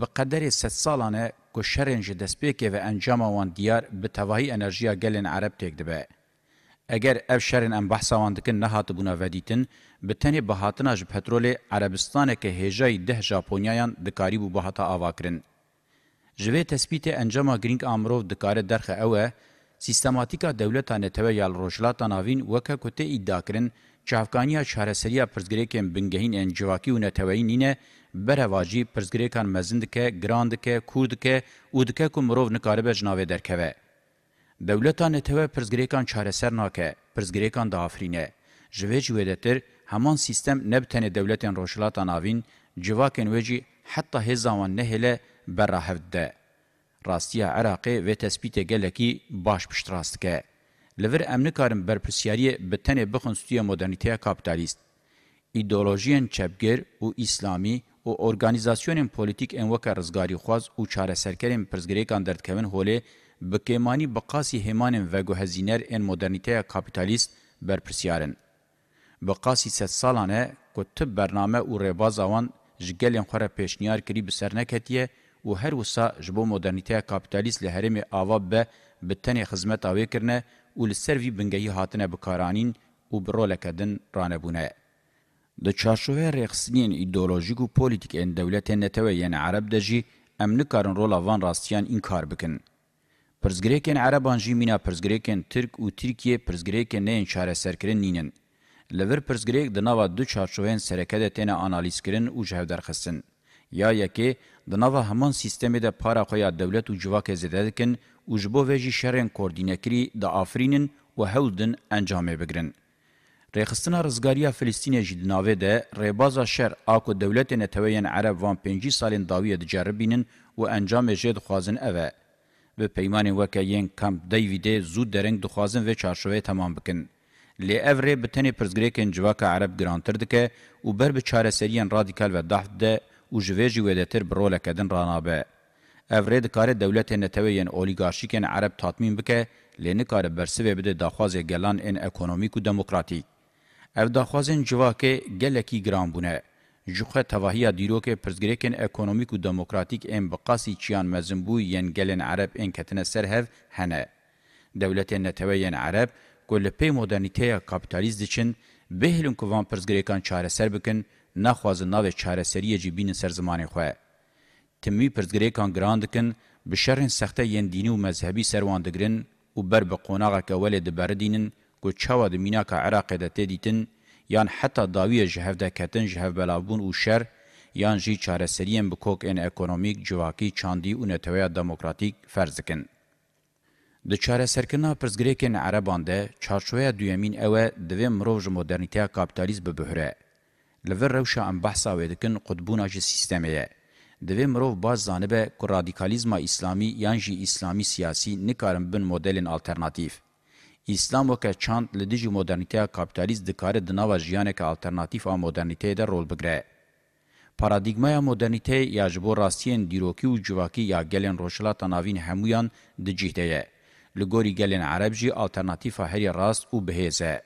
بقدر ست سالانه که شرن جه دسپیکه و انجام وان دیار به تواهی انرژیا گلن عرب تکده به. اگر اف شرن ام بحثا وان دکن نهات بونا ودیتن به تنی بهاتنا جه پترول عربستانه که هجای ده ژاپونیایان دکاری بو بهاتا آوا کرن. جوه تثبیت انجام گرینگ امرو دکاره درخه اوه سیستماتیکا دولتانه توی یال روشلاتا ناوین وکه کته ادعا کرن چافکانیا چارەسەریە پرزگرێکێن بنگەهین ئەن جیواکی و نەتەوەی نینە بەرەواژی پرزگرێکان مەزن دکە گران دکە کوور دکە و دکە و مرۆڤ نکاربە ژناوێ دەرکەوە. دەولەتا نەتەوە پرزگرێکان چارەسەر ناکە پرزگرێکان داافرینە. ژوێ جوێدەتر هەمان سیستەم نەبتەنێ دەولەتێن ڕۆژلاتان ناوین جیواکن وێژی حتا هێزاوان نەهێلە بره هفته. راستیا عراقی و تثبیت گلکی باش پشت راست که. لور امنکارم برپرسیاری به تنه بخونستوی مدرنیته کابتالیست. ایدولوژین چپگر و اسلامی و ارگانیزاسیونین پولیتیک انوکا رزگاری خواز و چاره سرکرین پرزگریکان دردکوین هوله بکیمانی بقاسی همان وگو هزینر ان مدرنیته کابیتالیست برپرسیارن. بقاسی ست سالانه که تب برنامه و رباز آوان جگلین خوره پیشنیار کری بسرنکتیه و هر وسا جبو مدرنیته کاپیتالیست له هرم آوا به به تنه خدمت اوی کرنه او لسروی بنګی هاتنه بکارانین او برول کدن رانبونه د چارشوه رخصنین ایدئولوژیک او پولیټیک ان دولت نتوی یعنی عرب دجی امنکارن رول وان راستیان انکار بکن پرزګریکن عربان جیمینا پرزګریکن ترک او ترکیه پرزګریکن نه انشاره سرکرین نینن لور پرزګریک د نوو دو چارشوهن سرکده تنه انالیز کرن او جهودر خصن یا یکی د نوو همان سیستم د پارا خویا دولت او جواک زده دکن او جبو وجی شرن کوردینکری د آفرینن و هولدن انجام بگرن. ریخستنا رزگاریا فلسطین جدناوه ده ریبازا شر آکو دولت نتوین عرب وان پنجی سالین داویه دجربینن و انجام جد خوازن اوه. به پیمان وکیین کمپ دیویده زود درنگ دخوازن و چارشوه تمام بکن. لی اوره بتنی پرزگریکن جواک عرب گرانتر دکه و بر به چاره سریان رادیکال و دحت ده او جویجی ویدتر برو لکدن رانابه. افرید کار دولت نتوین اولیگارشیکن عرب تاتمین بکه لینه کار برسوه بده داخواز گلان این اکونومیک و دموکراتیک. اف داخوازن جواکه گلکی گران بونه. جوخه تواهی دیرو که پرزگریکن اکونومیک و دموکراتیک این بقاسی چیان مزنبو ین گلن عرب این کتنه سر هف هنه. دولت نتوین عرب گل پی مدرنیته کپیتالیز دچن بهلون که وان پرزگریکان چاره سر بکن نخواز ناو چارسری جیبین سرزمان خواه. تمی پرزگریکان گراندکن به شرح سخته ین دینی و مذهبی سرواندگرن و بر به قوناغه که ولی دباره دینن که چاوا دمینا که عراق ده تیدیتن یان حتی داوی جهف ده کتن جهف بلاوبون و شر یان جی چارسریین بکوک این اکونومیک جواکی چاندی و نتویا دموکراتیک فرزکن. د چاره سرکنه پرزګریکن عربان ده چارچوې دویمین اوه د ویم روج مدرنټیا کاپټالیزم به بهره لور روشا ام بحثا ویدکن قطبونا جی سیستمیه. دوی مروف باز زانبه که رادیکالیزما اسلامی یان جی اسلامی سیاسی نکارن بن مدلین آلترناتیف. اسلام وکه چاند لدیجی مدرنیتیا کابیتالیز دکاره دناوا جیانک آلترناتیف آ مدرنیتی در رول بگره. پارادیگمای مدرنیته یا جبو راستین دیروکی و جواکی یا گلین روشلاتا ناوین همویان د جهده یه. لګوري ګلن عرب جی الټرناتیو هرې راست او بهزه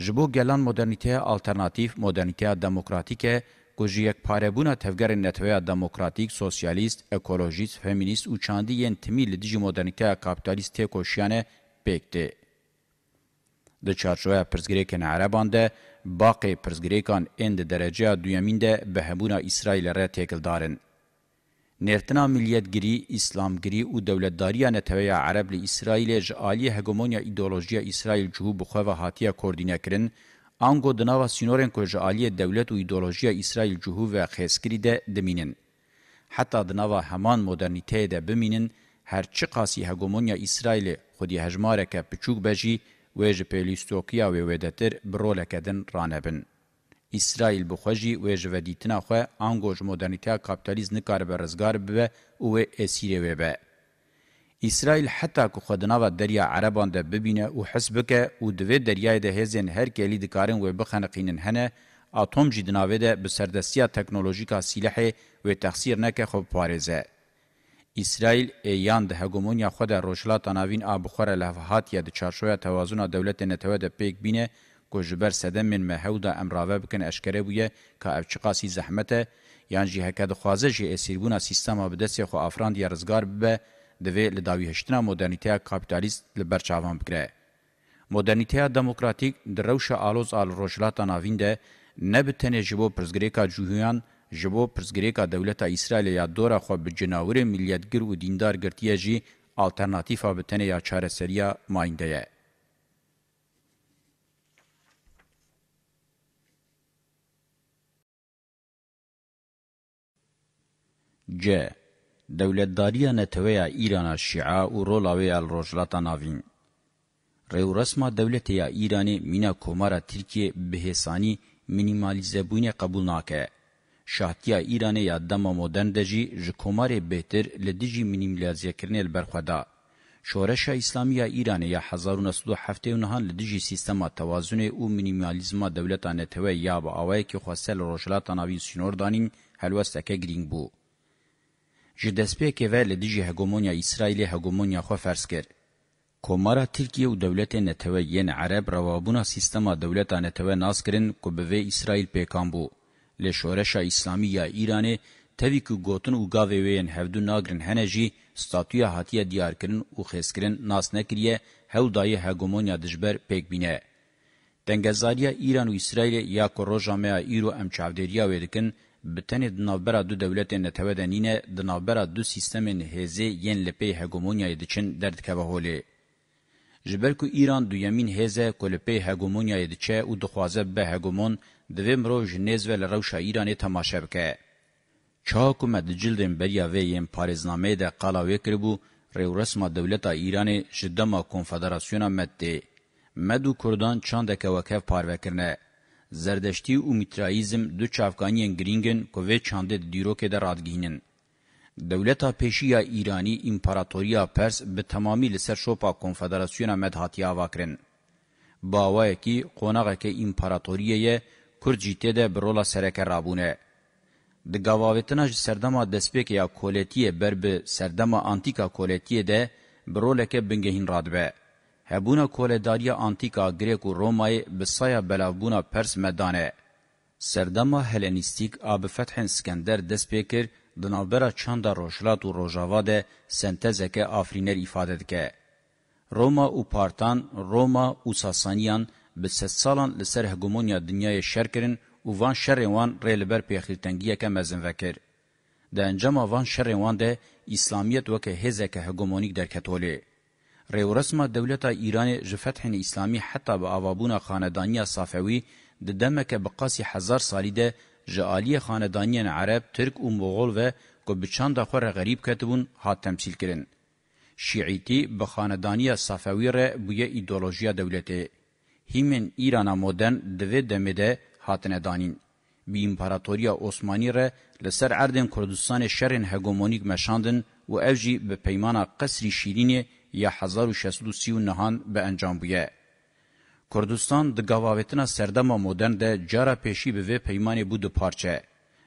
جبو گلان مدرنیته آلترناتیف مدرنیته دموکراتیکه کجی یک پاربونا تفگر نتویا دموکراتیک سوسیالیست اکولوژیست فمینیست او چاندی ین تمیل دیجی مدرنیته کاپیتالیست کوشیانه پکته د چارچوه پرزګریکن عربان ده باقی پرزګریکان اند درجه دویمین ده به همونه اسرائیل را تکل دارن نرتنا ملیتگری، اسلامگری و دولتداریا نتویا عرب لی اسرائیل جعالی هگمونیا ایدولوژیا اسرائیل جهو بخواه هاتیا کردینه کرن، آنگو دناوا سینورن که جعالی دولت و ایدولوژیا اسرائیل جهو و خیسکری ده دمینن. حتی دناوا همان مدرنیته ده بمینن، هرچی قاسی هگمونیا اسرائیل خودی هجماره که پچوک بجی و جپلیستوکیا و ویدتر برولکدن رانبن. اسرائیل بخوجی و جوادیتنا خو انګوج مدرنټیا کاپټالیزم نکار به رزګار به او اسیره و به اسرائیل حتی که خودنا و دریا عربان ده ببینه او حسب که او دوی دریای ده هزین هر کلی دکارن و بخنقینن هنه اتم جدناوه ده بسردستیا تکنولوژیکا سلاح و تخسیر نکه خوب پارزه. اسرائیل ایان ده هگمونیا خود روشلات آناوین آبخور لحفهات یا ده چارشوی توازن دولت نتوه ده پیک بینه کو جبر سده من مهودا امراوه بکن اشکره بویه که افچقاسی زحمته یان جی هکه دخوازه جی اسیربونا سیستما بدسی خو افران دی رزگار به دوی لداوی هشتنا مدرنیتیا کابیتالیست لبرچاوان بگره. مدرنیتیا دموکراتیک در روش آلوز آل روشلاتا ناوین ده نه بتنه جبو پرزگریکا جوهیان جبو پرزګریکا دولت اسرائیل یا دورا خو بجناور ملیتګر او دیندار ګرتیه جی الټرناتیو به تنه یا چاره سریه ماینده ج. دولتداریه نتویا ایران شیعه او رولاوی الروجلاتا ناوین. ریو رسما دولت یا ایرانی مینا کومارا ترکیه بهسانی مینیمالیزه بونه قبول ناکه. شاهتیا ایران یا دما مدرن دجی ژ کومار بهتر لدیجی مینیمالیزه کرنه البرخدا. شورش اسلامی یا ایران یا 1907 نهان لدیجی سیستما توازن او مینیمالیزما دولتانه توی یا با اوای کی خواسته لروجلاتا ناوین سینوردانین هلوستکه گرینگ بو. ji destpêkê ve li dijî hegemonya İsraîlê hegemonya xwe ferz kir. Komara Tirkiye û dewletê netewê yên Ereb rewabûna sîstema dewleta netewê nas kirin ku bi vê İsraîl pêkan bû. Lê şoreşa İslamî ya İranê tevî ku gotin û gavê wê yên hevdû nagirin hene jî statuya hatiye diyarkirin û xêzkirin nas nekiriye hewdayê hegemonya dijber pêk bîne. Dengezariya İran û İsraîlê ya ku roja me ya îro em çavdêriya wê dikin بتنی دنابرا دو دولتین نتوادنین دنابرا دو سیستمین هزه ین لپی هگومونیای دچن درد که هولی. جبر کو ایران دویمین هزه کلپی هگومونیای دچه او دخوازه به هگومون دوی مرو جنیز و لروش ایرانی تماشه بکه. چا حکومت جلدن بریا وی یم پاریزنامه ده قلاوی کربو ریو رسم دولت ایران جدما کنفدراسیون مد ده. مدو کردان چاندکه وکف پاروکرنه. زردشتي او میترائیزم دو چافکانین گرینگن کو وی چاند دیروکه در رادگینن دولتا پیشیا ایرانی امپراتوریا پرس به تمامی لسر شوپا کنفدراسیونا مدهاتیا واکرن باوای کی قونغه کی امپراتوریه کورجیته ده برولا سرکه رابونه د گاواوتنا سردما دسپیک یا کولتیه بر به سردما انتیکا کولتیه ده برولکه بنگهین رادبه هبونا کولداریا آنتیکا گریک و رومای بسایا بلاوبونا پرس مدانه. سردما هلنیستیک آب فتح سکندر دست پیکر دنابرا چند روشلات و روژاوا ده سنتزک آفرینر ایفاده دکه. روما و پارتان، روما و ساسانیان به ست سالان لسر هگومونیا دنیای شر کرن و وان شر وان ریلبر پیخیلتنگیه که مزن وکر. ده انجام وان شر وان ده اسلامیت وکه هزه که هگومونیک در کتوله. رئورسما دولتا ایران جفتحن اسلامی حتی با آوابون خاندانی صافوی د دمک بقاسی هزار سالی ده جعالی خاندانیان عرب، ترک و مغول و که بچاند خور غریب کتبون هات تمثیل کرن. شیعیتی به خاندانی صافوی ره بویه ایدولوژیا دولته. هیمن ایران مدرن دوه دمده هاتن دانین. بی امپراتوریا عثمانی ره لسر اردن کردستان شرن هگومونیک مشاندن و اوجی به پیمان قصری شیرینه یا 1639 به انجام بویه. کردستان د گاواویتنا سردما مدرن ده جارا پیشی به پیمانه بود دو پارچه.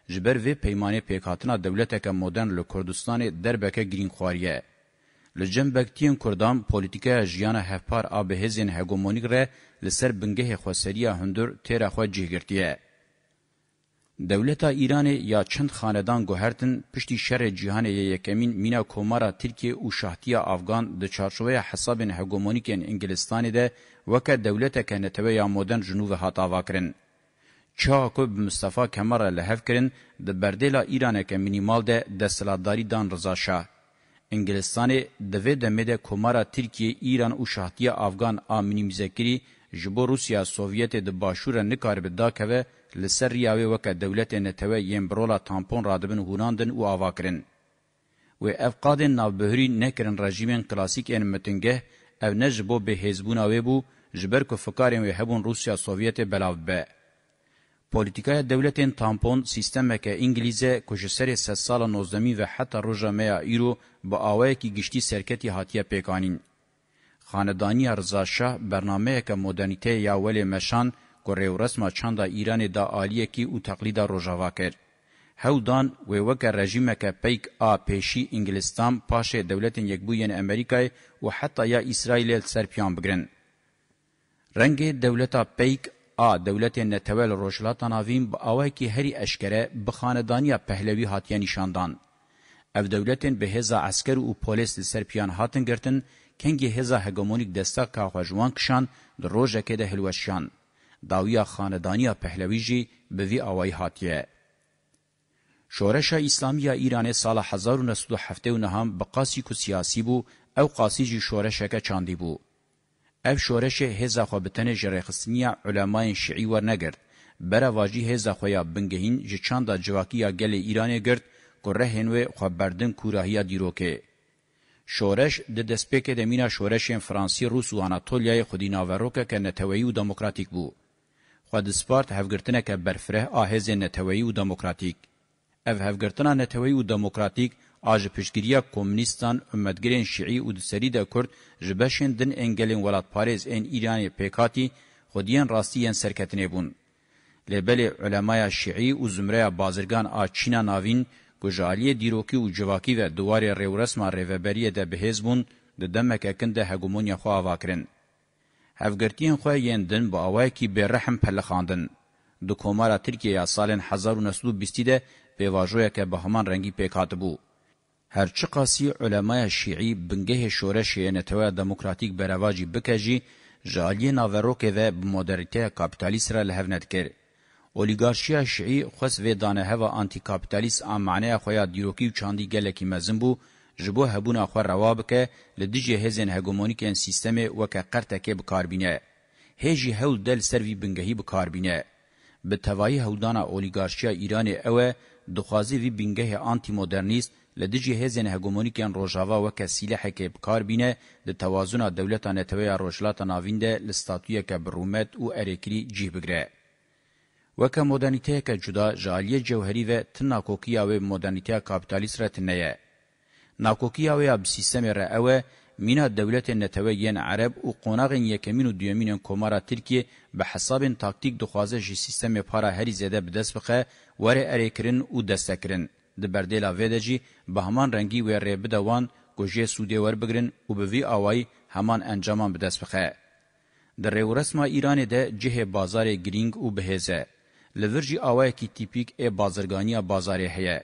جبر وی پیمانه پیکاتنا دولتک مدرن له کردستان دربکه گرین خواریه. لجن بکتین کردان پولیتیکا جیان هفپار آبهزین هگومونیک ره لسر بنگه خوسریه هندور تیره خواه جه گرتیه. دولتا ایران یا چند خاندان گوهرتن پشتی شر جهان یکمین مینا کومارا ترکیه او شاهتیا افغان د چارچوبه حساب هګومونیکن انګلستان ده وکه دولتا کنتوی یا مودن جنوب هاتا واکرن چاکوب مصطفی کمر له هفکرین د بردلا ایران کې مینیمال ده د سلاداری دان رضا شاه انګلستان د و د مده کومارا ترکیه ایران او شاهتیا افغان امنی مذکری جبو روسیا سوویت د باشور نه کار به دا کوي لسر یاوی وکا دولت نتوه یم برولا تامپون رادبن هوراندن و آواکرن. و افقادن نابهری نکرن رژیمن کلاسیک ان متنگه او نجبو به هزبونا ویبو جبر که فکارین وی هبون روسیا سوویت بلاو به. پولیتیکای دولتین تامپون سیستمک انگلیزه کجسر ست سال نوزدمی و حتی روژا میا ایرو با آوائی که گشتی سرکتی حاتیه پیکانین. خاندانی رزاشاه برنامه که مدرنیته یا ولی مشان که رو رسما چند ایران دا آلیه کی او تقلید روژاوا کرد. هودان و وک رژیم که پیک آ پیشی انگلستان پاش دولت یکبوین امریکای و حتی یا اسرائیل سرپیان بگرن. رنگ دولتا پیک آ دولت نتول روشلاتا ناویم با آوه که هری اشکره بخاندانیا پهلوی هاتیا نشاندان. او دولتین به هزا عسکر و پولیس سرپیان هاتن گرتن کنگی هزا هگمونیک دستا که خوژوان کشان در روژه که ده هلوشان. داویا خاندانیا پهلوی جی به وی اوای هاتیه. شورش اسلامی ایران سال 1979 به قاسی کو سیاسی بو او قاسی جی شورشکه چاندی بو. اف شورش هزا خو بتن جریخسنیا علماء شیعی ور نگرد. برا واجی هزا خویا بنگهین جی چاندا جواکیا گل ایران گرد کو رهنوی خو بردن کوراهیا دیروکه. شورش د دسپیکې د مینا شورش فرانسې روس او اناتولیای خودی ناوروکه ک نتوی او دموکراتیک بو خو د سپارت هفګرتنه ک برفره اهز نتوی او دموکراتیک اف هفګرتنه نتوی او دموکراتیک اج پیشګریه کمونیستان امتګرین شیعی او د سری د کورد جبشن دن انګلین ولات پاریز ان ایران پیکاتی خودین راستین سرکتنه بون لبل علماء شیعی او زمره بازرگان اچینا ناوین گوجالی دیروکی او جواکی و دوار ریورسما ریوبریه د بهزبون د دمک اکند هګومونیا خو اواکرین هفگرتین خو یندن با اوای کی به رحم پلخاندن د کومارا ترکیه یا سالن 1920 ده به واژویا که به همان رنگی پیکات بو هر چی قاسی علماء شیعی بنگه شورش نتوه دموکراتیک برواجی بکجی جالی ناوروکه و مدرته کاپیتالیست را لهونت کرد. اولیگارشیا شیعی خوست و دانه هوا آنتی کاپیتالیست آمانه خویا دیروکی و چاندی گلکی مزن بو جبو هبونا خو روا بکه لدیجه هزن هګومونیک ان سیستم وک قرتکه به کاربینه هجی هول دل سروی بنگهی به کاربینه به توای هودانا اولیگارشیا ایران او دخوازی وی بنگه آنتی مدرنیست لدیجه هزن هګومونیک ان روجاوا وک سلاح کې به کاربینه د توازن دولتانه توی روجلات ناوینده لستاتوی ک برومت او اریکری جیه بګره وکه مدرنیته که جدا جالیه جوهری و تناکوکیا و مدرنیته کابیتالیست را تنیه. ناکۆکییا وێ بسی سەمێرە ئەوە مینا دەولەتێن نەتەوە یەن عەرەب و قۆناغین یەکەمین و دویەمینên کۆمارا تیرکیە بە حسابین تاکتیک دixwaze ji sîstemê para herî zêde bi dest bixe were erêkirin û destekirin di berdêla vê de jî bi heman rengî wê rê bide wan ku jê sûdê werbigirin û bi vî awayî heman encaman bi dest bixe di rêwresma îranê de cihê bazarê girîng û bihêze li vir jî awayekî tîpîk ê bazirganiya bazarê heye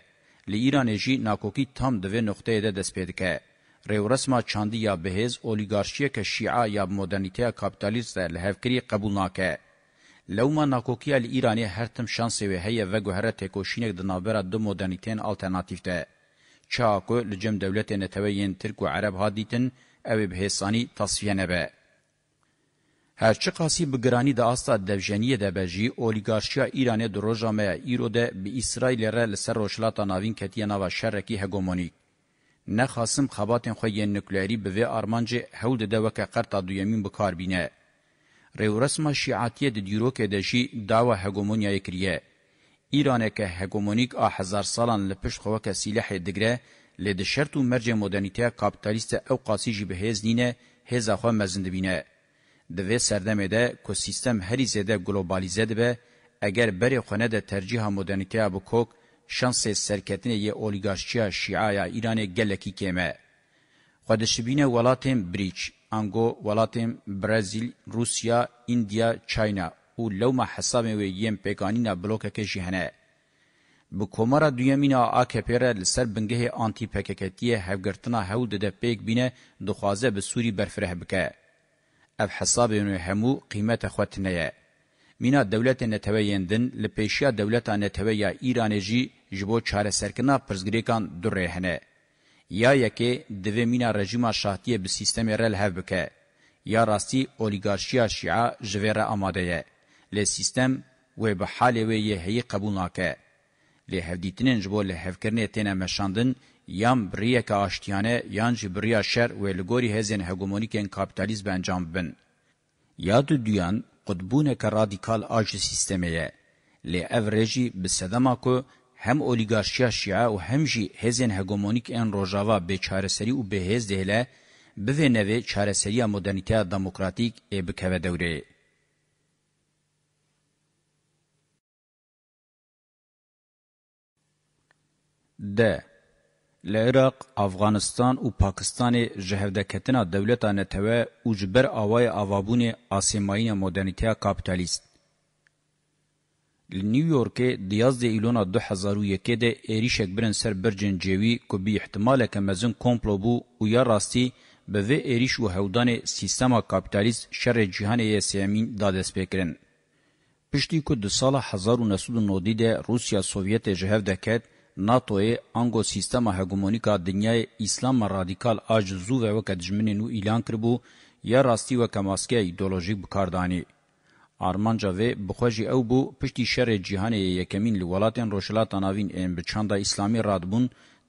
لی ایران جی ناکوکی تام دوی نقطه ده دست پیدا که. ریورسما چاندی یا بهز اولیگارشیه که شیعه یا مدرنیته کابیتالیست لحفکری قبول ناکه. لوما ناکوکیا لی ایرانی هر تم شانسی و هیه و گوهره تکوشینک دنابرا دو مدرنیتین آلترناتیف ده. چاکو لجم دولت نتوین ترک و عرب ها دیتن او بهسانی تصفیه نبه. هرچی قاسی بگرانی ده آستا دوجنیه ده بجی اولیگارشیا ایرانه در روژامه ایرو ده به اسرائیل ره لسر روشلاتا ناوین کتیه ناو شرکی هگومونیک. نخاسم خباتن خوی نکلیری به وی آرمانج هول ده وکه قرطا دویمین بکار بینه. ریورسما شیعاتیه ده دیروک ده جی داوا هگومونیا اکریه. ایرانه که هگومونیک آ هزار سالان لپش خوکه سیلح دگره لده شرط و مرج مدرنیته کابتالیست او قاسی جی به هز نینه هزا خواه مزندبینه. د وې سردمه ده کو سیستم هری زده گلوبالیزه ده به اگر بری خونه ده ترجیح مدرنیته ابو کوک شانس سرکتنه ی اولیگارشیا شیعه ایران گلکی کمه خودشبینه ولاتم بریچ انگو ولاتم برزیل روسیا اندیا چاینا او لوما حساب و یم پیکانینا بلوکه که جهنه بو کومارا دویمینا آکپیره لسر بنگه آنتی پککتیه هفگرتنا هول ده پیک بینه دخوازه به سوری برفره بکه. اف حسابین همو قیمت خوتنه مینا دولت نتویندن لپیشیا دولت نتویا ایرانجی جبو چاره سرکنا پرزګریکان دره هنه یا یکی دوی مینا رژیم شاهتی به سیستم رل هف بکه یا راستی اولیگارشیا شیعه جویره آماده یه لی سیستم و به حال و یه هی قبول ناکه لی هفدیتنین جبو لی هفکرنه تینه مشاندن یان بریه که آشتیانه یان جی بریا شر و لگوری هزین هگومونیکن کابیتالیزم انجام بن. یاد دویان قطبونه که رادیکال آج سیستمه یه. لی افریجی بسدما که هم اولیگارشیا شیعه و هم جی هزین هگومونیک ان روژاوا به چارسری و به هز دهله به نوی چارسری مدرنیته دموکراتیک ای بکوه دوره. ده لعراق، Afganistan û Pakistanê ji hevdeketina dewleta netewe û ji ber awayê avabûnê asêmayîna modernîteya kapîtalîst. Li New Yorkê di yazdê îlona 2001 de êrişek birin ser bircên cêwî ku bi ihtimaleke mezin komplo bû û ya rastî bi vê êriş û hewdanê sîstema kapîtalîst şerê cîhanê yê sêmîn da destpêkirin. Piştî ku di sala 1990 de Rusya Sovyetê ji hev deket, ناتوې انګو سیستم هګومونیکا دنیای اسلام رادیکال اجزو و وکدجمن نو اعلان کړبو یا راستي و کماسکه ایدئولوژیک بکاردانی آرمانجا و بخوجی او بو پشتی شر جهان یکمین لولاتن روشلات ناوین ام بچاندا اسلامی رادبون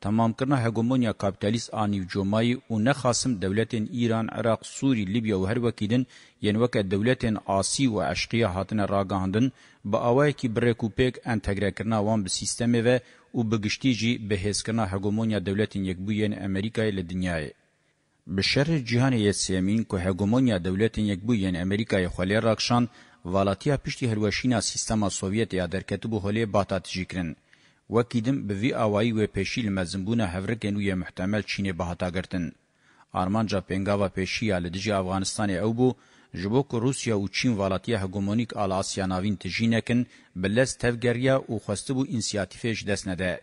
تمام کرنا هګومونیا کاپټالیست انیو جومای او نه خاصم دولتین ایران عراق سوری لیبیا او هر وکیدن یعنی وک دولتین آسی و اشقیا هاتنه راګاندن با اوای کی بریکوپیک انټګری کرنا وان به سیستم و û bi giştî jî bi hêzkirina hegemonya dewletên yekbûyên Amerîkayê li dinyayê. Bi şerê cîhanê yê sêmîn ku hegemonya dewletên yekbûyên Amerîkayê xwe lê rakşand, valatiya piştî hilweşîna sîstema Sovyetê ya derketibû holê batatîjî kirin. Wekî dim bi vî awayî wê pêşî li mezinbûna hevrikên wî yê muhtemel Çînê bihata girtin. Armanca pêngava pêşî ya li dijî Afganistanê ew bû, جبوک روسیا او چین والاتیا هګومونیک ال آسیا ناوین تجینکن بلس تفګریا او خوستبو انسیاتیفش دسنده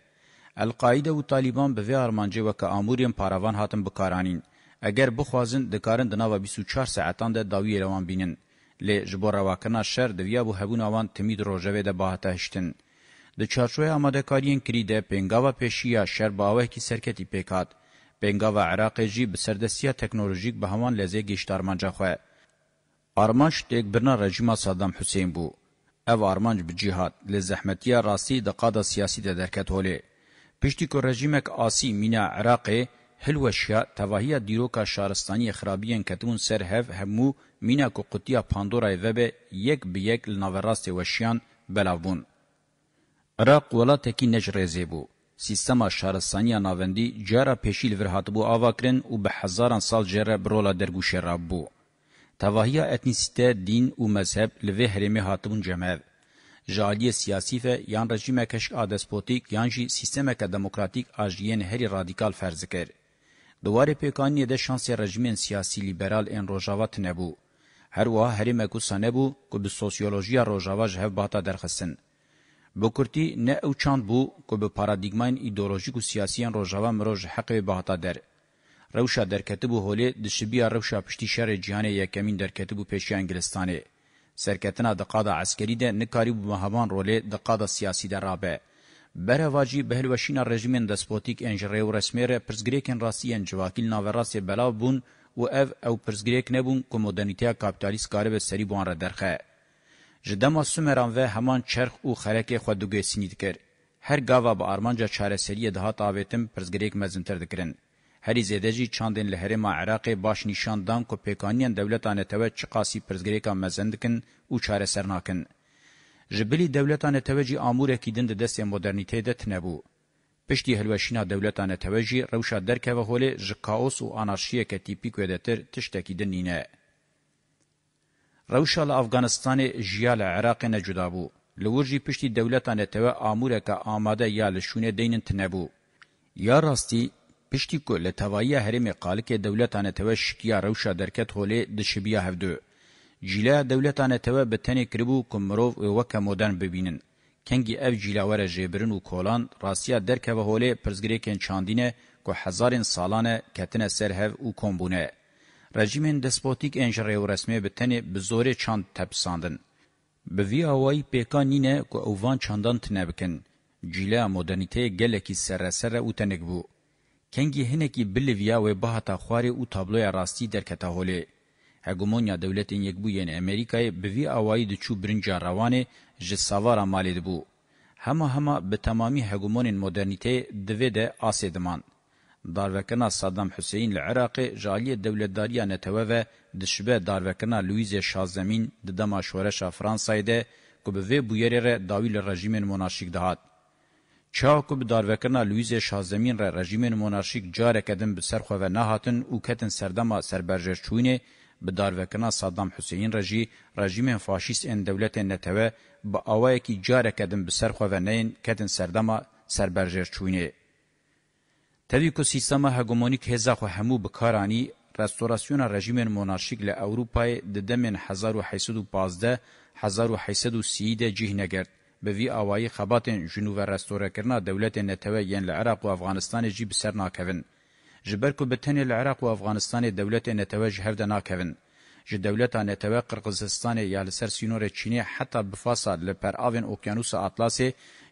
القاعده او طالبان به ارمانجه وک اموریم پاراوان هاتم بکارانین اگر بخوازن د کارن د ناو 24 ساعتان د داوی روان بینن ل جبور واکنا شر د ویا بو هبون اوان تمید روجوی د باهته هشتن د چارچوی آماده کارین کری د پنګاوا پېشیا شر باوه کی سرکتی پیکات پنګاوا عراق جی بسردسیا ټکنالوژیک به همان لزه گشتارمنجه خو Armanj tekbirna rejima Saddam Hüseyin bû. Ev armanj bi cihad li zehmetiya rastî di qada siyasî de derket holê. Piştî ku rejimek asî mîna Iraqê hilweşiya tevahiya dîroka şaristaniyê xirabiyên ketibûn ser hev hemû mîna ku qutiya Pandorayê vebe yek bi yek li naverastê weşiyan belav bûn. Iraq welatekî necrêzê bû. Sîstema şaristaniya navendî cara pêşî li vir hatibû avakirin û bi hezaran sal jere birola dergûşe rabû. تواهیا اتنیسیته دین او مذهب لوی هرمی هاتبون جمعو. جالی سیاسی و یان رژیم کشک آدسپوتیک یان جی سیستم که دموکراتیک آجین هری رادیکال فرض کرد. دوار پیکانی ده شانس رژیم سیاسی لیبرال این روژاوات نبو. هر وها هری مکوسا نبو که به سوسیولوژیا روژاوا جهو باتا درخستن. بکرتی نه او چاند بو که به پارادیگماین ایدولوژیک و سیاسیان روژاوا مروژ حق باتا درخستن. روشا درکتبو هولی د شبیا روشا پشتي شهر جهان یکمین درکتبو پېشي انګلستانه سرکتنا د قاده عسکری ده نکاری بو مهبان رولی د قاده سیاسی ده رابه برواجی بهلوشینا رژیمن دسپوتیک انجری و رسمی ر پرزګریکن روسیان جواکیل ناوراس بلا بون او اف او پرزګریک نبون کومودنیتیا کاپیتالیست کار به سری بوان را درخه جدما سومران و همان چرخ او خرک خودګې سنید کړ هر گاوا به ارمانجا چاره سری ده هات اوتم پرزګریک مزنتر دکرن هری زیدجی چاندن له هرما عراق باش نشاندان کو پیکانین دولتانه تو چ قاسی پرزګریکا مزندکن او چاره سرناکن جبلی دولتانه توجی امور کیدند دست مدرنیته دت نبو پشتی هلوشینا دولتانه توجی روشا درکه و هوله ژ کاوس او انارشیه ک تیپیک ودتر تشتکیدن نینه روشا له افغانستان جیال عراق نه جدا بو لورجی پشتی دولتانه تو امور ک آماده یا لشونه دینن تنبو یا راستی هشتی کو له توایی هرم قالک دولتانه تو شکیا روشا درکت هولی د شبیا هفدو جیلا دولتانه تو به تنه کربو کومرو وک مودن ببینن کنگی اف جیلا ور جبرن و کولان راسیا درک و هولی پرزګریکن چاندینه کو هزارن سالانه کتنه سرهو او کومبونه رژیمن دسپوتیک انجری و رسمی به تنه بزوره چاند تپساندن به وی هوای پیکانینه کو اووان چاندان تنه بکن جیلا مدرنیته گلکی سره سره او تنګ بو کنگی هنکی بلیویا و بهتا خواری او تابلوی راستی درکتا هولی. هگومونیا دولتین یک بو یین امریکای بوی اوایی دچو برنجا روانه جساوارا مالید بو. همه همه به تمامی هگومونین مدرنیته دوی ده آسی دمان. داروکنا صدام حسین لعراق جالی دولتداریا نتوه و دشبه داروکنا لویز شازمین ددما شورش فرانسای ده که به وی بویره داویل رژیم مناشک دهات. چاکو به داروکرنا لویز شازمین را رژیمین مونارشیک جاره کدن به سرخوه و نهاتن او کتن سردما سربرجر چوینه به داروکرنا صدام حسین رژی رژیم فاشیست ان دولت نتوه با اوای کی جاره کدن به سرخوه و نین کتن سردما سربرجر چوینه تدی کو سیستم هګومونیک هزا خو همو به کارانی رستوراسیون رژیم مونارشیک له اروپای د دمن 1815 1830 د جهنګرد به وی اوای خباتن جنوب رستوره کرنا دولت نتوه یان العراق و افغانستان جی بسر ناکوین جبر کو بتن العراق و افغانستان دولت نتوه جهف ناکوین ج دولت نتوه قرقزستان یا لسر سینور چینی حتی بفاصل لپر آوین اوکیانوس اطلسی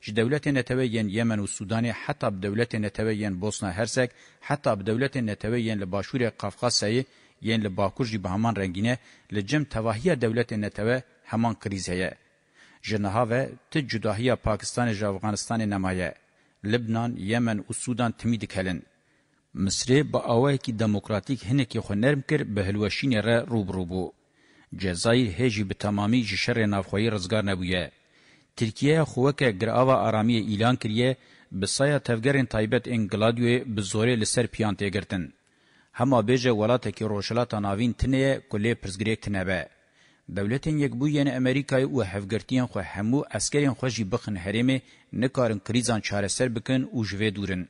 ج دولت نتوه یان یمن و سودان حتی بدولت نتوه یان بوسنا هرسک حتی بدولت نتوه یان لباشور قفقاسی یان لباکور جی بهمان رنگینه لجم تواهی دولت نتوه همان کریز هیه جنهاوه ته جداهیا پاکستان جا افغانستان نمایه لبنان یمن او سودان تمی دکلن مصر با اوه کی دموکراتیک هنه کی خو نرم کر به هلوشین را روبرو بو جزایر هجی به تمامی شر نافخوی رزگار نبویه ترکیه خوکه گراوا آرامی اعلان کریه بسایا تفگرین تایبت انگلادیو بزوری لسر پیانته گرتن هما بیجه ولاته کی روشلاتا ناوین تنه کلی پرزگریک تنه به دولتین یک بو یعنی امریکای او هفگرتیان خو همو عسکریان خو جی بخن هریمه نکارن کریزان چارسر بکن او جوه دورن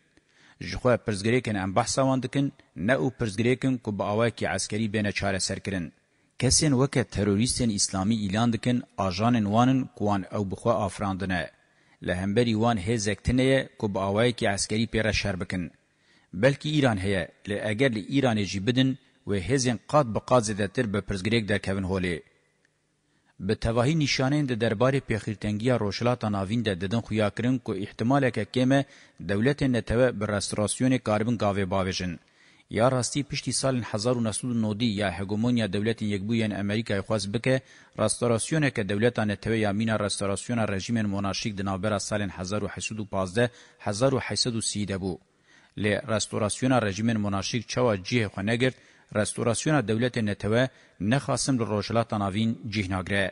جخوا پرزګریکن ام بحثا واندکن نه او پرزګریکن کو به اواکی عسکری بینه چارسر کرن کسین وک تروریستین اسلامی اعلان دکن اجان وانن کوان او بخوا افراندنه لهمبری وان هزکتنه کو به اواکی عسکری پیره شر بکن بلکی ایران هيا لأجر لإيران جي بدن و هزين قاد بقاد زدتر بپرزگريك در كوين هولي به توهی نشانین د دربار پیخیرتنگی روشلاتا ناوین ده ددن خویا کرن کو احتمال که کمه دولت نتوه به رستوراسیون کاربن گاوه باویجن. یا راستی پشتی سال 1990 یا هگمونیا دولت یکبوین امریکای خواست بکه رستوراسیون که دولتان توی یا مینا رستوراسیون رژیم مناشیک دنابرا سال 1815-1830 بو. لی رستوراسیون رژیم مناشیک چوا جیه خو نگرد رستوراسیون دولت نتوه نخاسم لروجلات ناوین جهناگره.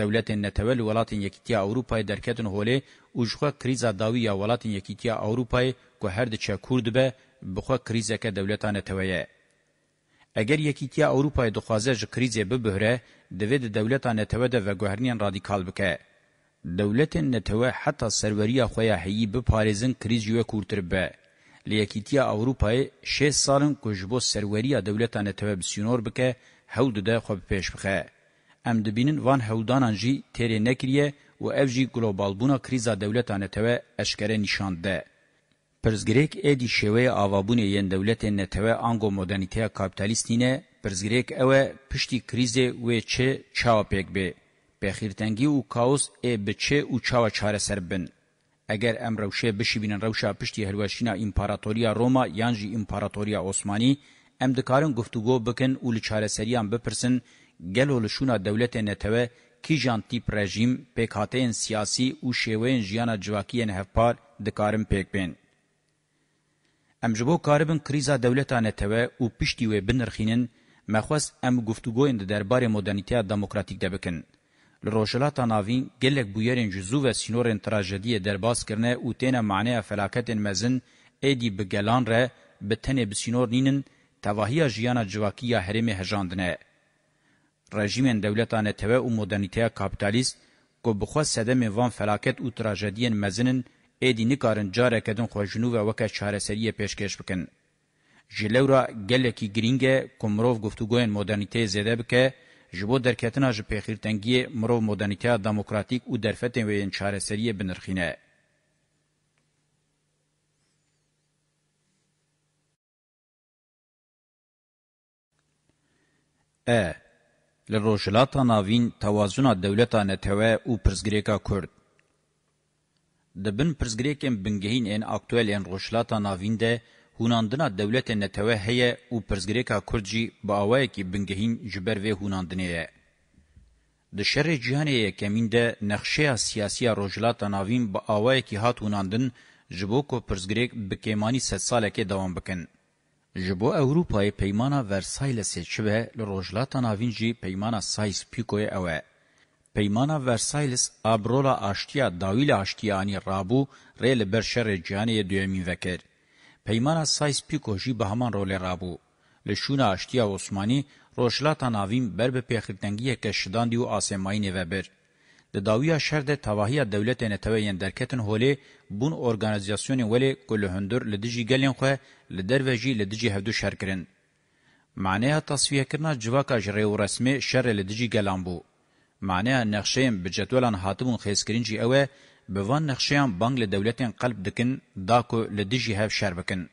دولت نتوه لولات یکیتیا اوروپای درکتن هوله اوجخوا کریزا داوی یا ولات یکیتیا اوروپای که هر دچه کرد به بخوا کریزا که دولت نتوه اگر یکیتیا اوروپای دخوازه ج کریزه ببهره دوید دولت نتوه ده و گوهرنین رادیکال بکه. دولت نتوه حتی سروری خویاهی بپارزن کریز یوه کورتر به. لیکیتیا اوروپای 6 سالن کوجبو سروریه دولتانه تبسیونور بکه هول ده خو پیش بخه ام دبینن وان هولدانان جی تری نکریه و اف جی گلوبال بونا کریزا دولتانه ته اشکره نشانده پرزګریک ادي شوی اوابونه یین دولت نه ته انګو مدرنټیا کاپټالیستینه پرزګریک اوه پشتي کریزه و چه چاو پک به بخیرتنګي او کاوس ای بچه او چاو چاره سربن اگر ام روشه بشی بینن روشا پشتی هلوشینا امپراتوریا روما یانجی امپراتوریا عثمانی ام دکارن گفتگو بکن او لچاره سریان بپرسن گلو لشونا دولت نتوه کی جان تیپ رژیم پیکاتین سیاسی او شیوین جیانا جواکیین هفپار دکارن پیک بین. ام جبو کاربن کریزا دولتا نتوه او پشتی و بنرخینن مخواست ام گفتگوین دربار مدرنیتیا دموکراتیک ده بکن. لروجلاتا ناوین گلک بویرین جزو و سینورین تراجدی درباس کرنه او تینا معنی فلاکتین مزن ایدی بگلان ره به تنه بسینور نینن تواهی جیانا جواکی هرم هجاندنه. رژیم دولتان توه و مدرنیته کابیتالیست که بخوا سدم وان فلاکت و تراجدین مزنن ایدی نکارن جاره کدن خوشنو و وکه چهارسریه پیشکش بکن. جلورا گلکی گرینگه کمروف گفتگوین مدرنیته زیده بکه جبو درکتنا ژ پخیرتنگی مرو مدرنیته دموکراتیک او درفتن وین چارەسەریه بنرخینه ا لروجلاتا ناوین توازن دولتا نتوه او پرزګریکا کورد د بن پرزګریکم بنګهین ان اکټوال ان روجلاتا ناوین ده هوناندنا دولت نتوه هي او پرزګریکا کورجی با اوای کی بنګهین جبر و هوناندنه د شر جهانی کمینده نقشه سیاسی روجلات ناوین با اوای کی هات هوناندن جبو کو پرزګریک بکیمانی 100 ساله کې دوام بکن جبو اوروپای پیمانا ورسایل سچبه لروجلات ناوین جی پیمانا سایس پیکو اوه پیمانا ورسایلس ابرولا آشتیا داویل آشتیانی رابو ریل برشر جهانی دویمین وکر پیمان سایسپیکوژی به همان رول رابو لشون اشتیا عثماني روشلاتا ناویم بر به پیخلتنگی کشدان دیو آسمایی نوبر. د داویا شر د تواهی دولت نتوین درکتن هولی بون اورگانیزاسیون ولی کل هندور لدیجی گلین خو لدروجی لدیجی هفدو شر کرن. معنی تصفیه کرنا جواکا جری و رسمی شر لدیجی گلان بو. معنی نقشیم بجدولان هاتبون خیز کرنجی اوه به وان نقشیان بانگ له دولتین قلب دکن دا کو له دجی هف شر بکن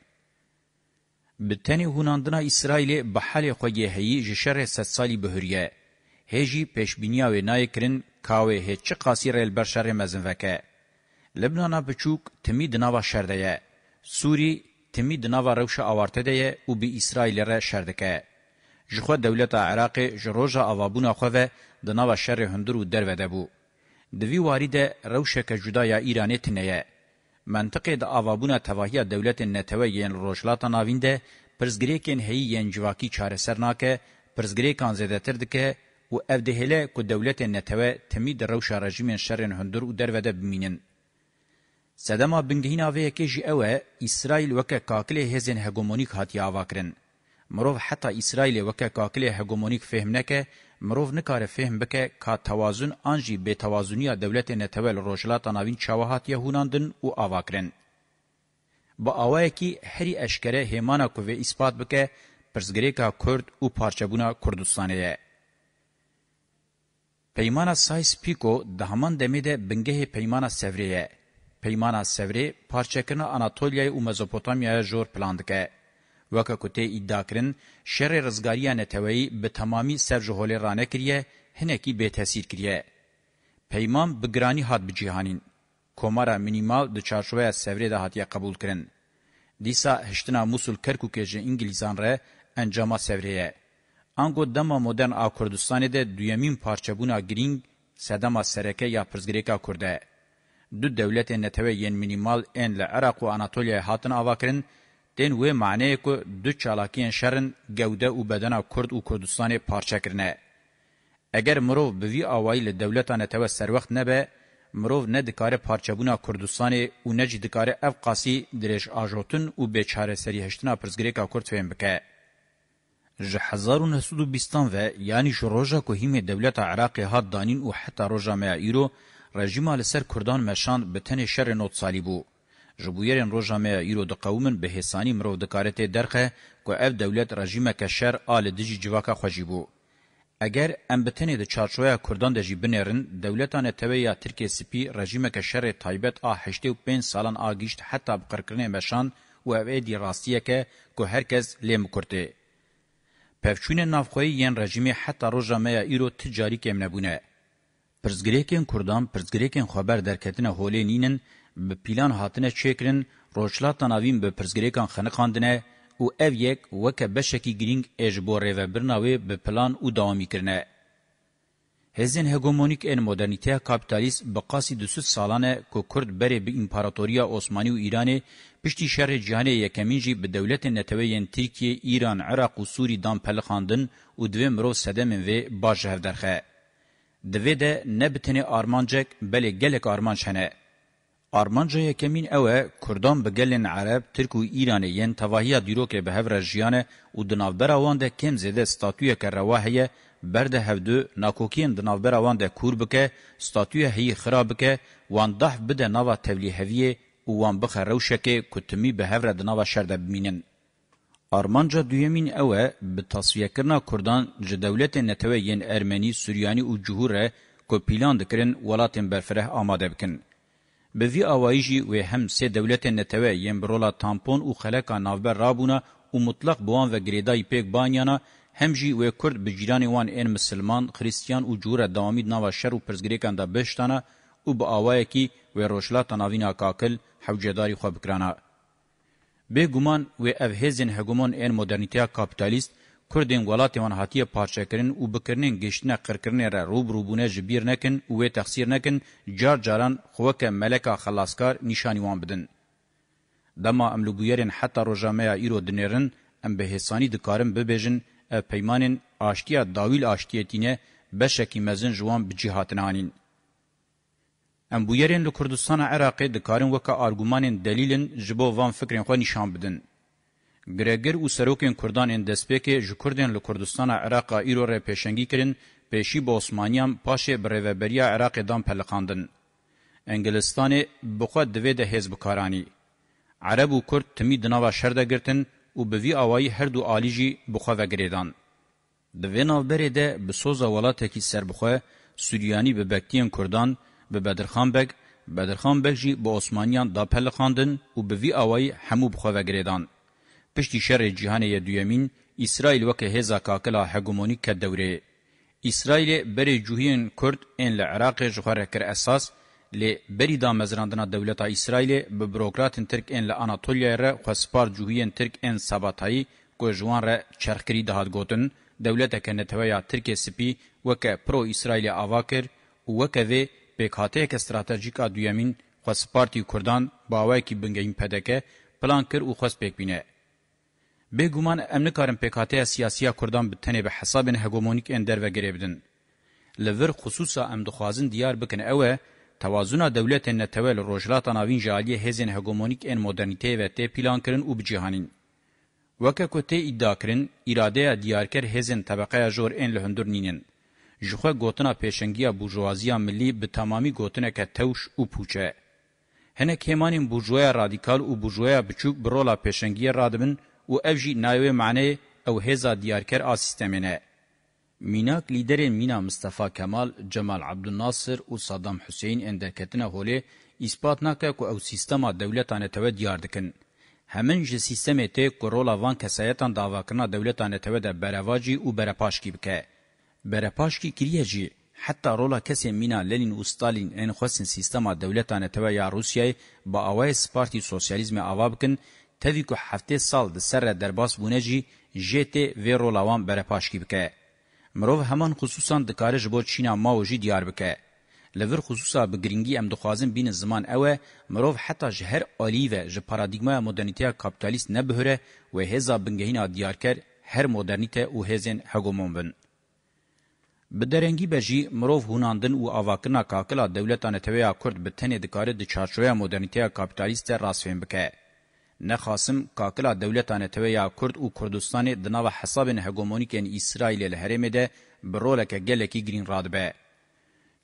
به تنی هوناندنا اسرائیل به حال خو یهی جشر ست سالی بهریه هجی پیش بینیا و نای کرن کاوه هچ قاسیر البشر مزن وکه لبنانا بچوک تمی دناوا شردهه سوری تمی دناوا روشه آورته ده او به اسرائیل را شردکه جخوا دولت عراق جروجا اوابونا خو و دناوا شر هندرو درو ده بو دوی واری ده روشک جدایا ایرانی تنیه. منطقه ده آوابونا تواهی دولت نتوه ین روشلاتا ناوین ده پرزگریکین هی ین جواکی چاره سرناکه پرزگریکان زیده تردکه و او دهله که دولت نتوه تمی ده روش رژیم شرین هندر و دروده بمینن. سدما بنگهین آوه که جی اوه اسرائیل وکه کاکل هزین هگومونیک هاتی آوا کرن. مروف حتی اسرائیل وکه کاکل هگومونیک فهم نکه مرov nikare fêhm bike ka tewazun an jî bêtewazuniya dewletê netevel rojhilata navîn çawahatiye hûnandin û avakirin. Bi awayekî herî eşkere hêmana ku vê îspat bike pirsgirêka Kurd û parçebûna Kurdistanê ye. Peymana Sykes-Picot di heman demê de bingehê Peymana Sevrê ye. Peymana Sevrê parçekirina Anatoliyayê û Mezopotamyayê jor plan dike. وکه کته ادعا کرن شر رزګاریا نتوی به تمامی سرجهول رانه کریه هنکی به تاثیر کریه پیمان بگرانی هات به جهانین کومارا مینیمال د چارشوه سوری ده هاتیه قبول کرن دیسا هشتنا موسول کرکوکه جه انگلیزان ره انجاما سوریه انگو دما مدرن آ کردستان ده دویمین پارچبونا گرینگ سدما سرکه یا پرزگریکا کرده دو دولت نتوی ین مینیمال ان لعراق و اناتولیا هاتن آواکرن کرن دین و معنی کو دو چالاکین شرن گوده او بدن کرد او کردستان پارچه کرنه اگر مرو به وی اوایل دولتانه تو سر وخت نه به مرو نه دکاره پارچهبونا کردستان او نه دکاره افقاسی درش اجوتن او بیچاره سری هشتنا پرزګریکا کورت فهم بکه ژ 1920 و یعنی شروجا کو هیم دولت عراق هات دانین او حتی روجا ما ایرو رژیم ال سر کردان مشان به تن شر نوت صلیبو جبویرن روجامه ایرو د قومن به حسانی مرو د کارته درخه کو اف دولت رژیمه که شر آل دجی جواکا خوجیبو اگر امبتنی د چارچویا کردان د جیبنرن دولتانه تویا ترکیه سپی رژیمه که شر تایبت آ 85 سالان آگیشت حتی بقرکرنه مشان و او دی راستیه که که هرکس لیم کرده. پفچون نافخوی ین رژیمی حتی روجامه ایرو تجاری کم نبونه. پرزګریکین کوردان پرزګریکین خبر درکتنه هولې نینن به پیلان هاتنه چیکرین روشلاتا ناویم به پرزگریکان خنقاندنه او اف یک وکه بشکی گرینگ اجبوره و برناوی به پلان او دوامی کرنه. هزین هگومونیک این مدرنیته کابیتالیست بقاسی دو سوت سالانه که کرد بره به امپاراتوریا عثمانی و ایرانه پشتی شهر جهانه یکمینجی به دولت نتوین ترکیه، ایران، عراق و سوری دان پلخاندن و دوی مرو سدمن و باشه هفدرخه. دوی ده نبتنه آرمانجک بله گلک آرمانش هنه. آرمانجا یکمین اوه کردان بگلن عرب ترک و ایرانه ین تواهی دیروک به هفر جیانه و دنافبراوان ده کم زیده ستاتوی که رواهیه برده هفدو ناکوکین دنافبراوان ده کور بکه ستاتوی هی خراب بکه وان دحف بده ناوا تولیهویه و وان بخه روشکه کتمی به هفر دناوا شرده بمینن. آرمانجا دویمین اوه به تصفیه کرنا کردان جه دولت نتوه ین ارمنی، سوریانی و جهوره که پیلان دکرن ولاتین برفره آماده بکن. به وی اوایجی و هم سه دولت نتوه یم برولا تامپون او خلکا ناوبر رابونا او مطلق بوان و گریدای پیک بانیانا هم جی و کرد بجیران وان ان مسلمان خریستیان او جوره دوامی ناوا شر او پرزګریکان د بشتانه او به اوای کی و روشلا تناوینا کاکل حوجداري خو بکرانا به ګومان و افهزن هګومون ان مدرنټیا کاپټالیست Kurdên welatê wan hatiye parçekirin û bikirinin giştina qirkirinê re rûbrûbûne ji bîr nekin û wê texsîr nekin, car caran xweke meleka xelaskar nîşanî wan bidin. Dema em li bûyerên heta rojameya îro dinêrin, em bi hêsanî dikarin bibêjin ev peymanên aştiya dawîl aştiyetîne beşekî mezin ji wan bi cîhatin anîn. Em bûyerên li Kurdistana Iraqê dikarin weka argumanên delîlin ji bo van fikrên xwe nîşan bidin. ګریګر او سروکین کوردانین دسپېکې ژ کوردین له کوردستان عراق ایرو ر پېشنګي کړي پېشي بوسمانیان پاشه برېوبریا عراق دام پلقاندن انګلستان بخو د وې د حزب کارانی عرب او کورد تمی د نوو شرده ګرتن او به وی اوای هر دو عالیجی بخو وګریدان د ویناو بری ده به سوزا ولاته کی سربخه سوریانی به بکتین کردان به بدرخان بک بدرخان بک جی به عثمانیان دا پل خاندن و به وی آوائی همو بخواه گریدان. پشتی شر جهانی دویمین اسرائیل وکه هزا کاکلا هگمونیک کدوره اسرائیل بری جوهین کرد ان لعراق جخوره کر اساس لی بری دا مزراندنا دولتا اسرائیل به بروکراتن ترک ان لاناتولیا را خسپار جوهین ترک ان ساباتایی که جوان را چرخکری دهات گوتن دولتا که نتویا ترک سپی وکه پرو اسرائیل آوا کر وکه وی پیکاته که استراتیجیکا دویمین خسپارتی کردان باوای کی بنگین پدکه پلان کر او خس پیک بینه به گومان ام نکارن پکاته سیاسیا کردان به تنه به حساب هگمونیک اندر و گریبدن. لور خصوصا ام دخوازن دیار بکن اوه توازن دولت نتویل روجلات ناوین جالی هزین هگمونیک ان مدرنیته و تی پلان کرن او بجهانین. وکه کو تی ادعا کرن اراده دیارکر هزین طبقه جور ان لهندر نینن. جخه گوتنا پیشنگیا بورژوازیا ملی به تمامی گوتنه که توش او پوچه. هنه کمانین بورژویا رادیکال او بورژویا بچوک برولا پیشنگیا رادبن و افجی نایوه معنی او هزا دیارکر آسیستمینه. میناک لیدرین مینا مصطفی کمال، جمال عبدالناصر و صدام حسین اندرکتن هوله اثبات نکه که او سیستما دولتانه توه دیار دکن. همین جه سیستمه ته کرولا وان کسایتان داواکرنا دولتانه توه ده برواجی و برپاشکی بکه. برپاشکی کریه جی، حتی رولا کسی مینا لنین و ستالین این خواستن سیستما دولتانه توه یا روسیه با اوای سپارتی سوسیالیزم آوا بکن، تدی کو هفته سال د سره درباس بونه جی جته و رولوان بره پاشکی بکه مرو همان خصوصا د کارج بو چینا ما وجی دیار بکه لور خصوصا به گرینگی ام دخوازم بین زمان اوه مرو حتی جهر الیو ژ پارادایگما مدرنیته کاپیتالیست نه بهره و هزا بنگهینا دیارکر هر مدرنیته او هزن هگومون بن به درنګي بجی مرو هوناندن او اواکنا کاکلا دولتانه تویا کورد به تنه د کار د چارچویا مدرنیته کاپیتالیست راسفین بکه نخاسم کاکلا دولتان تویا کرد او کردستان دناو حساب هگومونیکن اسرائیل لحرم ده برولک گلکی گرین رادبه.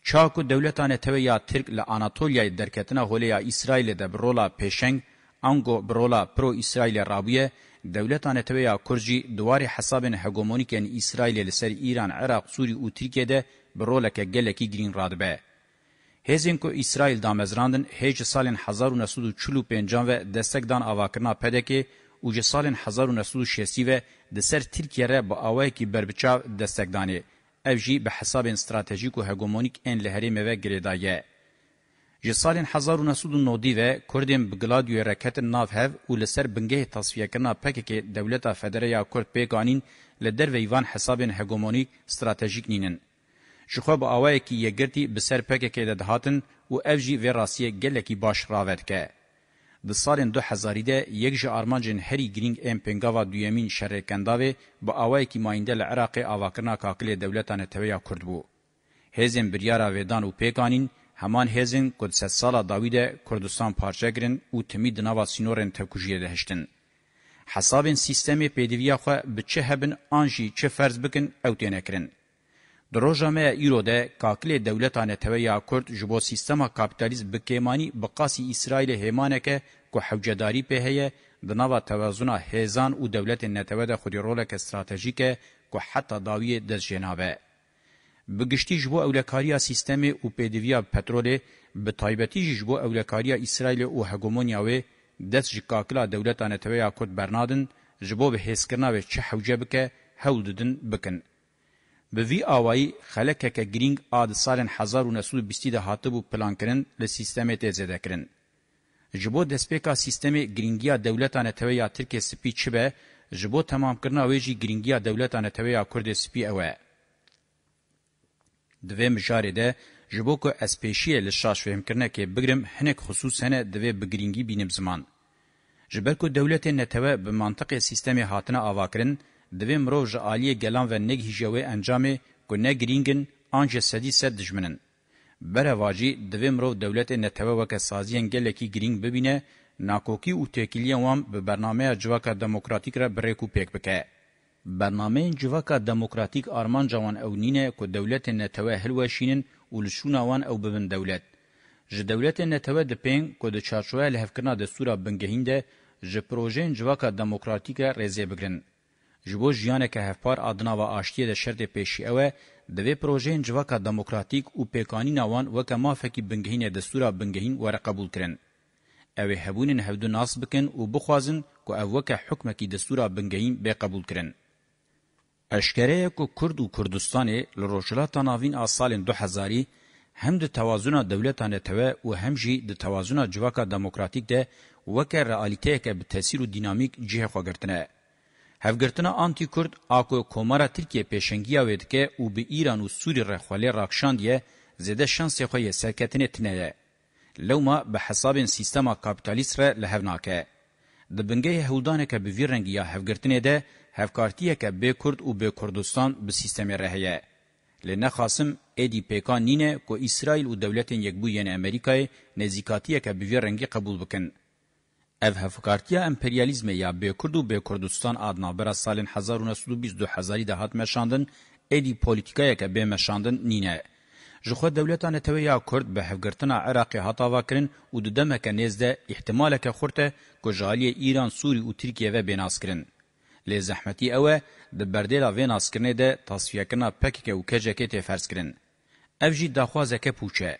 چاکو دولتان تویا ترک لاناتولیای درکتنا هولیا اسرائیل ده برولا پیشنگ انگو برولا پرو اسرائیل رابیه دولتان تویا کرجی دوار حساب هگومونیکن اسرائیل لسر ایران، عراق، سوری او ترکیه ده برولک گلکی گرین رادبه. هزین کو اسرائیل دا مزراندن هج سالن 1945 و دستک دان اواکرنا پدکی او ج سالن 1960 و د سر ترکیه را با اوای کی بربچاو دستک دانی اف جی به حساب استراتژیک او هګومونیک ان لهری مې ګریدایه ج سالن 1990 و کوردم بګلادیو رکت ناف هف او لسر بنګه تصفیه کنا پککی دولت فدرالیا کورد پیګانین لدر ویوان حساب هګومونیک استراتژیک نینن جخوا با آوائکی یگرتی بسر پککی ده دهاتن و او جی وی راسیه گلکی باش راوت که. د سالن 2000 ده یک ژ ارمانجن هری گرینگ ام پنگاوا دویمین شرکنداوی با اوای کی مایندل عراق اواکرنا کاکل دولتانه تویا کورد بو هزن بریارا ودان او پیکانین همان هزن کود ست سالا داوید کردستان پارچه گرن او تمی دناوا سینورن تکوجیه دهشتن حسابن سیستم پیدویا خو بچه هبن آنجی چه فرض بکن او تینه کرن دروژه مه ایرو ده کاکلی دولتانه توی یا کرد جبو سیستما کپیتالیزم بکیمانی بقاسی اسرائیل هیمانه که که حوجداری په هیه دنوا توازن هیزان او دولت نتوه ده خودی رولک استراتژیک که حتی داوی دز جنابه. بگشتی جبو اولکاریا سیستم او پیدویا پترول به تایبتی جبو اولکاریا اسرائیل او هگومونیاوی دست جکاکلا دولتانه توی یا کرد برنادن جبو به حس کرنا و چه حوجه بکه هول ددن بکن. به وی آوایی خلکه که گرینگ آد سالن هزار و نسود بیستی ده هاتبو پلان کرن لسیستمه تیزده کرن. جبو دسپیکا سیستم گرینگیا دولتانه تویا ترکیه سپی چی به جبو تمام کرنا ویجی گرینگیا دولتانه تویا کرد سپی اوه. دوی مجاره ده جبو که اسپیشیه لشاش فهم کرنه که بگرم هنک خصوص هنه دوی بگرینگی بینیم زمان. جبر که دولت نتوه به منطق سیستم هاتنه آواکرن، divê mirov ji aliyê gelan ve negihîje wê encamê ku ne girîngin an ji sedî sed dijminin. Berevacî divê mirov dewletê netewê weke saziyên gelekî girîng bibîne, nakokî û têkiliyên wan bi bernameya civaka demokratîk re birêk û pêk bike. Bernameyên civaka demokratîk armanca wan ew nîne ku dewletên netewê hilweşînin û li şûna wan ew bibin dewlet. Ji dewletên netewê dipên ku di çarçoya lihevkirina destûra bingehîn de ji projeyên civaka demokratîk re rêzê bigirin. جبو جیانه که هفپار ادنا و آشتی ده شرط پیشی اوه د وی پروژې جوکا دموکراتیک او پیکانی نوان وک مافکی بنګهینه دستورا بنګهین ور قبول کړي او هبونن هبدو ناس بکن او بخوازن کو او وک حکم کی دستورا بنګهین به قبول کړي اشکره کو کرد او کردستان لروشلا تناوین اصال 2000 هم د توازن دولتانه ته او هم جی د توازن جوکا دموکراتیک ده وک رئالیته کې به تاثیر او دینامیک جهه خوګرتنه هفگرتنا آنتی کورد آکو کومارا ترکیه پیشنگیا وید که او به ایران و سوری رخوالی راکشاندیه زده شانس خوی سرکتنه تنه لو ما به حساب سیستما کابیتالیست را لهوناکه د بنګي هودانه کې به ویرنګ یا هفګرتنه ده هفکارتیه کې به کورد او به کردستان به سیستم رهیه لنه خاصم ادی پیکان نینه کو اسرائیل او دولتین یکبو یعنی امریکای نزیکاتیه کې به ویرنګ قبول وکړي Ev hevkartiya emperyalizme ya Bêkurd û Bêkurdistan adna bera salên 1922 hezarî de hat meşandin, êdî polîtikayeke bê meşandin nîne. Ji xwe dewleta netewê ya Kurd bi hevgirtina Iraqê hata vakirin û di demeke nêz de ihtimaleke xurt e ku ji aliyê Îran, Sûrî û Tirkiye ve bênas kirin. Lê zehmetî ew e di berdêla vê naskirinê de tasfiyekirina pekeke û kecekê tê ferz kirin. Ev jî daxwazeke pûç e.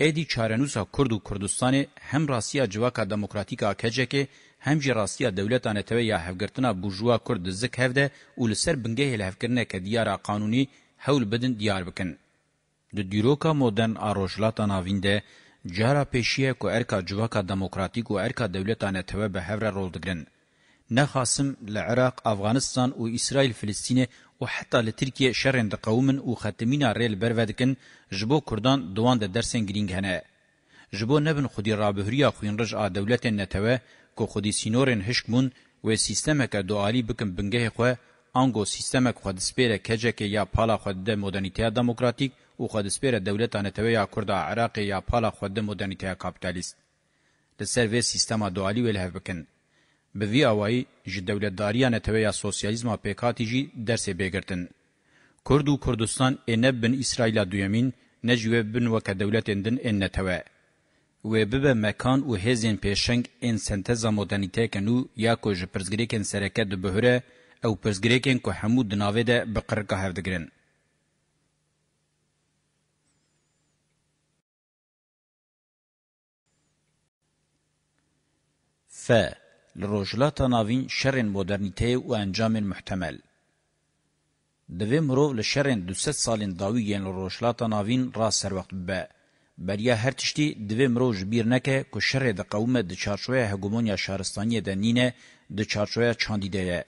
ادی چارنوسا کورد و کوردستان هم راستیا جواکا دموکراتیکا کجکه هم جی راستیا دولتانه توی یا هفگرتنا بورژوا کورد زک هفده او لسر بنگه هفگرنه که دیارا قانونی هول بدن دیار بکن. د دیروکا مدرن آروجلاتا ناوینده جارا پیشیه کو ارکا جواکا دموکراتیک و ارکا دولتانه توی به هفره رول دگرن. نخاسم لعراق، افغانستان و اسرائیل فلسطینه و حتی لترکیه شرین دقومن و ختمینا ریل برودکن جبو کردان دوان ده درسن گرینگ هنه. جبو نبن خودی رابهریا خوین رجع دولت نتوه که خودی سینورین هشکمون و سیستمک دوالی بکن بنگه خواه انګو سیستمک خودسپیره کجکه یا پالا خود د مدرنټیا دموکراتیک او خودسپیره دولتانه توی یا کورد عراق یا پالا خود د مدرنټیا کاپټالیست د سرویس سیستما دوالی ویل هبکن به وی اوای ج دولتداریه نتویا سوسیالیزم پکاتی جی درس بگرتن کورد و کردستان انب بن اسرائیل دویمین نجوه بن وک دولت اندن ان نتوه و به مکان او هزین پیشنگ ان سنتزا مدرنیته کنو یا کو ج پرزګریکن سرکه د بهره او پرزګریکن کو حمود ناوه ده بقرقه هفدګرن ف لروجلاتا ناوین شرن مدرنیته و انجام محتمل. دوی مرو لشرن دوست سالین داویین لروجلاتا ناوین را سر وقت ببه. بریا هر تشتی دوی مرو جبیر نکه که شر ده قومه ده چارچوه هگومونیا شهرستانی ده نینه ده چارچوه چاندیده یه.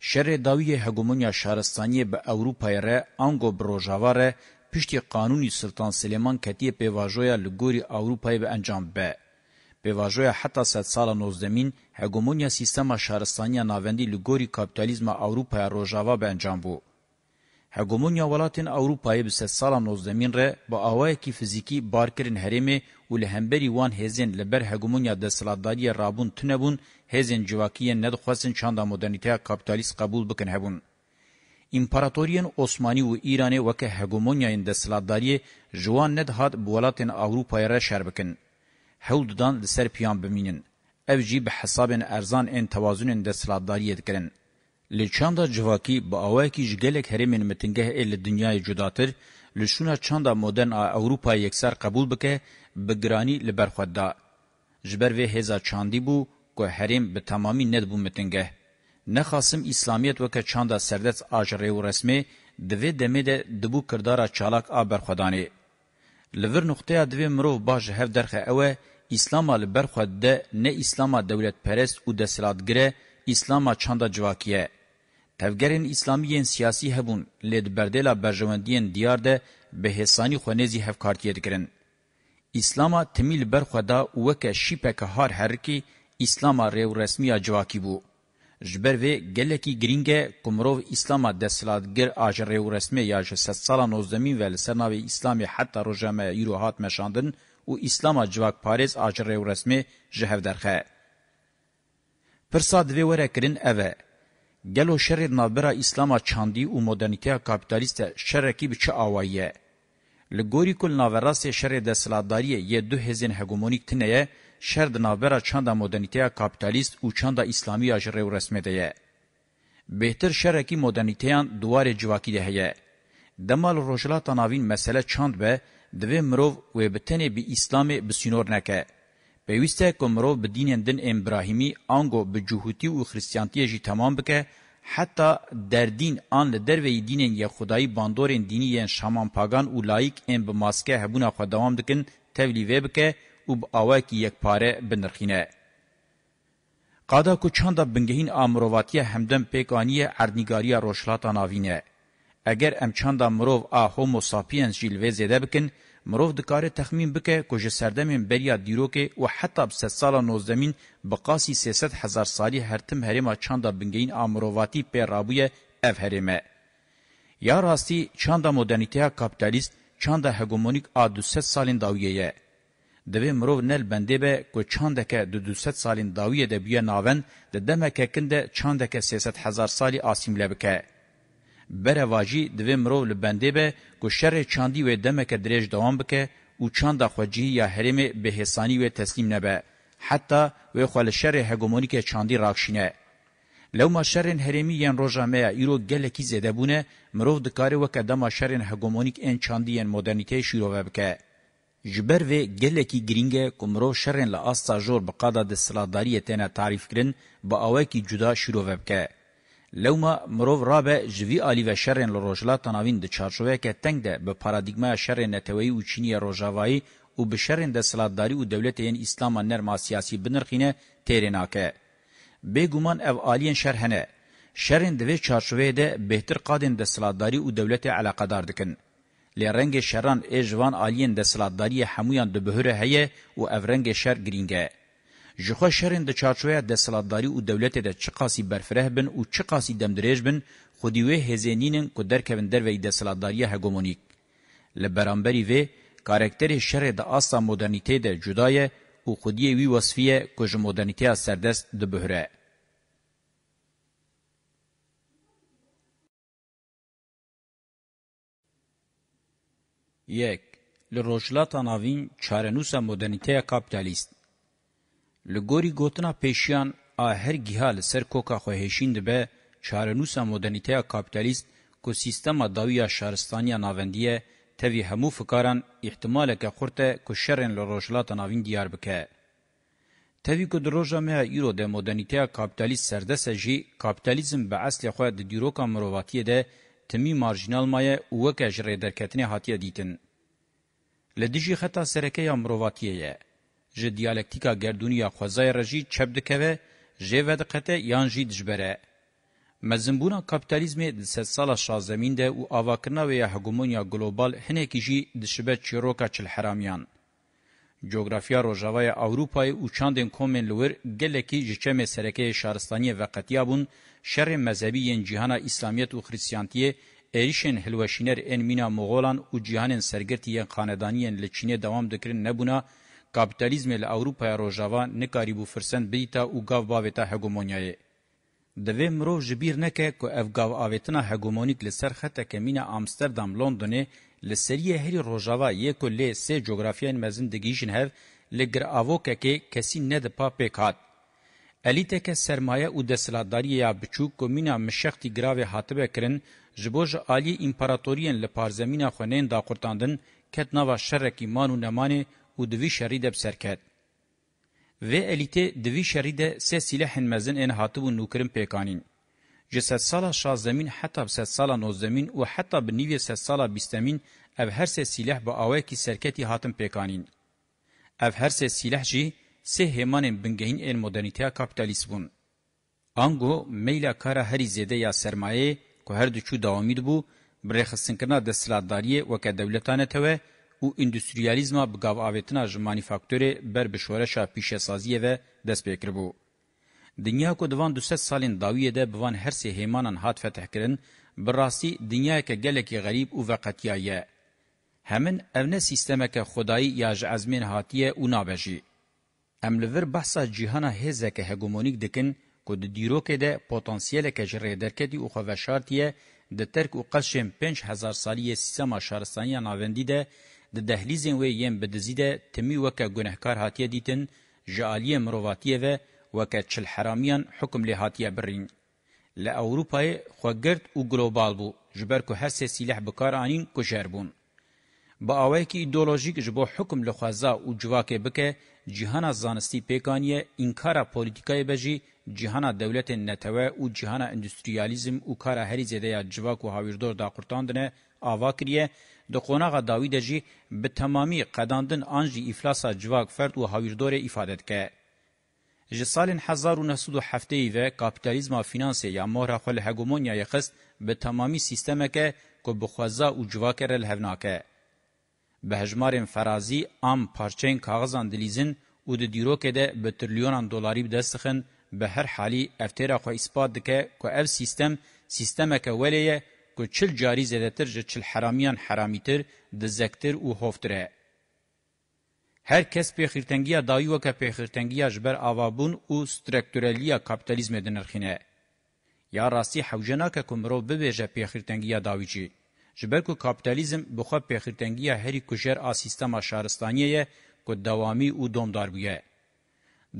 شر داوی هگومونیا شهرستانی به اوروپای ره آنگو بروژاواره پشتی قانونی سلطان سلیمان کتیه پیواجویا لگوری اوروپای به انجام به. pêvajoya heta sedsala nozdemîn hegemonya sîstema şaristaniya navendî li gorî kapîtalîzma Ewropaya rojava bencam bû. Hegemonya welatên Ewropayê bi sedsala nozdemîn re bi awayekî fizîkî barkirin herêmê û li hemberî wan hêzên li ber hegemonya desthilatdariyê rabûn tune bûn, hêzên civakiyên nedixwestin çanda modernîteya kapîtalîst qebûl bikin hebûn. امپراتوریان عثماني او ایران وکه هګومونیاین د سلادتاری جوان نه دهات بولاتن اوروپای را شربکن حول دان لسر پیان بمینن. او جی به حسابن ارزان این توازنن ده سلاداریت کرن. لچاندا جواکی با اواکی جگلک هرمین متنگه ایل دنیای جداتر، لشونه چاندا مدرن اوروپا یکسر قبول بکه بگرانی لبرخود دا. جبر وی هزا چاندی بو که هرم به تمامی ند بو متنگه. نخاسم اسلامیت وکه چاندا سردت آجره و رسمه دوی دمه ده دبو کردارا چالاک آبرخودانه. لور نقطه دوی مرو باج هف درخه اوه اسلام ال برخد ده نه اسلام دولت پرست او د سلادګره اسلام چاندا جواکیه تفګرین اسلامیین سیاسی هبون لید بردلا برژوندین دیار ده به حسانی خونیزی هف کارتیه دکرن اسلام تمیل برخدا وک شیپک هار هر کی اسلام ریو رسمیا جواکی بو جبر وی گلکی گرینگه کومرو اسلامه د سلادګر اجر او رسمي یا جسد سال 19 ول سنوي اسلامي حتی روجمه یرو هات مشاندن او اسلامه جواک پاریز اجر او رسمي جهو درخه پر صاد وی وره کرین اوه گلو شر نابرا اسلامه چاندی او مدرنیته کاپیتالیست شرکی به چه اوایه لګوری کول ناوراس شر د سلاداری ی 2000 هګومونیک تنه شر د نابره چاندا مدرنیته کاپیتالیست او چاندا اسلامی اجره رسمه ده بهتر شرکی مدرنیتهان دوار جواکی ده هه دمال روجلا تناوین مسله چاند به دوی مرو و بتنه به اسلام بسینور نکه پێویستە کۆمرۆ بدینێندن ئێمبراهیمی ئانگۆ بجوهوتی و خریسیانتیەژی تەمام بکە حتا دەردین ئان لە دەروێی دینێن یەخودایی باندۆرێن دینیەن شامان پاگان و لایک ئێم بە ماسکە هەبوونا خۆدەوام دکن تەولی وێ بکە و با آواکی یک پاره بنرخینه. قادا کو چاندا بنگهین آمرواتی همدم پیکانی اردنگاری روشلاتا ناوینه. اگر ام چاندا مروف آ هومو ساپینز جیلوه زیده بکن، مروف دکاره تخمین بکه که جسردمین بریا دیروکه و حتی بسه سال نوزدمین بقاسی سیست هزار سالی هرتم هرما چاندا بنگهین آمرواتی پی رابویه اف هرمه. یا راستی چاندا مدرنیتیا کپیتالیست چاندا هگومونیک آ 200 سالین داویه دوی مرو نل بنده به کو چاندکه د 200 سالین داویه د بیا ناون د دمکه کنده چاندکه 300 هزار سالی اسیمله بکه بره واجی دوی مرو لبنده به کو شر چاندی و دمکه درېج دوام بکه او چاندا خوجی یا حریم به حسانی و تسلیم نه به حتی و خل شر هګومونیک چاندی راکشینه لو ما شرن هرمی یان روجامه ایرو گلکی زده بونه مرو د کاری وکدما شرن هګومونیک ان چاندی ان مدرنیته شیرو وبکه ji ber vê gelekî giring e ku mirov şerên li asta jor bi qada de siladariyê têne tarîf kirin bi awekî cuda şîrove bike. Lewma mirov rabe ji vî alî ve şerên li rojhilata navîn di çarşoveke teng de bi paradigmaya şerên neteweyî û çîniya rojavayî û bi şerên de silatdarî û dewletê yên îslama nerma siyasî binirxîne têrê nake. Bêguman ev aliyên şer hene. Şerên di vê çarşoveyê de bêhtir qadên de silatdarî û dewletê alaqadar dikin. لرنگ شران اجوان آلین ده سلادداری همویان ده بهره هیه و افرنگ شر گرینگه. جخوا شرین ده چارچوه ده سلادداری و دولت ده چقاسی برفره بن و چقاسی دمدریج بن خودیوه هزینینن که درکوین دروی ده سلادداری هگومونیک. لبرانبری وی کارکتر شر ده آسا مدرنیته ده جدایه و خودیه وی وصفیه که مدرنیته سردست ده بهره. یک له روجلاتا ناوین چارنوسا مدرنیته کاپیتالیست له ګوري ګوتنا پېشیان ا هر گیهال سر کوکا خو هشین دی به چارنوسا مدرنیته کاپیتالیست کو سیستما داویا شهرستانیا ناوندیه تەوی هەموو فکاران احتمالێکە خورتە کو شەرێن لە ڕۆژلاتە ناوین دیار بکە. تەوی کو درۆژە مێ ئیرۆ دە مۆدەنیتەیە کاپتالیست سەردەسە ژی کاپتالیزم بە ئەسلی خۆیان دە دیرۆکە مرۆڤاتیە دە تمی مارجینال مایه وکه جره درکتنی هاتیه دیتن. لدیجی خطا سرکه یا مرواتیه یه. جه دیالکتیکا گردونیا خوزای رجی چپ دکوه جه ودقته یان جی دجبره. مزنبونا کپیتالیزم د سد سالا شازمین ده او اواکرنا و یا هگومونیا گلوبال هنکی جی دشبه چیروکا چل حرامیان. جغرافیا روژاوای اوروپای او چاندن کومن لور گلکی جچم سرکه شارستانی وقتیابون بون شر مذهبی ین جهان اسلامیت و خریسیانتی ایشن هلوشینر ان مینا مغولان او جهان سرګرتی ین خاندانین لچینه دوام دکرین نبونه kapitalizme له اروپا روجاوا نکاری بو فرسن بیتا او گاو باوتا هګومونیای د ویمرو جبیر نکه کو اف گاو اوتنا هګومونیک لسر خطه کمینه امستردام لندن لسریه هری روجاوا یکو له سه جغرافیان مزندگیشن هف لګر اوکه کې کسی نه د پاپې کات Elîteke sermaye û desthilatdariya biçûk komîna Mişextî giravê hatibe kirin, ji bo ji aliyê împaratoriyên li parzemîna xweneyên daqurtandin, ket nava şerrekî man û nemanê û di vî şerî de biserket. Vê elîtê di vî şerî de sê sîlehên mezin ên hatibû nûkirin pêkanîn. Ji sed sala şazdemîn heta bi sed sala nozdemîn û heta bi nîvê sed sala bîstemîn ev her sê sîleh bi awayekî serketî hatin pêkanîn. Ev her sê sîleh jî سه همان بنگهین ان مدرنیته کاپیتالیسمون انگو میلا کارا هری زده یا سرمایه که هر دو چو دوامید بو برخصن کرنا د سلاداری و که دولتانه ته او اندستریالیزما بګاو اوتنا ژ مانیفاکتوری بر بشوره شا پیشه سازی و دست پکر بو دنیا کو دوان 200 سالین داویه ده بوان هر سه هیمانان هات فتح کرن براسی دنیا که گلکی غریب او وقتیایه همن اونه سیستمه که خدایی یا ج ازمین هاتیه او نابجی ام لور بحثا جیهانا هزک هگومونیک دکن کو د دیروکه ده پوتانسیل کجری درکدی او خو شرطیه د ترک او قشم 5000 سالی سیستم شهرستانی ناوندی ده د دهلیزین و یم بدزیده تمی وک گنهکار هاتیه دیتن جالیه مرواتیه و وک چل حرامیان حکم له هاتیه برین ل اوروپای خوګرد او ګلوبال بو جبر کو هر سه سلاح بکار انین کو شهربون با اوایکی ایدئولوژیک جبو حکم لخوازا او جواکه بکه جهان زانستی پیکانیه انکار پولیتیکای بجی جهان دولت نتوه او جهان اندستریالیزم او کار هری زده یا جواک و هاویردور دا قرتاندنه آوا کریه د قوناغه داوی دجی به تمامی قداندن انجی افلاسا جواک فرد و هاویردور ifade که ji salên 1970 ve kapitalizma finansê ya mora xwe li hegemonyayê xist bi temamî sîstemeke ku bi xweza û civakê re li hev nake به هجمارین فرازی ام پارچین کاغذان دلیزن او د دیروکه ده به تریلیونان دلاری بدستخن به هر حالی افتیرا خو اثبات دکه کو اف سیستم سیستمه که ولیه کو چل جاری زده تر جه چل حرامیان حرامیتر د زکتر او هوفتره هر کس په خیرتنګیا دایي وکه په خیرتنګیا جبر اوابون او سترکټورالیا کاپټالیزم د نرخینه یا راستی حوجنا که کومرو به به په خیرتنګیا داویچی جبرکو کاپیتالیزم بخوا پخیرتنگی هری کوجر ا سیستما شهرستانیه کو دوامی او دومدار بویه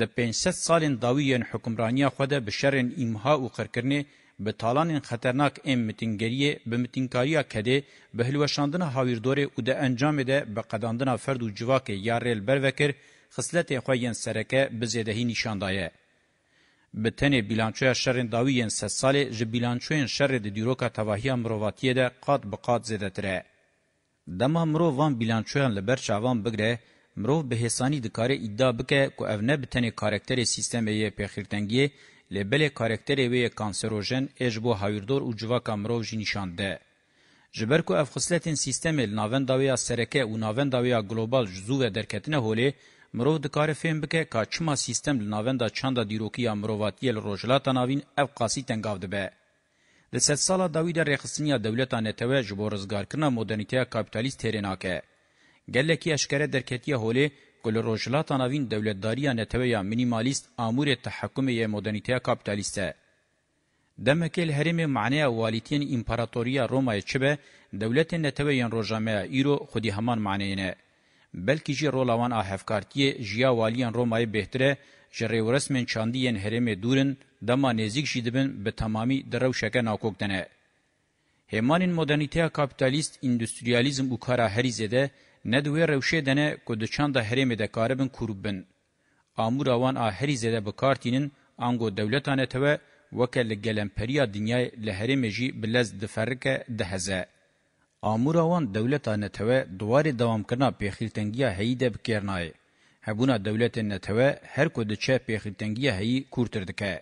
د 500 سالین داویین حکمرانیه خوده به شرن امها او قرکرنی به تالان خطرناک ام متینګریه به متینکاریه کده به هلوشاندنه هاویردور او د انجام ده به قداندنه فرد او جواکه یا ریل بر وکر خصلت خوین سرکه به زیدهی نشاندایه به تنه بیلانچوی شرین داویین سه ساله جه بیلانچوین شر دی دیروکا تواهی مرواتیه ده قاد بقاد زیده تره. دما مرو وان بیلانچویان لبر چاوان بگره، مرو به حسانی دکاره ادعا بکه که او نه به تنه کارکتر سیستم وی پیخیرتنگیه لبل کارکتر وی کانسروژن اجبو هایردور و جواکا مرو جی نشانده. جبر کو اف خصلتین سیستم ناونداویا سرکه و ناونداویا گلوبال جزو و درکتنه هوله، مرو د کار فهم بکې کا چما سیستم لناوند چاندا دیروکی امرواتیل روجلاتا ناوین اف قاسی تنگاو دبه د سد سالا داوید رخصنیا دولتا نتوه جبورزگار کنا مدرنیته کاپیتالیست تریناکه گلکی اشکره درکتی هولی گل روجلاتا ناوین دولتداری نتوه یا مینیمالیست امور تحکم ی مدرنیته کاپیتالیسته دمکل هریم معنی والیتین امپراتوریا رومای چبه دولت نتوه یان روجامه ایرو خودی همان معنی نه بلکې جی رولوان احفکارتی جیا والیان رومای بهتره جری ورسمن چاندین هرم دورن دما نزیک شیدبن به تمامی درو شکه ناکوکتنه همان مدرنیته کاپیتالیست اندستریالیزم او کارا هریزده ندوی روشه دنه کو د چاند هرم د کاربن کوروبن امور روان ا هریزده به کارتینن انګو دولتانه ته وکل ګلمپریا دنیای لهرمجی بلز د فرقه دهزه امورا وان دولتا نتوه دواري دوام کرنا پیخیلتنگیا هی ده بکرنای هبونا دولت نتوه هر کو د چه پیخیلتنگیا هی کورتردکه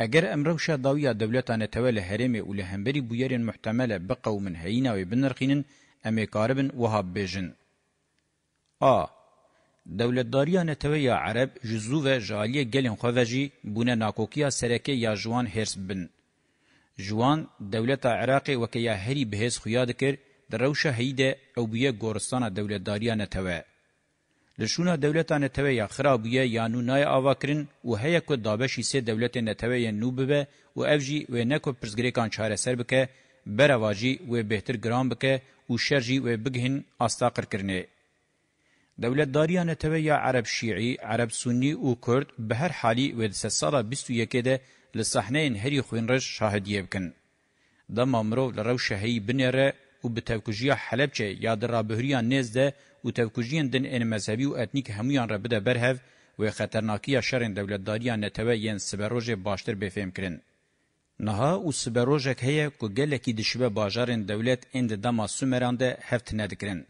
اگر امروشا داویا دولتا نتوه له هرمه او له همبري بویرن محتمله بقوم هینا و بنرخینن امه کاربن وهاب بجن ا دولتداریا نتوه یا عرب جزو و جالیه گلن خواجی بونه ناکوکیا سرکه یا جوان هرس بن جوان دولت عراق وکیا هری بهز خویا دکر دروشه هیده او بیه گورستان دولتداریا نتوه. لشونه دولت نتوه یا خرابیه یا نونای آواکرین و هیا که دابشی سه دولت نتوه یا نو ببه و افجی و نکو پرزگریکان چاره سر بکه برواجی و بهتر گرام بکه و شرجی و بگهن آستاقر کرنه. دولتداریا نتوه یا عرب شیعی، عرب سنی و کرد به هر حالی و سه سالا بیست و یکه ده لصحنین هری خوین رش شاهدیه بکن. دما مرو لرو شهری بنره و به توکجیا حلبچه یا در رابهریان نزده و توکجیان دن این مذهبی و اتنیک همویان را بده برهو و خطرناکی شرین دولتداریان نتوه ین سبروژ باشتر بفهم کرن. نها او سبروژک هیه که گلکی دشبه باجارین دولت اند دما سومران ده هفت ندکرن.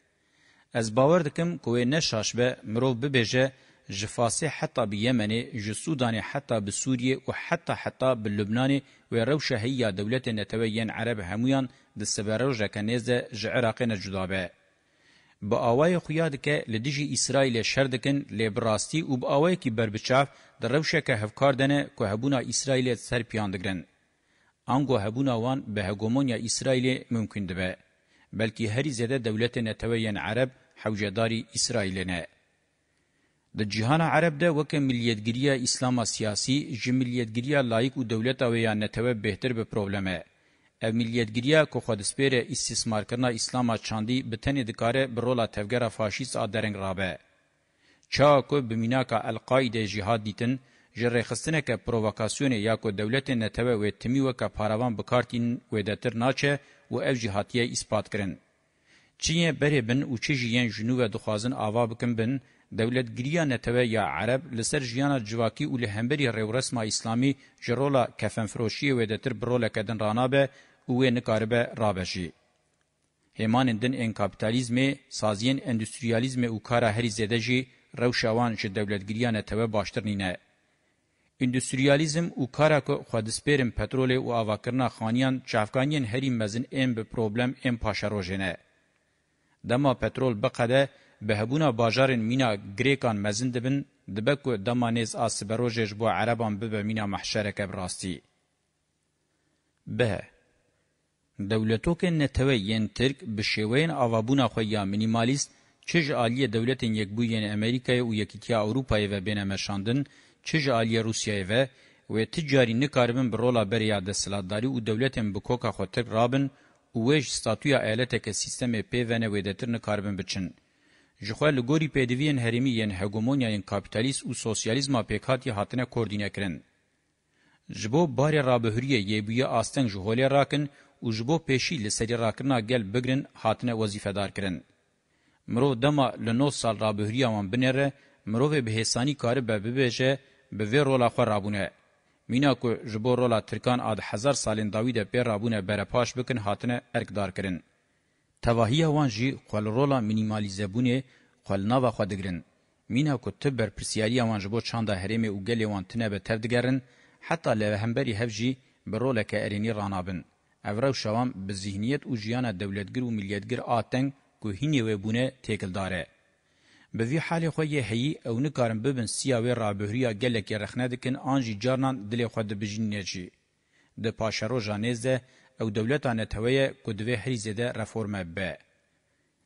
از باور دکم که نشاش به مرو ببیجه جفاسه حتی به یمن جه سودان حتی به سوریه و حتی حتی به لبنان و روشه هیا دولت نتوین عرب همویان د سبره جکنیز جه عراق نجدابه. با آوای خویاد که لدیجی اسرائیل شردکن لبراستی و با آوای که بربچاف در روشه که هفکاردنه که هبونا اسرائیل سر پیاندگرن. انگو هبونا وان به هگومونیا اسرائیل ممکن دبه. بلکه هری زده دولت نتوین عرب حوجداری اسرائیل نه. د جهان عرب ده وک ملیتګریه اسلام سیاسي ج ملیتګریه لایق او دولت او یا نتوه بهتر به پرابلمه ا ملیتګریه کو خود سپیره استثمار کرنا اسلام چاندی بتنی دکاره برولا تفګره فاشیست ادرنګ رابه چا کو بمینا کا القاعده جهاد دیتن جره خستنه که پرووکاسیون یا کو دولت نتوه و تمی و کا پاروان بکارتین و دتر ناچه و اف جهاتیه اثبات کرن چیه بره بن او چی جین جنوب دخوازن آوا بکن بن دولتگیریه نتوه یا عرب لسر جیانا جواکی و لهمبری رورسما اسلامی جرولا کفنفروشی و دتر برولا کدن رانابه و نکاربه رابشی. همان دن ان کپیتالیزم سازین اندستریالیزم او کارا هری زده جی روشاوان چې دولتګریه نه ته باشتر نه اندستریالیزم او کارا کو خودسپرم پټرول او اواکرنا خانیان چافګانین هری مزن ام به پرابلم ام پاشروجنه دما پټرول بقده به هبونا باجارên mîna girêkan mezin dibin, dibe ku dema nêz a siberojê ji bo ereban bibe mîna mehşereke bi rastî. Bihe Dewletokên netewê yên Tirk bi şêweyên avabûna xwe ya minimalîst çi ji aliyê dewletên yekbûyên Amerîkayê û Yekîtiya Ewropayê ve bêne meşandin, çi ji aliyê Rûsyayê ve wê ti carî nikaribin bi rola beriya desthilatdarî û dewletên bi koka xwe Tirk rabin û wê ji statuya eyaletekê sîstemê pêvenê wêdetir nikaribin biçin. jixwe li gorî pêdiviyên herêmî yên hegemonyayên kapitalîst û sosyalîzma pêk hatiye hatine koordînekirin. Ji bo barê rabihûriyê yêbûyê asteng ji holê rakin û ji bo pêşî li serî rakirina gel bigirin hatine wezîfedarkirin. Mirov dema li nov sal rabihûriya wan binêre, mirovê bi hêsanî karibe bibêje bi vê rola xwe rabûne. Mîna ku ji bo rola Tirkan ad hezar salên dawî de pê rabûne berepaş bikin hatine erkdarkirin. تواهیه وان جی قل رولا مینیمالیزه بونه قل ناوا خو دگرن مینا کو تبر پرسیاری وان جبو چاندا هریم او گلی وان تنه به تر دگرن حتی له همبری هفجی برولا ک ارینی رانابن اورو شوام به ذهنیت او جیانه دولتګر او ملیتګر آتنګ کو هینی و بونه تکل داره به وی حال خو یه هی او نکارم ببن سیاوی رابهریا گلک رخنه دکن انجی جارنان دلی خو د بجنیجی د پاشرو جانیزه او دولتانه تویه کدوه هریزه ده رفورمه به.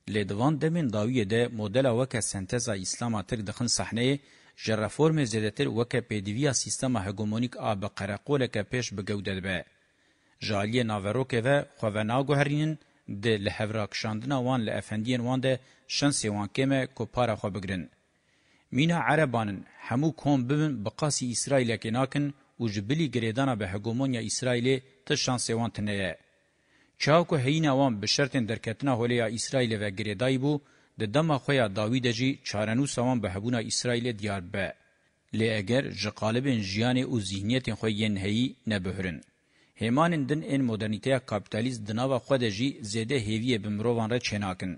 لیدوان دمین داویه ده مدل وکه سنتزا اسلاما ترک دخن صحنه جر رفورم زیدتر وکه پیدویا سیستما هگومونیک آب قرقوله که پیش بگوده به. جالی ناوروکه و خواناگو هرینن ده لحوراکشاندنا وان لأفندین وان ده شنسی وان کمه که پارا خواه بگرن. مینا عربانن همو کون ببن بقاسی اسرائیل اکناکن و جبلی گریدانا به هگومونیا اسرائیل ته شانس وان تنه چاو کو هینا وان به شرطن درکتنه هولیا اسرائیل و گریدای بو د دمه خویا داوید جی چارنو سوان به هبونا اسرائیل دیار به لی اگر جقالبن جیان او ذهنیت خو ینهی نه بهرن همان دن ان مدرنیته کاپیتالیست دناوا خو د جی زده هیوی بمروان را چناکن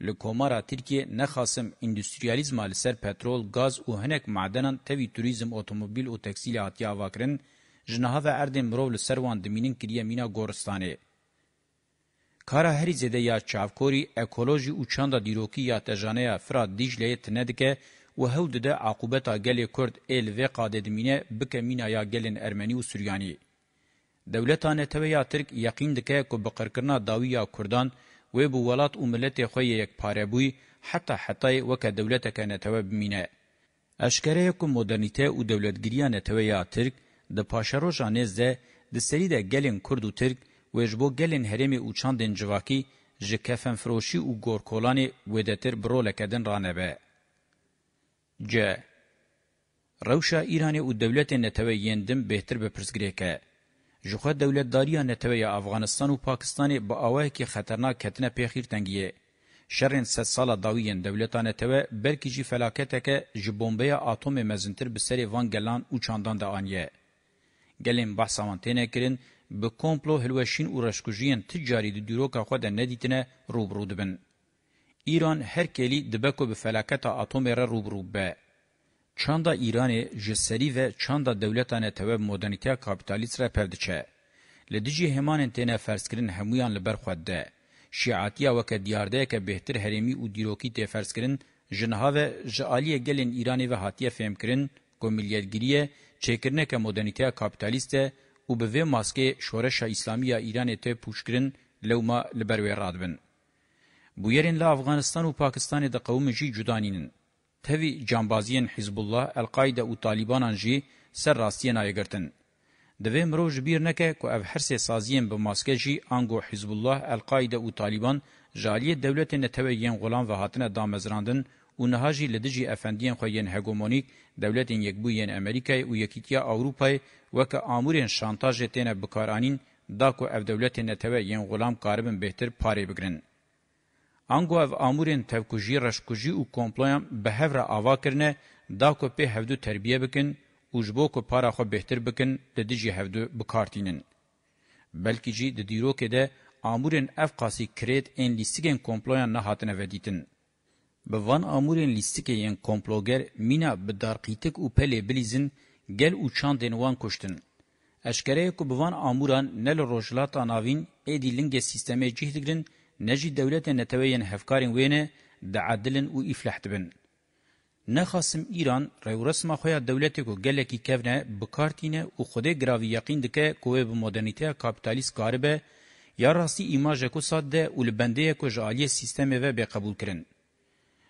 لکومارا ترکیه نخاسم اندستریالیزم آل سر پترول، گاز و هنک معدنان تاوی توریزم اتومبیل و تکسیل آتیا واکرن، جنها و ارد مرو لسروان دمینن کریه مینا گورستانه. کارا هری زده یا چاوکوری اکولوژی او چاندا دیروکی یا تجانه فراد دیجلیه تندکه و هو دده عقوبتا گل کرد ایل و قاده دمینه بکه مینا یا گلن ارمنی و سوریانی. دولتانه توی یا ترک یقین دکه که بقرکرنا داوی یا کردان و بو ولات او ملت خو یک پاره بوی حتی حتی وک دولت کنه تو بمینه اشکره یک مدرنیته او دولتګریانه توی یا ترک د پاشارو جانزه د سری ده گلین کرد و ترک ویجبو گلین هرم او چاندن جواکی جکفن فروشی و گورکولانی ویدتر برو لکدن رانبه. ج. روشا ایرانی و دولت نتوه یندم بهتر بپرسگره که. جخوا دولت داریا نتوه افغانستان و پاکستان با آوه که خطرناک کتنه پیخیر تنگیه. شرین ست سال داویین دولتانه توه بلکی جی فلاکته که جی بومبه آتوم مزنتر بسری وان گلان و چاندان ده آنیه. گلیم بحثا وان تنه کرن به کمپلو هلوشین و رشکوجین تجاری د دیروکا خود نه دیتنه روبرو دبن ایران هر کلی دبکو به فلاکت اتم را روبرو به چاندا ایران جسری و چاندا دولتانه تو مدرنیته کاپیتالیست را پردچه لدیجی همان تنه فرض کرن همویان لبر خود ده شیعاتیا وک دیارده که بهتر هرمی او دیروکی ته فرض کرن جنها و جالی گلن ایران و هاتیه فهم کرن کوملیتگیریه چکرنه که مدرنیته کابیتالیسته او به وی ماسکه شورش اسلامی ایران ته پوشکرین لوما لبروی رادبن. بویرین لا افغانستان و پاکستان د قوم جی جدانینن. تهوی جانبازین حزب الله، القاعده او طالبانان جی سر راستین آیگرتن. دوی مروج بیر نکه که او حرس سازیم به ماسکه جی انگو حزب الله، القاعده او طالبان جالی دولت نتویین غلام و حاطن دامزراندن اونها جی لدجی افندین خو یین هګومونیک دولتین یک بو یین امریکای او یکیتیا اوروپای وک امورین شانتاج تنه بکارانین دا کو اف دولتین نتوه یین غلام قاربن بهتر پاره بگرن انگو اف امورین تفکوجی رشکوجی او کومپلایم به هفره آوا کرنه دا کو په هفدو تربیه بکن او جبو کو پاره خو بهتر بکن لدجی هفدو بکارتینن بلکی جی د دیرو کې ده امورین اف قاسی کرید ان لیستګن کومپلایم نه هاتنه ودیتن Bi van amûrên lîstikê yên komploger mîna bi darqîtik û pelê bilîzin gel û çandên wan kuştin. Eşkereye ku bi van amûran ne li rojhilata navîn êdî lingê sîstemê cih digirin ne jî dewletên neteweyên hevkarên wêne diedilin û îfleḥ dibin. نخاسم ایران رورسما خویا دولتی کو گلکی کونه بکارتینه او خوده گراوی یقین دکه کوه به مدرنیته کاپیتالیست کاربه یا راستی ایماژ کو ساده او لبنده کو جالی سیستم و به قبول کرن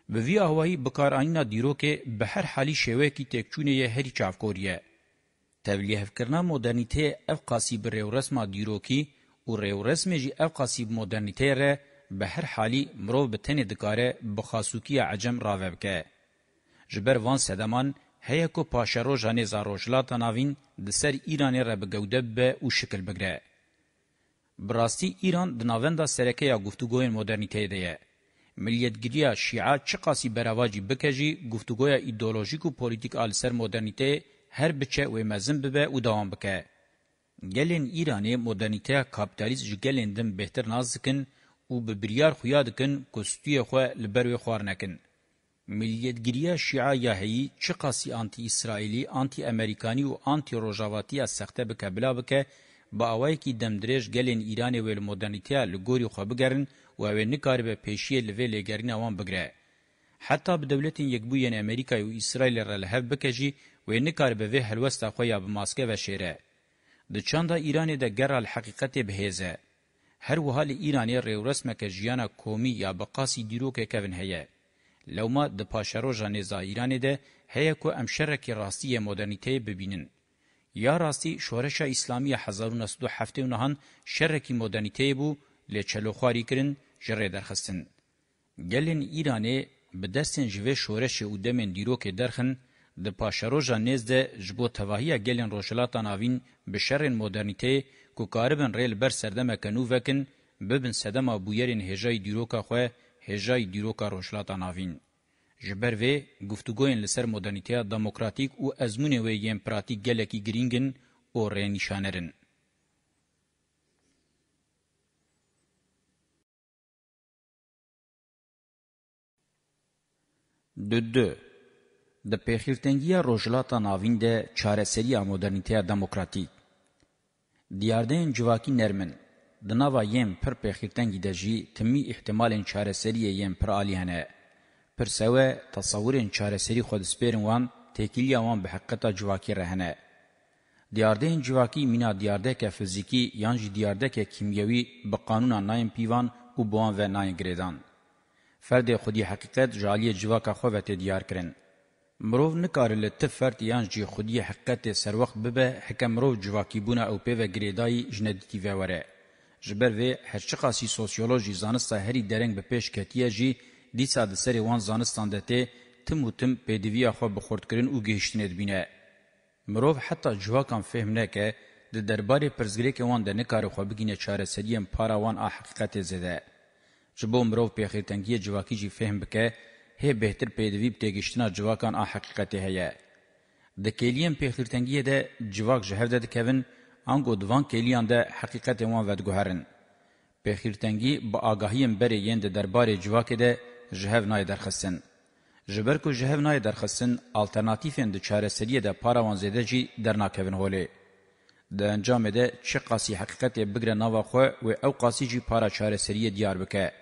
به وی هوایی بکار آینا دیرو که به هر حالی شوه کی تکچونه یه هری چافکوریه. تولیه کرنا مدرنیته اف قاسیب ریو رسما دیرو کی و ریو رسمه جی اف قاسیب مدرنیته ره به هر حالی مروو به تنه دکاره بخاسوکی عجم راوه بکه. جبر وان سدمان هیا کو پاشرو جانه زاروجلاتا ناوین دسر ایرانی را بگوده به او شکل بگره. براستی ایران د ناوندا سرکه یا گفتگوین مدرنیته ده. ملیتگیری شیعه چه قاسی برواجی بکجی گفتگوی ایدئولوژیک و پولیتیک آل سر مدرنیته هر بچه و مزن ببه و دوام بکه. گلین ایرانی مدرنیته کابیتالیز جگلین دم بهتر نازکن و ببریار خویا دکن کستوی خواه لبروی خوار نکن. ملیتگیری شیعه یاهی چه قاسی آنتی اسرائیلی، آنتی امریکانی و آنتی روژاواتی سخته بکه بلا بکه با اوای کی دمدریج گلین ایرانی و مدرنیته لگوری خواه بگرن و او نکاری به پیشی لوی لگرین اوان بگره. حتی به دولتین یک بوین امریکای و اسرائیل را لحف بکجی و نکاری به وی حلوست خویا به ماسکه و شیره. د چاندا ایران د ګر الحقیقت بهزه. هر وهال ایرانی ریورسمه که جیانا کومی یا بقاسی دیرو که کون هیه. لوما د پاشرو جانیزا ایرانی ده هیه که امشرکی راستی مدرنیته ببینن. یا راستی شورش اسلامی 1907 نهان شرکی مدرنیته بو له چلوخواری کرن جره درخستن. گلین ایرانه به دستین جوه شورش او دمین دیروک درخن د پاشروژا نیز ده جبو تواهی گلین روشلاتان آوین به شرین مدرنیته کو کاربن ریل بر سردمه کنو وکن ببن سدما بویرین هجای دیروکا خواه هجای دیروکا روشلاتان آوین. جبر و گفتگوین لسر مدرنیته دموکراتیک او ازمونه ویگین پراتیک گلکی گرینگن او رینشانرن. 2. د Pexiltengia Rojlata Navinde Çareseriya Moderniteya Demokratik Diyardeyên civakî nermin, di nava yên pir pêxîrtengî de jî timî ihtimalên çareseriyê yên pir alî hene. Pir sewe tasawurên çareserî xwedisperên wan têkiliya wan bi heqeta civakî re hene. Diyardeyên civakî mîna diyardeke fizîkî yan jî diyardeke kîmyewî bi qanûna nayên pîvan û boğan ve nayên girêdan. فرد خودی حقیقت جالی جواکا خوفت دیار کرن. مرو نکار له تفرت یان جی خودی حقیقت سر وخت به حکم رو جواکی بونه او په وګریدای جندتی وره جبر و هر چی قاسی سوسیولوژي زانست هری درنګ به پیش کتیه جی دیسا د سری وان زانستان دته تم و تم پدوی خو بخورد کرن او گهشتنه بینه مرو حتی جواکان فهم نه که د دربار پرزګری کې وان د نکار خو بګینه چاره سدیم پاراوان ا حقیقت زده چې بو مرو په خیرتنګي جواکی جی فهم بکې هي بهتر پېدوی په تګشتنا جواکان ا حقیقت هيا د کلیم په خیرتنګي ده جواک جهر ده کوین انګو دوان کلیان ده حقیقت وان ود ګهرن په خیرتنګي با آگاهیم بری یند دربار جواک ده جهو نای درخصن جبر کو جهو نای درخصن الټرناتیو اند چارسری ده پاروان زده جی درنا کوین هولی د انجام ده چې قاسی حقیقت بګره نوا خو او قاسی جی پارا چارسری دیار بکه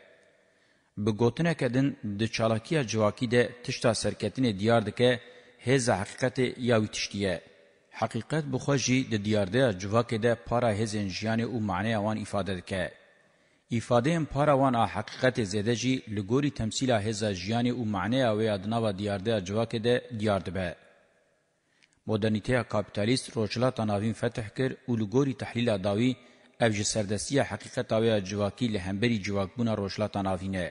بگوتنه کدن د چالاکیه جواکی ده تشتا سرکتین دیار دکه هز حقیقت یاوی تشتیه. حقیقت بخوجی د دیار ده جواکی ده پارا هزین جیان او معنی اوان افاده دکه. افاده ام پارا وان حقیقت زیده جی لگوری تمثیل هز جیان او معنی اوی ادناو دیار ده جواکی ده دیار ده به. مدرنیته کاپیتالیست روچلاتا ناوین فتح کر او لگوری تحلیل داوی اوج سردستی حقیقت اوی جواکی لهمبری جواکبونا روچلاتا ناوینه.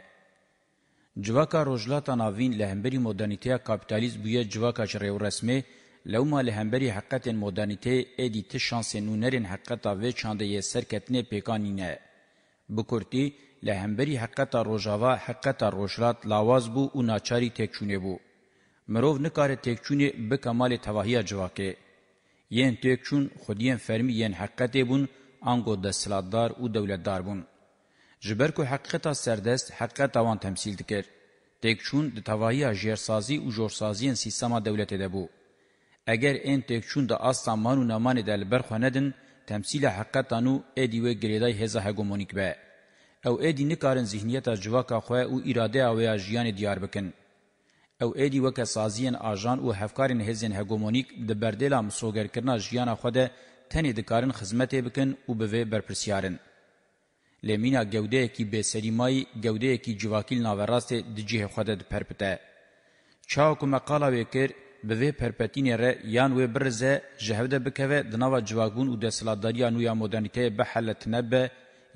جواکا روجلاتا ناوین لهمبری مدرنیتیا کاپیتالیز بویا جواکا جریو رسمه لوما لهمبری حقیقت مدرنیته ادیت شانس نونرین حقیقتا و چانده ی سرکتنه پیکانینه بکورتی لهمبری حقیقتا روجاوا حقیقتا روجلات لاواز بو او ناچاری تکچونه بو مرو نکاره تکچونه به کمال توهیه جواکه یین تکچون خودین فرمی یین حقیقت بون انګو د سلادار او دولتدار بون جبر کو حقیقتا سردست حقیقتا وان تمثیل دکر تک چون د توایی جرسازی او جورسازی سیستما دولت ده بو اگر ان تک چون د اصلا مانو نمان دل برخوندن تمثیل حقیقتا نو ادی و گریدای هزا هگمونیک به او ادی نکارن ذهنیت جواکا خو او اراده او ژیان دیار بکن او ادی وک سازین اجان او هفکارن هزن هگمونیک د بردلا مسوګر کرنا ژیان خو ده تنی دکارن خدمت بکن او به برپرسیارن لمینا گوده کی به سلیمای گوده کی جواکیل ناوراست دجیه خودد پرپته چاو کوم قالا وکر به وی پرپتین ر یان و برزه جهوده بکوه دناوا جواگون او د سلاداری انو یا مدرنیته به حلت نبه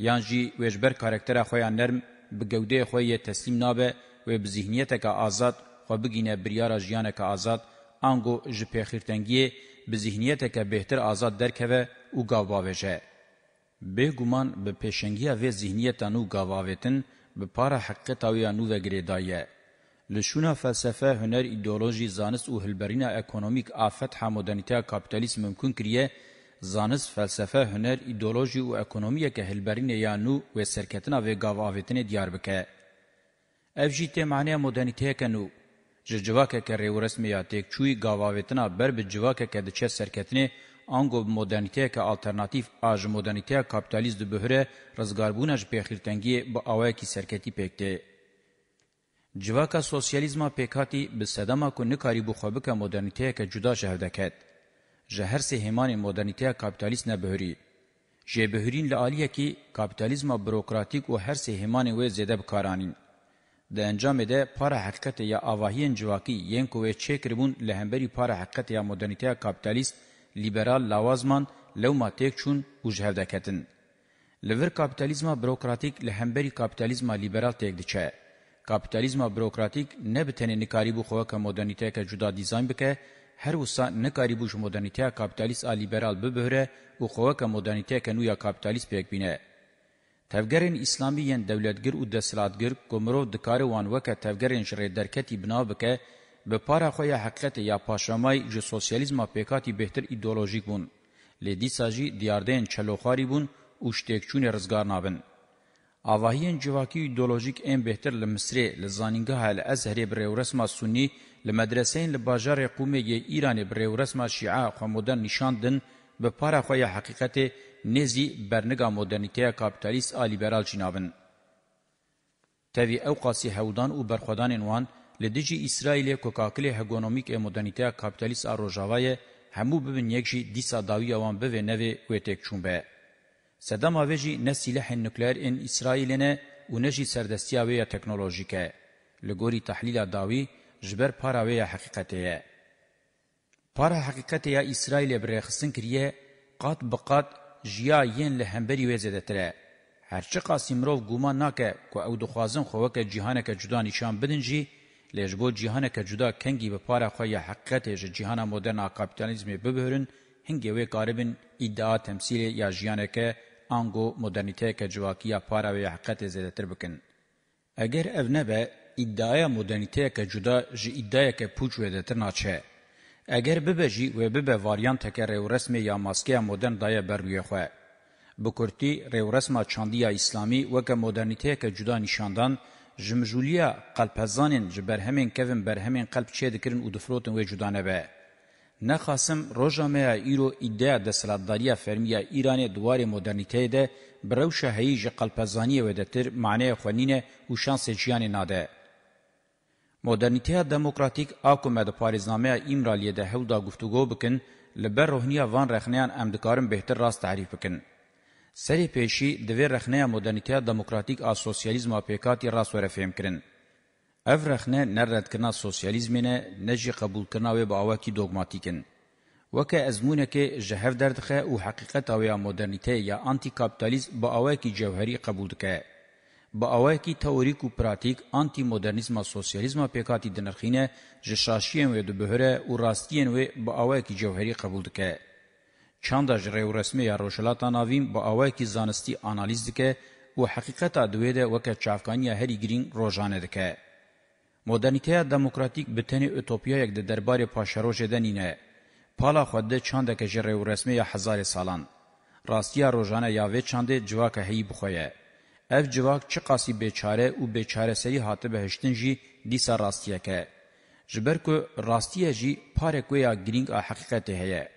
یان جی وجبر کاراکتر خو نرم به گوده خو یې تسلیم نابه و به ذهنیت که آزاد خو بگینه بریار ژیان که آزاد انگو ژ پیخیرتنگی به ذهنیت که بهتر آزاد درکوه او گاو باوجه بێگومان بە پێشەنگیە vê zîhniyeta nû gavavetin bi para heqeta wê ya nû vegiре daye. Li şûna felsefe, huner, îdeolojî, zanist û hilberîna ekonomîk a fetha modernîteya kapitalîsm mimkûn kiriye, zanist, felsefe, huner, îdeolojî û ekonomiyeke hilberînê ya nû wê serketina vê gavavetinê diyar bike. Ev jî tê meneya modernîteyeke nû. Ji civakeke rêwresmê ya têkçûyî gavavetina ber bi civakeke diçe serketinê انگو مدرنیته که آلترناتیف آج مدرنیته کپیتالیز دو بهره رزگاربونج پیخیرتنگی با آوه کی سرکتی پیکته. جواکا سوسیالیزما پیکاتی به صدما کو نکاری بو خوابکا مدرنیته که جدا شهردکت. جهر سه همان مدرنیته کپیتالیست نبهری. جه بهرین لعالیه کی کپیتالیزما بروکراتیک و هر سه همان وی زیده بکارانین. د انجام ده پر حقیقت یا اواهین جواکی یین کوې چیکربون لهمبري پر حقیقت یا مدرنیته کپټالیست لیبرال لاوازمان لو ما تک چون وجهر دکتن. لور کپیتالیزما بروکراتیک لهمبری کپیتالیزما لیبرال تک دچه. کپیتالیزما بروکراتیک نه بتنی نکاری بو خو که مدرنیته که جدا دیزاین بکه هر وسا نکاری بو مدرنیته کپیتالیست ا لیبرال ببهره او خو که مدرنیته که نویا کپیتالیست پک بینه. تفګرین اسلامي یان دولتګر او د سلادګر کومرو د کاروان وکه تفګرین شری درکتی بنا بکه به پارا خو حقیقت یا پاشمای ژ سوسیالیزم پکاتی بهتر ایدئولوژیک بون لدی ساجی دیاردن چلوخاری بون اوشتکچون رزگار نابن اواهین جواکی ایدئولوژیک ام بهتر لمصری لزانینګه هل ازهری بر رسمه سنی لمدرسین لباجار قومه ایران بر رسمه شیعه خمودن نشاندن به پارا خو حقیقت نزی برنګه مدرنیته کاپیتالیست الیبرال جنابن توی او قاسی هودان او برخدان وان لدجی اسرائیل کوکاکلی هگونومیک مدرنیته کاپیتالیست ا روجاوای همو ببن یکجی دیسا داوی اوان به نوی ویتک چونبه صدام اوجی نه سلاح نوکلیر ان اسرائیل نه و نجی سردستیاوی تکنولوژیکه لګوری تحلیل داوی جبر پاراوی حقیقته پارا حقیقت یا اسرائیل برخصن کریه قات بقات جیا یین له همبری وزدتره هرچی قاسمرو ګومان ناکه کو او د خوازن خوکه جهانه که جدا نشان بدنجی لجبو جهان که جدا کنگی به پارا خواه یا حقیقت جهان مدرن کپیتالیزم ببهرن هنگی وی قاربن ادعا تمثیل یا جیانه که آنگو مدرنیته که جواکی یا پارا و یا حقیقت زیده تر بکن. اگر او نبه ادعای مدرنیته که جدا جی ادعای که پوچ ویده تر ناچه. اگر ببجی و ببه واریان تکره و رسم یا ماسکه مدرن دایه بروی خواه. بکرتی ریورسما چاندیا اسلامی وک مدرنیته که جدا نشاندان جمجولیا قلبزانین جبرهمین کوین برهمین قلب چه دکرین او دفروتن و جدانه به نخاسم روجامه ایرو ایده د سلطداریا فرمیا ایران دوار مدرنیته ده برو شهی ج قلبزانی و دتر معنی خونینه او شانس جیان ناده مدرنیته دموکراتیک اکومه د پاریزنامه ایمرالیه ده هول دا گفتگو بکن لبر روحنیه وان رخنیان امدکارم بهتر راست تعریف بکن سری پیشی دوی رخنه مدرنیته دموکراتیک آ سوسیالیزم آ پیکاتی را سوره فهم کرن. اف رخنه نرد کنا سوسیالیزمینه نجی قبول کنا و با آواکی دوگماتیکن. وکه ازمونه که جهف دردخه او حقیقت آویا مدرنیته یا آنتی کابتالیزم با آواکی جوهری قبول که. با آواکی تئوریک و پراتیک آنتی مدرنیزم آ سوسیالیزم آ پیکاتی دنرخینه جشاشین و دبهره و راستین و با آواکی جوهری قبول که. چند جریو رسمی روشلاتا ناویم با اوه کی زانستی انالیز دکه و حقیقتا دوی ده وکه چافکانی هری گرین روزانه دکه مدرنیته دموکراتیک بتنی اوتوپیا یک ده دربار پاشروج دنینه پالا خود چند که جریو رسمی هزار سالان راستیا روزانه یاوه چند جواک هی بخویه اف جواک چه قاسی بیچاره او بیچاره سری هاته بهشتن جی دیسا راستیه که جبر کو راستیه جی پاره کویا گرینگ حقیقت هیه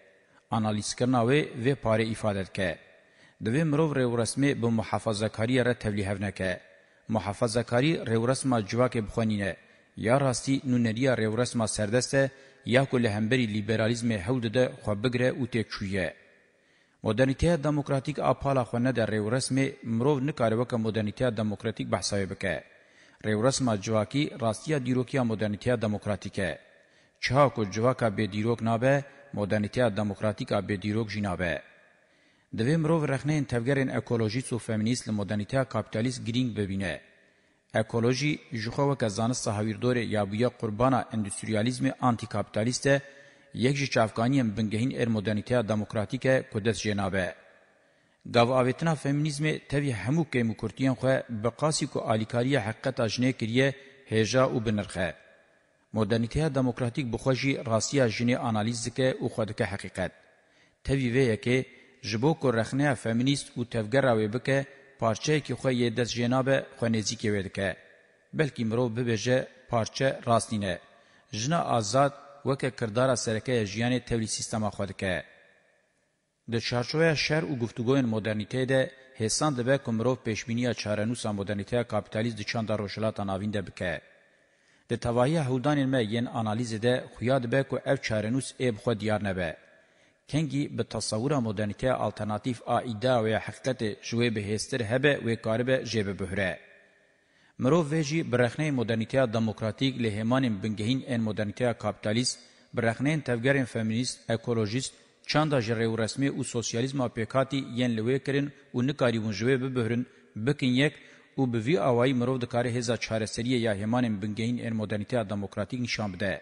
analizkirna wê vê parê îfade dike. Divê mirov rêwresmê bi muhefazakariyê re tevlîhev neke. Muhefazakarî rêwresma civakê bixwenîne ya rastî nûneriya rêwresma serdest e ya ku li hemberî lîberalîzmê hew dide xwe bigire û tê çûye. مدرنیته دموکراتیک اپالا خونه در ریو رسمه مرو نکاره وک مدرنیته دموکراتیک بحثای بکه ریو رسمه جواکی راستیا دیروکیا مدرنیته دموکراتیکه چها کو جواکا به دیروک نابه مدرنیتیا دموکراتیکا به دیروک جنابه. دوی مروف رخنین تفگرین اکولوژیست و فمینیست لمدرنیتیا کابیتالیست گرینگ ببینه. اکولوژی جخوا که زانست هاویردور یا بویا قربانا اندوستریالیزم آنتی کابیتالیسته یک جی چافکانیم بنگهین ار مدرنیتیا دموکراتیکه کدس جنابه. گاو آویتنا فمینیزم تاوی همو که مکرتیان خواه بقاسی که آلیکاری حقیقت آجنه کریه هجا و بنرخه. مدرنیته دموکراتیک بخوجی راستیا جنی انالیز که او خود که حقیقت توی وی که جبو کو رخنه فمینیست او تفگر راوی بکه پارچه کی خو یی دز جناب خو نزیکی ودکه بلکی مرو ببهجه پارچه راستینه جنا آزاد وکه کردار سرکه جیان تولی سیستما خود که د چارچویا شر او گفتگوین مدرنیته ده هسان دبه کومرو پېشبینیه چارنوسا مدرنیته کاپیتالیزم د چانداروشلاتا ناوینده بکه د تواهی هولدانین ما یین انالیز ده خویاد به کو اف چارنوس اب خو دیار نه به کنگی به تصور مدرنیته آلترناتیف آیدا و حقیقت جوی به هستر هبه و کاربه جیب بهره مرو ویجی برخنه مدرنیته دموکراتیک لهمانین بنگهین ان مدرنیته کاپیتالیست برخنه تفگرین فمینیست اکولوژیست چاندا جره و رسمی او سوسیالیزم اپیکاتی یین لوی کرین او نکاری بون جوی به بهرن بکن یک او به وی اوای مرو د کار هزا چارسری یا همان بنگهین ان مدرنیته دموکراتیک نشان بده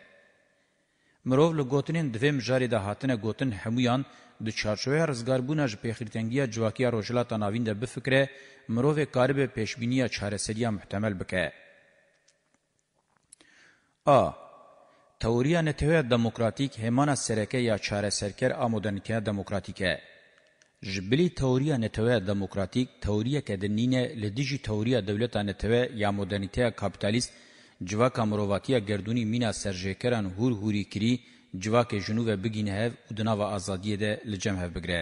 مرو له گوتنین دویم جاری د هاتنه گوتن همویان د چارچوی رزګاربونه ژ پیخیرتنګیا جواکیا روجلا تناوین د بفکره مرو کار به پیشبینی چارسری محتمل بکه ا تئوریا نتوی دموکراتیک همان سرکه یا چارسرکر امودنیته دموکراتیکه جبلی تئوریا نتوه دموکراتیک تئوریا کدنینه لدیجی تئوریا دولتا نتوه یا مدرنیته کاپیتالیست جواکا مرواتیا گردونی مینا سرژیکران هور هوری کری جواک جنوب بگین هف و دناو آزادیه ده لجم هف بگره.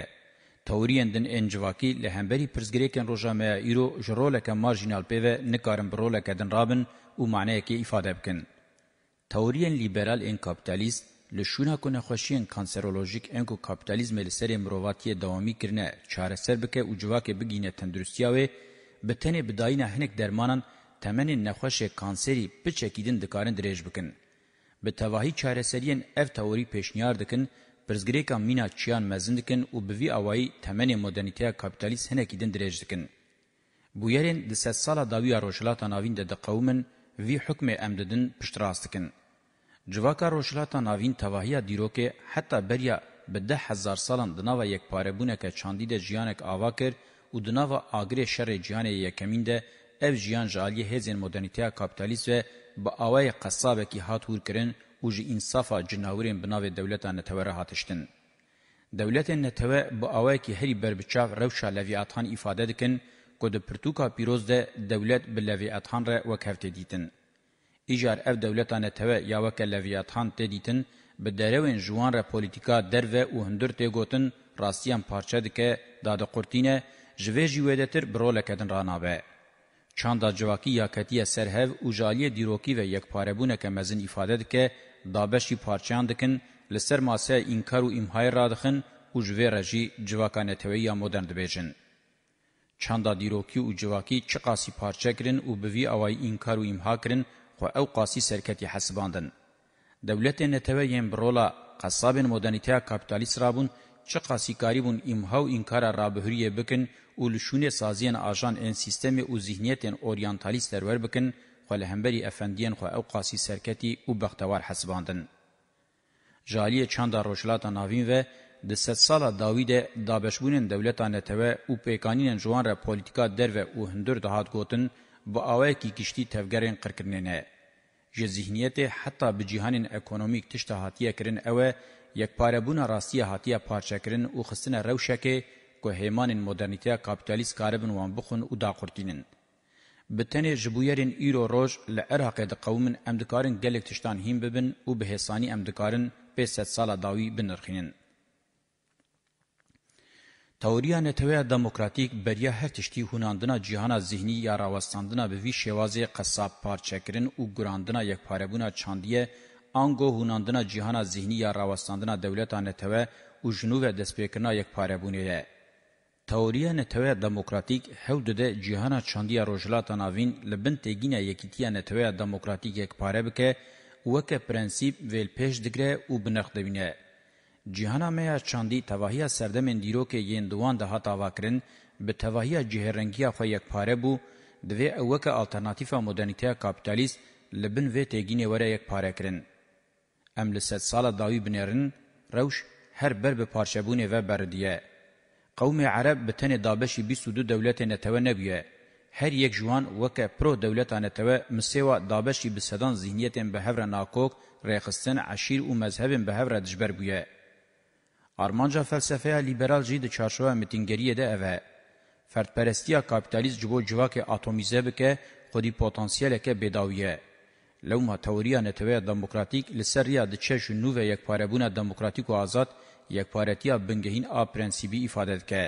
تاوریان دن این جواکی لهمبری پرزگریکن روژامه ایرو جرولک مارجینال پیوه نکارن برولک دن رابن و معنیه که افاده بکن. تاوریان لیبرال این کابتالیست لشونه کو نخوشین کانسرولوژیک انکو کاپیتالیزم لسری مرواتی دوامی کرنه چاره سر بکه او جواکه بگینه تندرستیاوی بتنه بداینه هنک درمانن تمن نخوش کانسری بچکیدن دکارن درج بکن. به تواهی چاره سریین اف تاوری پیشنیار دکن پرزگریکا مینا چیان مزند کن او بوی اوایی تمن مدرنیتیا کاپیتالیست هنکیدن درج دکن. بویرین د 100 سالا داویا روشلاتا ناوین د قومن وی حکم امددن پشتراست کن. جواکا روشلاتا ناوین تواهیا دیروکه حتی بریا به ده هزار سالان دناوه یک پاره بونه که چاندی ده جیانک آوا کر و دناوه آگره شر جیانه یکمین ده اف جیان جالی هزین مدرنیتیا کابتالیست و با آوه قصابه کی هات هور کرن و جی انصافا جناورین بناوه دولتا نتوره هاتشتن. دولت نتوه با آوه کی هری بربچاق روشا لویاتان افاده دکن که ده پرتوکا پیروز ده دولت به لویاتان را وکفت دیتن. ایجار اف دولتانه ته یا وکه لویاتان ته دیتن به دروین جوان را پولیتیکا در و او هندر ته گوتن راستیان پارچه دکه داد قرتینه جوی جویدتر بروله کدن رانابه. چاندا جواکی یاکتی سرهو او جالی دیروکی و یک پاربونه که مزن ifade دکه دابشی پارچان دکن لسر ماسه انکار و امهای را دخن او جوی رجی جواکانه توی یا مدرن دبیجن. چاندا دیروکی او جواکی چقاسی پارچه کرن او بوی اوای انکار و امها کرن خو او قاسی سرکتی حسباندن دولت نتوین برولا قصابن مدنیتیا کاپیتالیست رابون چه قاسی کاریبون امهاو انکار رابهریه بکن او لشونه سازین آجان این سیستم او ذهنیتین اورینتالیست درور بکن خو لهمبری افندین خو او قاسی سرکتی او بختوار حسباندن. جالی چند روشلات ناوین و د ست سالا داوید دابشبونن دولتان نتوه او پیکانین جوان را پولیتیکا در و او هندر دهات گوتن با آوه کی کشتی تفگرین قرکرنین ها. جه ذهنیت حتی بجیهان اکونومیک تشتا هاتیه کرن اوه یک پاربون راستی هاتیه پارچه کرن او خستن روشه که که هیمان مدرنیته کابیتالیست کاربن وان بخون او دا قرتینن. بتنه جبویرین ایرو روش لعراق ده قومن امدکارن گلک تشتان هیم ببن او بهسانی امدکارن 500 سال داوی بنرخینن. توریا نتوه دموکراتیک بریا هر تشتی هوناندنا جهان ذهنی یا راوستاندنا به وی شوازی قصاب پارچکرین او ګراندنا یکپارهبونا چاندیه انګو هوناندنا جهان ذهنی یا راوستاندنا دولتانه توه او جنو و دسپیکنا یکپارهبونیه توریا نتوه دموکراتیک هود ده جهان چاندیه روجلاتا ناوین لبن تگینه یکیتیا نتوه دموکراتیک یکپاره بک وکه پرنسیپ ویل پیش دگره او بنخدوینه جهانامه چاندی تواهی سردمن دیرو که یین دوان ده هاتا واکرن به تواهی جهرنگی خو یک پاره بو دوی اوکه الټرناتیو مدرنیته کاپیتالیست لبن وی تگینه وره یک پاره کرن ام لسد سال داوی بنرن روش هر بر به پارچبونه و بردیه قوم عرب بتن دابشی 22 دولت نتو نبیه هر یک جوان وکه پرو دولت نتو مسیوا دابشی بسدان ذهنیت به هور ناکوک ریخستن عشیر او مذهب به هور دجبر بویه Armanca felsefeya liberal jî di çarşeva mitingeriyê de ev e. Ferdperestiya kapitalîst ji bo civakê atomîze bike, xwedî potansiyeleke bêdawî ye. Lewma teoriya netweya demokratîk li ser rêya di çeş û nû ve yekparebûna demokratîk û azad, yekparetiya bingehîn a prensîbî îfade dike.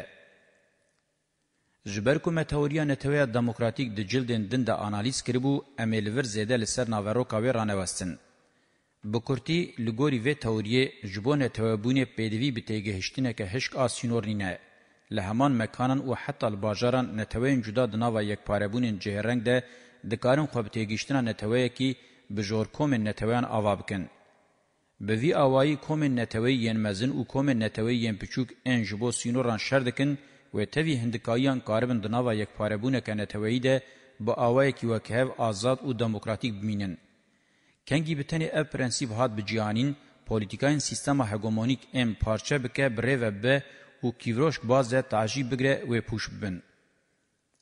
جبر کومه تئوریا نتویا دموکراتیک د جلدن دند انالیز کړبو املور زیاده لسر ناوروکاوی رانه وستن بکورتی لګوري وې توریه جبونه توابونه پېدوی به تیګه هشتنه که هشک آسینورنینه له همان مکانن او حتی الباجران نتوین جدا د ناوه یک پارهبونن جهرنګ ده د کارن خو به تیګشتنه نتوی کی به جور کوم نتوین اوا بکن به وی اوای کوم نتوی ین مزن او کوم نتوی ین پچوک ان جبو سینوران شردکن و توی هندکایان کاربن د ناوه یک پارهبونه کنه توی ده به اوای کی وکهو آزاد او دموکراتیک بمینن کنگی بتنی اپ پرنسیب هات بجیانین پولیتیکاین سیستما هگمونیک ام پارچه بکه بره و به و کیوروش بازه تعجیب بگره و پوش ببن.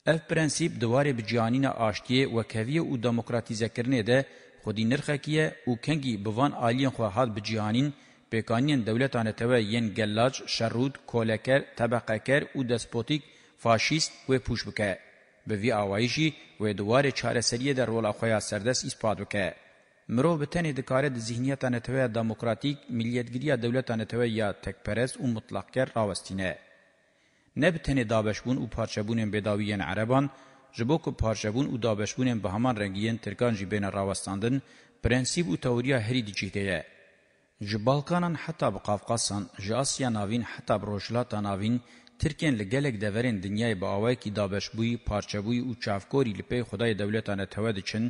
اف پرنسیب دواره بجیانین آشتیه و کویه و دموکراتیزه کرنه ده خودی نرخه کیه و کنگی بوان آلین خواه هات بجیانین پیکانین دولتانه توه ین گلاج، شرود، کولکر، طبقکر و دسپوتیک، فاشیست و پوش بکه. به وی آوائیشی و دواره چاره سریه در رول آخواه سردس اثبات بکه. مرو به تنی دکاره د ذهنیت نتوی دموکراتیک ملیتګریه دولت نتوی یا تکپرس او مطلقګر راوستینه نه به تنی دابشبون او پارچبون بداویین عربان جبو کو پارچبون او دابشبون به همان رنگین ترکان جبین راوستاندن پرنسیب او توریا هری دیچیته جبالکانن حتی به قفقاسان جاسیا ناوین حتی به روشلاتا ناوین ترکین لګلګ د ورین دنیای باوی کی دابشبوی پارچبوی او چافکوری لپاره خدای دولتانه توا دچن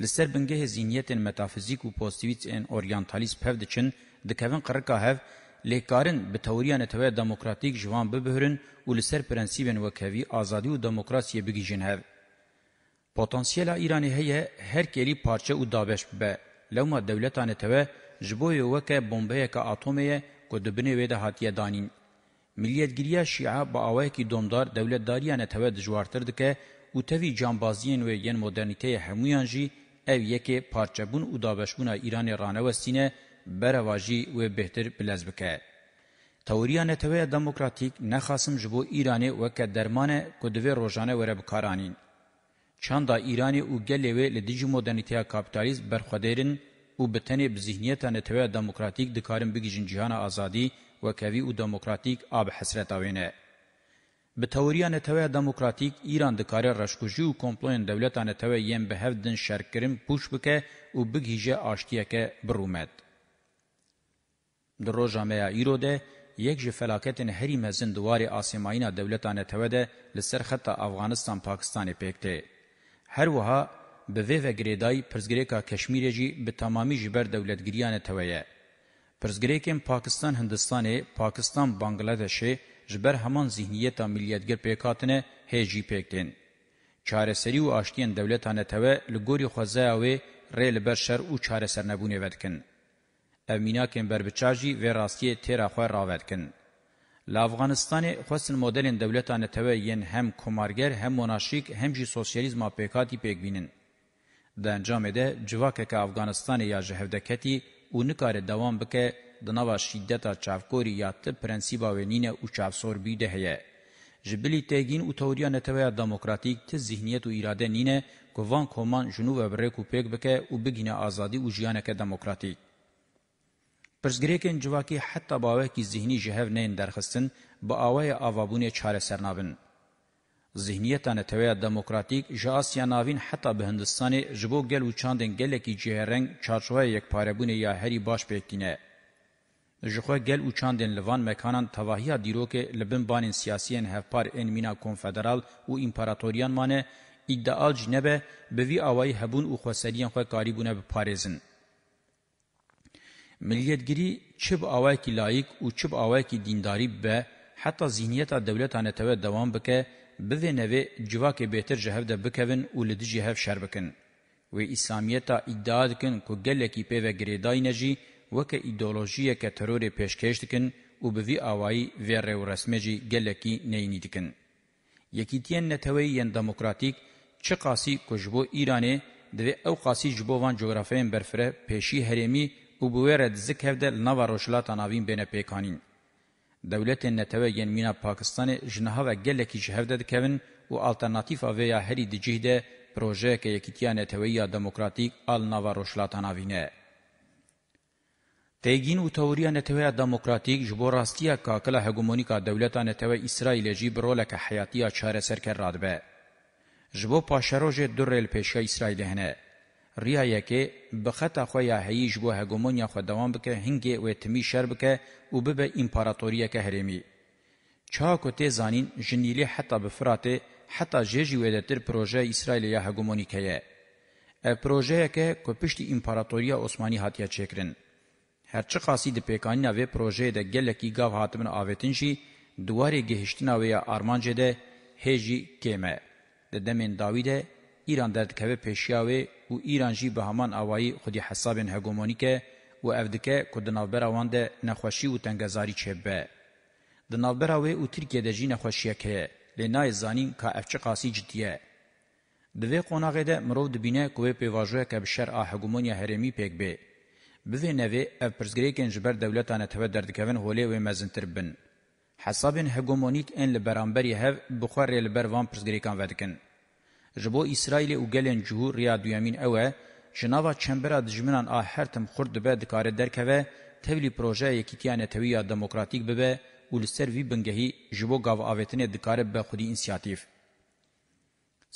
لسر بنگه زینیتن متافیزیک و پوزتیویت ان اورینتالیسم پف دچن دکوین قرقا هف لیکارن به توریان توی دموکراتیک جوان ببهرن و لسر پرنسیبن وکوی آزادی و دموکراسی بگیجن هف. پتانسیل ایرانی هیه هر کلی پارچه و دابش به لوما دولتان توی جبوی وکه بمبه که اتمیه که دبنه ویده هاتیه دانین. ملیتگیریه شیعه با آوه که دومدار دولتداریان توی دجوارتر دکه و توی جانبازین و ین مدرنیته همویان جی او یکی پارچبون او دابشبون ایران رانوستینه برواجی و بهتر بلز بکه. توریا نتوه دموکراتیک نخاسم جبو ایرانی وکه درمانه کدوه روژانه وره بکارانین. چاندا ایرانی او گلیوه لدیجی مدرنیتیا کابیتالیز برخودیرن او بتنی بزهنیتا نتوه دموکراتیک دکارن بگیجن جهان آزادی وکوی او دموکراتیک آب حسرت آوینه. به توریا نتوه دموکراتیک ایران دکاره رشکوژی و کمپلوین دولتان نتوه یم به هفدن شرکرم پوش بکه و بگیجه آشتیه که برومد. در روژ همه ایرو ده یک جه فلاکتن هری مزن دوار آسیمایینا دولتان نتوه ده لسر خط افغانستان پاکستان پیکته. هر وها به ویوه گریدای پرزگریکا کشمیر جی به تمامی جبر دولتگریان نتوه یه. پرزګریکم پاکستان هندستاني پاکستان بنگلاديشي جبر همان ذهنیتا ملیتگر پیکاتنه هجی پیکتن. چارسری و آشتین دولتانه تاوه لگوری خوزه اوه ری لبر شر و چارسر نبونه ودکن. او میناکن بربچاجی و راستی تیرا خواه را ودکن. لافغانستان خواستن مدلین دولتانه تاوه ین هم کمارگر هم مناشیک هم جی سوسیالیزما پیکاتی پیکبینن. د انجام ده جواکه که افغانستان یا جهودکتی او نکاره دوام بکه دنوا شیدتا چافکوری یادت پرنسیبا ونینه او چافسوربی ده هه جبلی تگین او توریا نتویا دموکراتیک ته ذهنیت او اراده نینه کووان کومان جنوب بره کو پک بکه او بگینه ازادي او ژیانه که دموکراتیک پرزګریکن جواکی حتی باوه کی ذهنی جهو نه درخستن با اوای اوابونه چاره سرنابن ذهنیت نتویا دموکراتیک جاسیا ناوین حتی به هندستان جبو گل و چاندن گلکی جهرنگ چارچوه یک پاربونه یا هری باش پکینه جخوا گل او چاندن لوان مکانان تواهیا دیروک لبن بانین سیاسیین هفپار ان مینا کنفدرال او امپراتوریان مانه ایدئال جنبه به وی اوای هبون او خوسریان خو قریبونه به پاریزن ملیتگیری چب اوای کی لایق او چب اوای کی دینداری به حتی ذهنیت دولتانه ته دوام بکه به نوې جواک بهتر جهف د بکوین او لدی جهف شربکن و اسلامیت ایداد کن کو گله کی په وګریدای نجی وکه ایدئولوژیه که ترور پیشکش دکن او به وی آوائی ویره و رسمجی گلکی نینی دکن. یکیتین نتوی ین دموکراتیک چه قاسی کجبو ایرانه دوی او قاسی جبو وان جغرافیین برفره پیشی هرمی او بویره دزک هفده لنوا روشلاتا ناوین بین پیکانین. دولت نتوی ین مینا پاکستان جنها و گلکی جهفده دکوین و آلترناتیف آویا هری دجیه ده پروژه که یکیتین نتوی یا دموکراتیک آل نوا روشلاتا ناوینه. تیگین و توریا نتوه دموکراتیک جبو راستیا کاکلا هگومونیکا دولتا نتوه اسرائیل جی برولک حیاتیا چاره سرکر رادبه. جبو پاشروج در ریل پیشگا اسرائیل هنه. ریا یکی بخطا خویا هیی جبو هگومونیا خو دوام بکه هنگی و تمی شر بکه و ببه امپاراتوریا که هرمی. چاکو تی زانین جنیلی حتا بفراته حتا جیجی ویدتر پروژه اسرائیل یا هگومونیکه یه. پروژه که که پشتی امپاراتوریا عثمانی هاتیا چکرن. هرچه خاصی د پیکانینا و پروژه ده گلکی گاو هاتمن آویتن جی دواری گهشتنا و یا آرمانجه ده هجی کیمه. ده دمین داوی ده ایران دردکوه پیشیاوه و ایران جی به همان آوائی خودی حسابین هگومونیکه و افدکه که دنالبر آوان ده نخوشی و تنگزاری چه به. دنالبر آوه و ترکیه ده جی نخوشیه که لنای زانین که افچه قاسی جدیه. دوی قناغه ده مرو دبینه کوه پیواجوه که بشر آ هگومونیا هرمی پیک به. بوینوی اف پرزگریکن جبر دولتان ته دردکوین هولې و مزنتر بن حسابن هګومونیت ان لبرانبری هف بخار لبر وان پرزگریکان ودکن جبو اسرائیل او گلن جهور ریا دویامین اوه جناوا چمبرا دجمنان آ هر تم خرد به دکار درکوه تولی پروژه یکیتیان تویا دموکراتیک ببه ولسر وی بنگهی جبو گاو آوتنه دکار به خودی انسیاتیف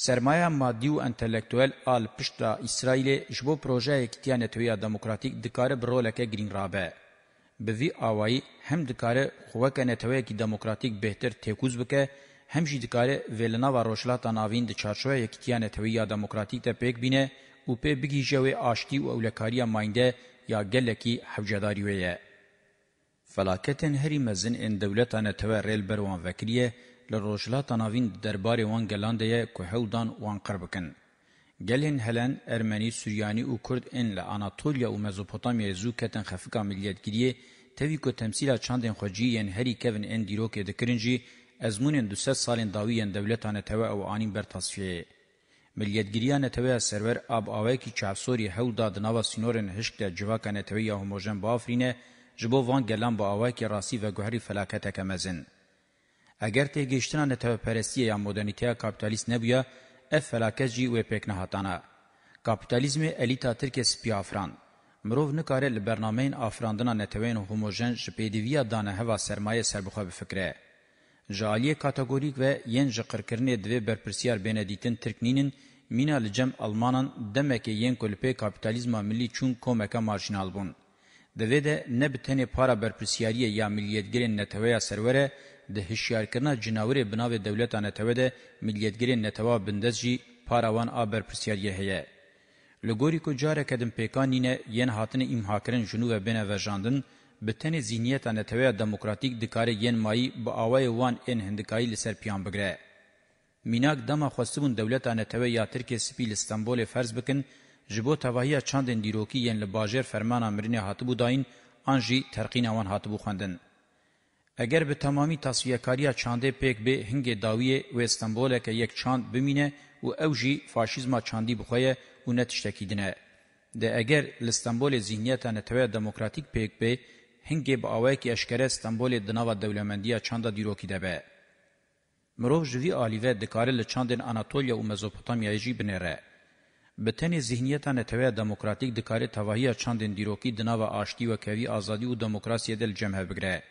سرمایه مادی او انټلیکټوال آل پشتا اسرائیل جبو پروژه کتیانه تویا دموکراتیک دکاره برولکه گرین رابه به وی اوای هم دکاره خوکه نتوی کی دموکراتیک بهتر تکوز بکه هم جی دکاره ولنا و روشلاتا ناوین د چارچوه کتیانه تویا دموکراتیک ته پک بینه او په بگی جوی آشتی او اولکاریا ماینده یا گلکی حوجداری ویه فلاکتن هری مزن ان دولتانه توی ریل بروان وکریه لروجلا تناوین دربارې وان ګلاندې کو هودان وان قربکن گلین هلن ارمنی سوریانی او کورد ان له اناتولیا او مزوپوتامیا زو کتن خفقا ملیتګری توی کو تمثیل چاندن خوجیین هری کوین ان دیروک دکرنجی ازمونن 200 سالین داویین دولتانه تو او انین بر تصفیه ملیتګریان تو سرور اب اوی کی چافسوری هودا د نوا سینورن هشت جواکانه توی هوموجن بافرینه جبو وان گلان با اوی کی راسی و گوهری فلاکته کمزن اگر ته گشتنه ته پرستی یا مدرنیته کاپیتالیست نبویا اف فلاکت جی و پک نه هاتانا کاپیتالیزم الیتا ترک سپیافران مرو نه کار ل برنامه این افراندنا نتوین هوموجن شپیدیویا دانه هوا سرمایه سربخه به فکره جالیه کاتګوریک و ین جقرکرنه دوی برپرسیار بنادیتن ترکنینن مینا لجم آلمانان دمکه ین کلپه کاپیتالیزم ملی چون کومکا مارجینال بون دوی ده نه بتنه پارا برپرسیاری یا ملیتګرین نتویا سروره ده هشیارکرنا جناوری بناوی دولتان اتوه ده ملیتگیری نتوا بندز جی پاراوان آبر پرسیاریه هیه. لگوری که جاره کدن پیکانینه ین هاتن امحاکرن جنوب بین وجاندن بتن زینیتان اتوه دموکراتیک دکاره ین مایی با آوای وان این هندکایی لسر پیان بگره. میناک دما خوستبون دولتان اتوه یا ترک سپی لستنبول فرز بکن جبو تواهی چاندن دیروکی ین لباجر فرمان امرین هاتبو داین آنجی ترقین اوان هاتبو خوندن. اگر به تمامی تصفیه‌کاری چانده پک به هنگ داویه و استانبول که یک چاند بمینه او اوجی فاشیزما چاندی بخویه او نتشتکیدنه ده اگر لستانبول ذهنیت نتوه دموکراتیک پک به هنگ به اوای که اشکره استانبول دناوا دولمندیه چاندا دیروکی ده به مرو جوی آلیوه دکاره لچاندن آناتولیا و مزوپوتامیا جی بنره به تن ذهنیت نتوه دموکراتیک دکاره توهیه چاندن دیروکی دناوا آشتی و کوي ازادي او دموکراسي دل جمعه بگره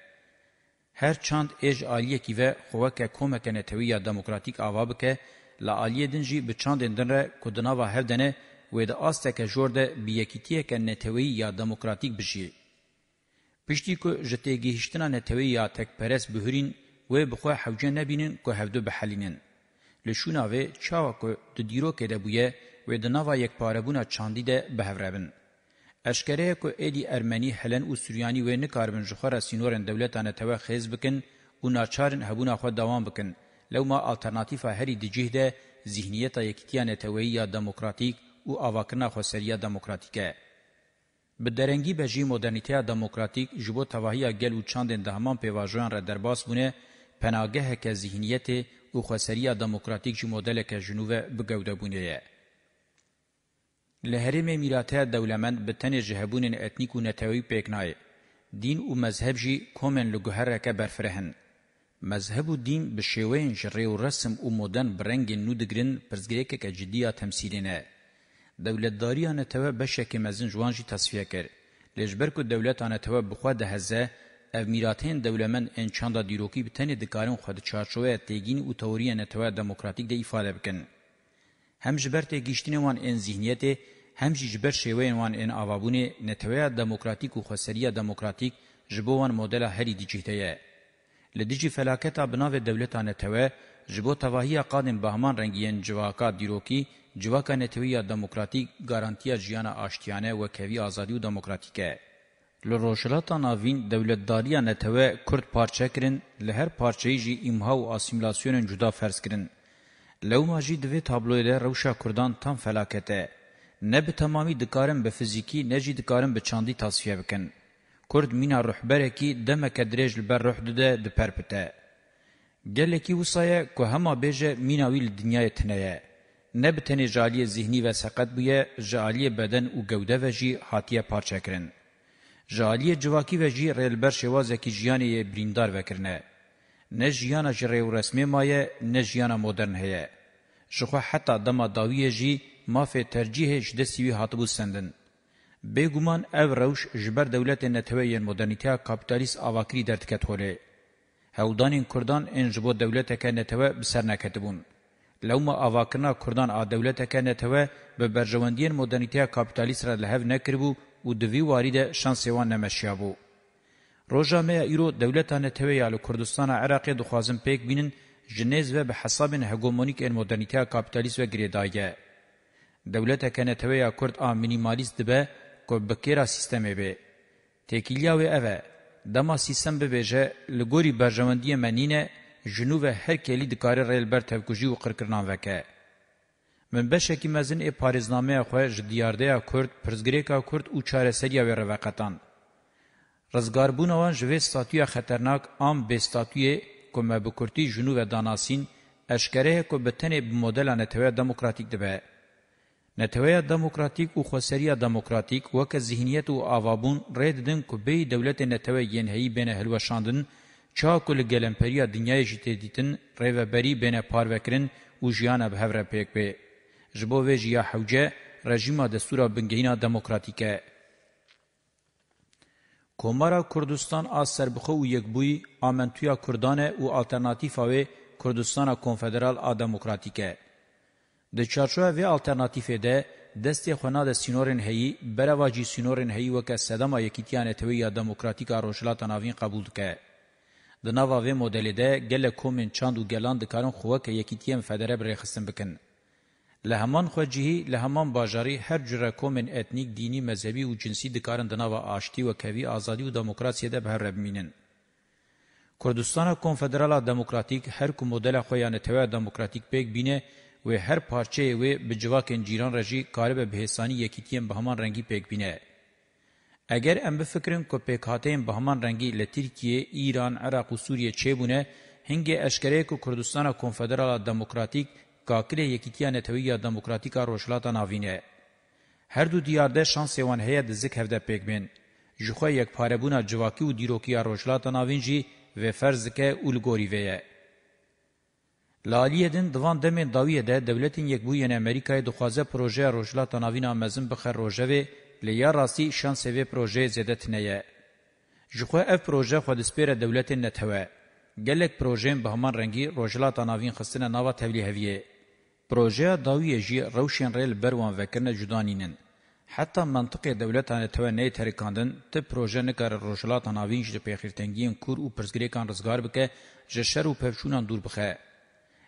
هر چند اج آلیه کی و خوکه کومک نتویا دموکراتیک آوا بکه لا آلیه دنجی به چند دن را کدنا و هر دنه و د آستک جورده بیکیتیه که نتوی یا دموکراتیک بشی. پشتی که جتیگی هشتنا نتوی یا تک پرس بهرین و بخواه حوجه نبینن که هفدو بحلینن. لشونه و چاوه که د دیرو که ده بویه و د نوا یک پاربونه چاندی ده بهوربن. اشکره کو الی ارمنی هلن او سوریانی و نه کاربن جوخرا سینورن دولتانه ته خیز بکن او ناچارن هبونه خو دوام بکن لو ما الټرناتیف هری د جهده ذهنیت یکتیانه تویه دموکراتیک او اواکنا خو سریه دموکراتیکه بدرنګي بجی مدرنیته دموکراتیک جبو توهیا گل او چاندن د همان پیواژوان را درباس بونه پناګه که ذهنیت او خو سریه دموکراتیک چې مدل که جنوب بګوده بونه له هرمه میراته دولمند به تنه جهبونن اتنیک و نتوی پیکنای دین او مذهب جی کومن لګهره که برفرهن مذهب و دین به شیوهن جری و رسم او مدن برنګ نو دګرن پرزګریکه که جدیه تمثیلینه دولتداری آن تو بشک مزن جوان جی تصفیه کر لجبر کو دولت آن تو بخوا ده هزه او میراتین دولمن انچان دا دیروکی بتنه دکارن خود چارچوه تیگین و توری آن تو دموکراتیک ده ایفاده بکن. هم جبر ته گیشتنه وان ان ذهنیت هم جبر شوین وان ان اوابونه نتویا دموکراتیک او خسریه دموکراتیک جبوان مدل هری دیجیتایه لدیجی فلاکتا بناو دولتانه توه جبو تواهی قادم بهمان رنگین جواکا دیروکی جواکا نتویا دموکراتیک گارانتیا جیانا آشتیانه و کوی آزادی و دموکراتیکه لروشلاتا ناوین دولتداریا نتوه کرد پارچه کرن لهر پارچهی جی امها و آسیملاسیون جدا فرس کرن لو ماجی دوی تابلوی ده روشا کردان تام فلاکته. نه به تمامی دکارن به فیزیکی نه جی دکارن به چاندی تصفیه بکن. کرد مینا رحبره کی دمک دریج لبر روح ده ده پرپته. گلکی وصایه که هما بیجه میناویل دنیای تنیه. نه به تنی جالی ذهنی و سقط بویه جالی بدن و گوده و جی حاتیه پارچه کرن. جالی جواکی و جی ریلبر شوازه کی جیانی بریندار وکرنه. نه جیانا جره و رسمی مایه نه جیانا مدرن هیه. شخوا حتا دما داویه جی مافه ترجیحش ده سیوی هاتبو سندن. بگومان او روش جبر دولت نتوی مدرنیتیا کپیتالیس آواکری دردکت هوله. هولدانین کردان انجبو دولتک نتوه بسر نکتبون. لوما آواکرنا کردان آ دولتک نتوه به برجواندین مدرنیتیا کپیتالیس را لحو نکربو و دوی واری ده شانسیوان نمشیابو. روجامه ایرو دولتانه توی یا له کردستان عراق دخوازم پک بینن جنیز و به حساب هگمونیک ان مدرنیته کاپیتالیست و گریدایه دولت کنه توی یا کرد ا مینیمالیست به کو بکیرا سیستم به تکیلیا و اوه دما سیستم به بهجه لګوري برجمندی منینه جنوب هر کلی د کار ریل بر توکوجی او قرکرنان وکه من بشه کی مزن ای پاریزنامه خو ج دیارده کرد پرزګریکا کرد او چاره سریه و روقتان رزگاربون وان جوه ستاتویا خطرناک ام به ستاتوی کومه به کورتی جنو و داناسین اشکره کو بتنه به مدل نتوه دموکراتیک دبه نتوه دموکراتیک او خسریه دموکراتیک وک ذهنیت او اوابون رید دن کو به دولت نتوه ینهی بین هلو شاندن چا کول گلمپریا دنیای جته دیتن ریوبری بین پاروکرین او جیان به هفره پیک به جبو وی جیا حوجه رژیمه دستور بنگینا دموکراتیکه کومارا کوردستان ا سربخو و یکبوی امنتویا کردانه او الټرناتیفا و کوردستان کنفدرال ا دموکراتیکه د چارچوه و الټرناتیفه ده دستی خونا د سینورن هی برواجی سینورن هی وک صدما یکیتیانه توی یا دموکراتیکا روشلات ناوین قبول ک د ناوا و مدل ده گله کومن چاند و گلان د کارن خو وک یکیتیم فدره بر خصم بکن له همان خو جهی له همان باجاری هر جره کومن اتنیک دینی مذهبی او جنسی دکارن دنا و آشتی و کوي ازادي او دموکراسي ده به ربمینن کوردستان کنفدرالا دموکراتیک هر کو مدل خو یانه تو دموکراتیک پک بینه و هر پارچه و بجواکن جیران رجی کارب بهسانی یکیتیم به همان رنگی پک بینه اگر ام بفکرین کو پک هاتین به همان رنگی ل ترکیه ایران عراق و سوریه چه بونه هنگه اشکره کو کوردستان کنفدرالا دموکراتیک کاکل یکیتیا نتویا دموکراتیکا روشلاتا ناوینه. هر دو دیار ده شانس یوان هیا دزک هفده پیک بین. جخوا یک پاربونا جواکی و دیروکیا روشلاتا ناوین جی و فرز که اولگوری ویه. لالیه دن دوان دمین داویه ده دولتین یک بوین امریکای دخوازه پروژه روشلاتا ناوینا مزن بخر روژه وی لیا راستی شانس وی پروژه زیده تنیه. جخوا اف پروژه خودسپیر دولتین نتوه. گلک پروژین به همان رنگی روشلاتا ناوین خستن ناوا تبلیهویه. پروژه داویه جی روشن ریل بروان وکرنه جدانینن. حتی منطقه دولتان توانه ترکاندن تی پروژه نکار روشلات آناوینج دی پیخیرتنگیین کور و پرزگریکان رزگار بکه جشر و پفشونان دور بخه.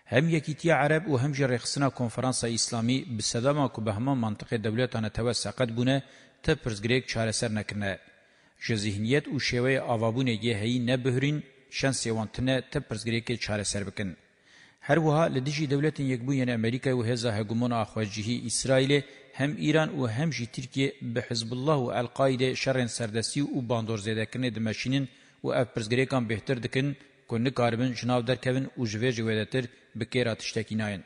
هم یکیتی عرب و هم جرخصنا کنفرانس اسلامی بسداما که به همان منطقه دولتان توا ساقت بونه تی پرزگریک چارسر نکنه. جزهنیت و شیوه آوابونه یه هی نبهرین شن سیوانتنه تی پرزگریک چارسر بکن. هەروەها لە دژی دەولەتن یەکبوویەنە ئەمریکای و هێزا هەگومۆن ئاخواجیهی ئیسرائیلێ هەم ئیران و هەمژی ترکیە بە حزب الله و ئەلقاعدە شەڕێن سەردەسی و باندۆرزێدەکردنێ دمەشینن و ئەف پرزگرێکان بێتر دکن کو نکاربن جناو دەرکەون و ژێژ وێدەتر بکێرا تشتێکی ناین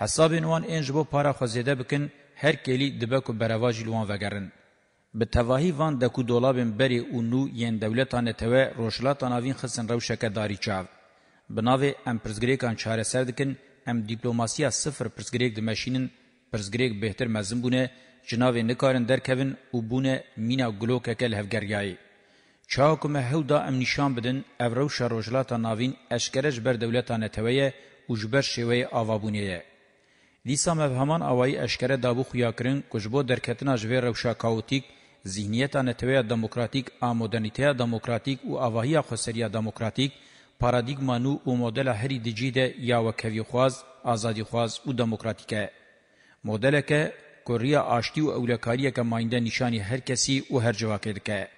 حسابێن وان ئێنج بۆ پاراخوازێدە بکن هەر کێلی دبەک و بەرەواژی لوان وەگەڕن به تواهی وان دکو دولابن بری و نو یین دولتانه توه روشلاتان آوین خسن روشکه داری چاو. بناوی ام پرزګریکان چاره سر دکن ام دیپلوماسیا صفر پرزګریک د ماشینن پرزګریک بهتر مزم بونه جناوی نکارن درکوین او بونه مینا گلوک اکل هفگریایی. چاکم هودا ام نشان بدن اورو شاروجلاتا ناوین اشکرج بر دولتا نتویه او جبر شوی آوابونیه. لیسا مفهمان آوائی اشکره دابو خویاکرین کجبو درکتنا جوی روشا کاوتیک ذهنیتا نتویه دموکراتیک آمودنیتیا دموکراتیک او آواهی خسریا دموکراتیک پارادیگما نو او مدل هری دجیده یا وکوی خواز، آزادی خواز او دموکراتیکه. مدل که کوریا آشتی و اولکاریه که ماینده نشانی هر کسی و هر جواکر که.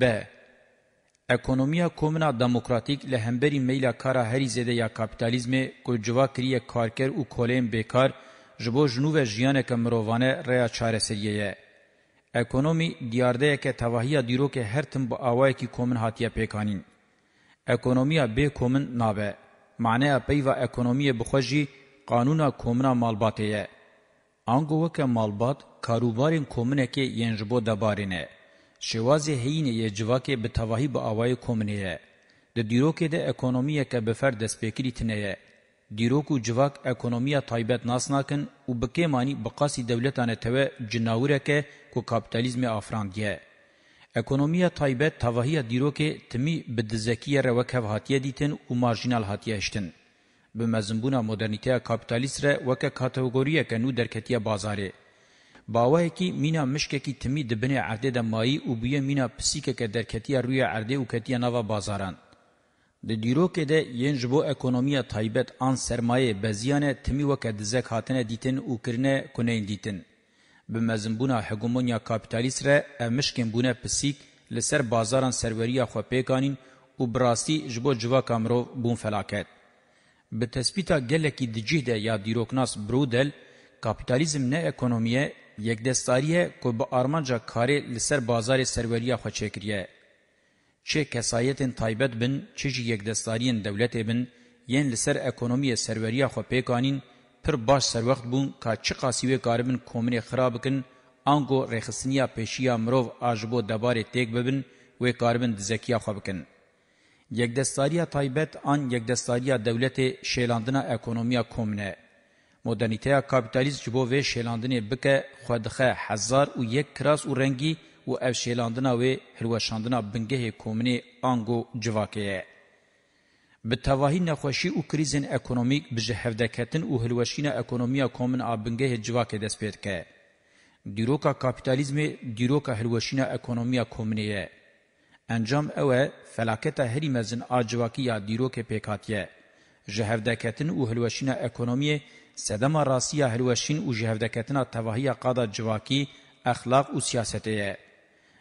ب. اکونومیا کومنا دموکراتیک لهمبری میلا کارا هری زده یا کپیتالیزم کو جوا کریه کارکر او کولیم بیکار جبو جنوب جیانه که مروانه ریا چاره سریه. اکونومی دیارده که تواهی دیرو که هر تن با آوائی که کومن هاتیه پیکانین. اکونومیا به کومن نابه معنی پیوا اکونومی بخوجی قانونا کومنا مالباتیه انگو وک مالبات کاروبارین کومنه که ینجبو دبارینه شوازی هینه یه جواکه به تواهی با آوای کومنیه د دیروکه د اکونومیه که به فرد سپیکری تنیه دیروک و جواک اکونومیا تایبت ناسناکن و بکه مانی بقاسی دولتانه توا جناوره که که کپیتالیزم آفراندیه. اکونومیا تایبەت تاواهیا دیروکه تمی بدزکیه روک هاتیه دیتن و مارژینال هاتیه اشتن. به مزنبونا مدرنیته کپیتالیست ره وکه کاتگوریه که نو درکتیه بازاره. باوه کی مینا مشکه کی تمی دبنه عرده دمایی و بیه مینا پسیکه که درکتیه روی عرده و کتیه نوا بازاران. د دیروکه ده ینجبو اکونومیا تایبەت آن سرمایه بزیانه تمی وکه دزک هاتنه دیتن و کرنه کنین دیتن. بمزنبونا هګومونیا کاپیتالیست ر امشکن بونه پسیک لسر بازاران سروریا خو پیکانین او براسی جبو جوا کامرو بون فلاکت به تثبیتا گلکی دجیه ده یا دیروکناس برودل کاپیتالیزم نه اکونومیه یک دستاریه که با آرمانجا کاری لسر بازار سروریا خو چکریه چه کسایتن تایبت بن چه یک دستاریین دولت بن یین لسر اکونومی سروریا خو پیکانین پر باش سر وخت بون کا چی قاسیوی کاربن کومنی خراب کن آنگو رخصنیا پیشیا مروف آجبو دبار تیک ببن و کاربن دزکیا خواب کن. یک دستاریا تایبت آن یک دستاریا دولت شیلاندنا اکونومیا کومنه. مدرنیته کاپیتالیز جبو و شیلاندنی بکه خودخه هزار و یک کراس و رنگی و اف شیلاندنا و هروشاندنا بنگه کومنی آنگو جواکه. به تواهی نخوشی او کریزن اکونومیک بجه هفدکتن او هلوشین اکونومیا کومن آبنگه جواک دست پید که. دیروکا کپیتالیزم دیروکا هلوشین اکونومیا کومنیه. انجام اوه فلاکت هری مزن آجواکی یا دیروک پیکاتیه. جهودکتن او هلوشین اکونومی سدم راسی هلوشین او جهودکتن تواهی قادا جواکی اخلاق او سیاسته.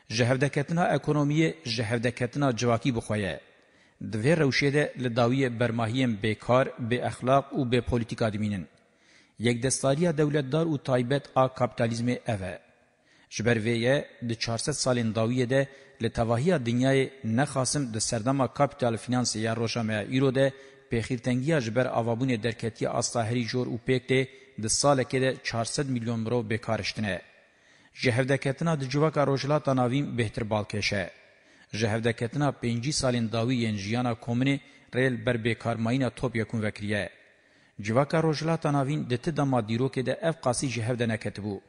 جهودکتن اکونومی جهودکتن جواکی بخویه. دوی روشه ده لداوی برماهیم بیکار، بی اخلاق و بی پولیتیکا دمینن. یک دستاری دولتدار و تایبت آ کپیتالیزم اوه. جبر ویه ده 400 سالین داویه ده لتواهی دنیای نخاسم ده سردما کپیتال فینانسی یا روشامه ایرو ده پیخیرتنگی جبر آوابون درکتی آستاهری جور و پیک ده ده ساله که ده 400 میلیون مرو بیکارشتنه. جهردکتنا ده جواک روشلا تناویم بهتر بالکشه. جهودکتنا پنجی سالین داوی ینجیانا کومنی ریل بر بیکارماینا توپ یکون وکریه. جواکا روشلا تناوین ده تدا ما دیرو که ده اف قاسی جهودنا کتبو.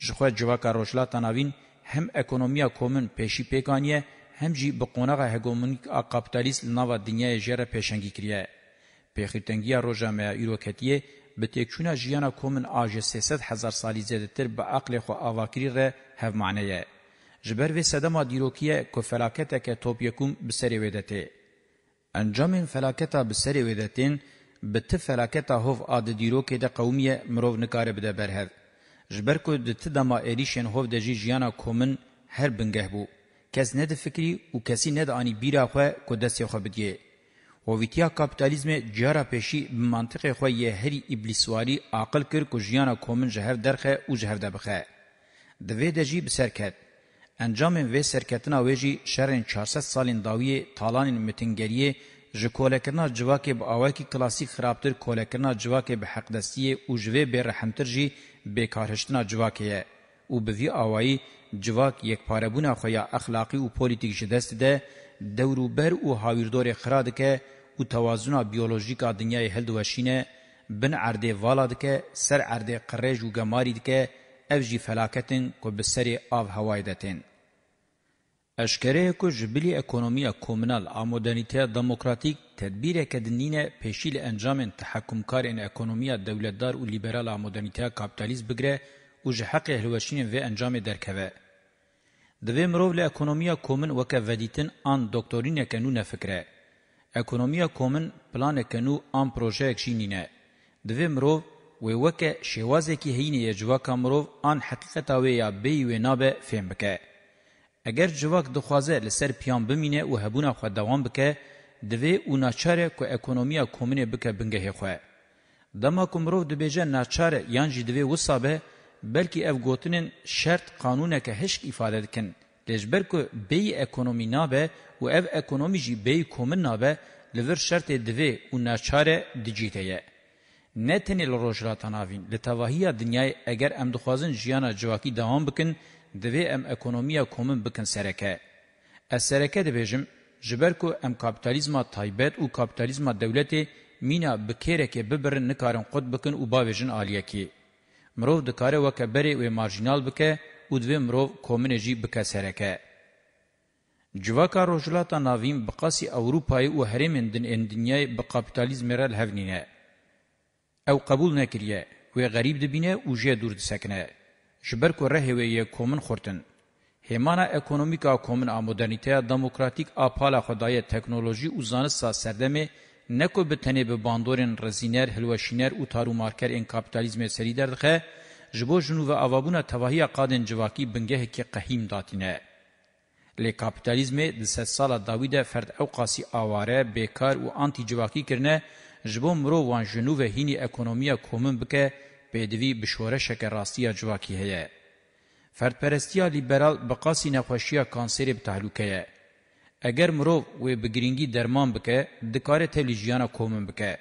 جخوه جواکا روشلا تناوین هم اکونومیا کومن پیشی پیکانیه هم جی بقونغه هگومونیک آ کپیتالیست لناوا دنیای جره پیشنگی کریه. پیخیرتنگیا روژامه ایروکتیه به تکچونه جیانا کومن آجه 300 هزار سالی زیده تر به عقل خو آواکری ره هف معنیه. جبر و سدما دیروکیه که فلاکته که توب یکم بسری ویدته. انجام فلاکته بسری ویدتین بت فلاکته هف آد دیروکی ده قومی مروو نکاره بده برهد. جبر که ده تدما ایریشن هف ده جی جیانا کومن هر بنگه بو. کس نه ده فکری و کسی نه ده آنی بیرا خواه که دستی خواه بدیه. هویتیا کاپیتالیزم جارا پیشی منطق خو یه هری ابلیسواری عقل کر کو ژیانا کومن جهر درخه او جهر دبخه د وې دجی بسرکت انجام و سرکتنا ویجی شرن 400 سالین داوی تالانین متنگریه ji kolekirna civakê bi awakî klasîk xirabtir kolekirna civakê bi heqdestiyê û ji vê bêrehemtir jî bêkarhiştina civakê ye û bi vî awayî civak yekparebûna xwe ya exlaqî û polîtîk ji dest dide dewrûber û hawirdorê xira dike û tewazûna biyolojîka dinyayê hildiweşîne bin erdê vala dike ser erdê qirêj û gemarî dike او جی فلاکتن کو بسری آو هوای دتن. اشکره کو جبلی اکونومیا کومنال آمودانیتیا دموکراتیک تدبیره کدنینه پیشیل انجامن تحکمکار ان اکونومیا دولتدار و لیبرال آمودانیتیا کابتالیز بگره و جحق اهلوشین و انجام درکوه. دوی مروو له اکونومیا کومن وکه ودیتن آن دکتورین کنونه فکره. اکونومیا کومن پلان کنو آن پروژه اکشینینه. دوی مروو و وکه شوازه کی هینه ی جواک امرو ان حقیقتا و یا بی و نابه فهم بکه اگر جواک دخوازه لسر پیان بمینه و هبونه خو دوام بکه دوی او ناچاره کو اکونومیا کومنه بکه بنگه خو دما کومرو د بیجه ناچاره یان جی دوی وسابه بلکی اف گوتنن شرط قانونه که هیڅ ifade دکن لجبر کو بی اکونومی نابه و اف اکونومی جی بی کومن نابه لور شرط دوی او ناچاره دیجیته نه تنی لروج را تناوین لتواهی دنیای اگر ام دخوازن جیانا جواکی دوام بکن دوی ام اکونومیا کومن بکن سرکه. از سرکه ده بیجم جبر کو ام کابیتالیزما تایبت او کابیتالیزما دولتی مینا بکیره که ببرن نکارن قد بکن او باویجن آلیه کی. مروف دکاره وکه بره و مارجینال بکه او دوی مروف کومن جی بکه سرکه. جواکا روجلاتا ناویم بقاسی اوروپای او هرمندن اندنیای بقابیتالیزم را الهونینه. او قبول نکریه و غریب دبینه او جه دور دسکنه جبر کو ره وی کومن خورتن همانا اکونومیکا کومن ا مدرنیته دموکراتیک ا پالا خدای تکنولوژی او زانسا سردمه نکو به تنه به باندورن رزینر هلوشینر او تارو مارکر ان کاپیتالیزم سری دردخه جبو جنو و اوابونا توهیا قادن جواکی بنگه کی قهیم داتینه لی کاپیتالیزم د سه سال داویده فرد او قاسی آواره بیکار او انتی جواکی کرنه جبو مرو وان جنوب هینی اکونومیا کومن بکه بدوی بشورشک راستیا جواکی هیه. فردپرستیا لیبرال بقاسی نخوشیا کانسری بتحلوکه اگر مرو و بگرینگی درمان بکه دکاره تلیجیانا کومن بکه.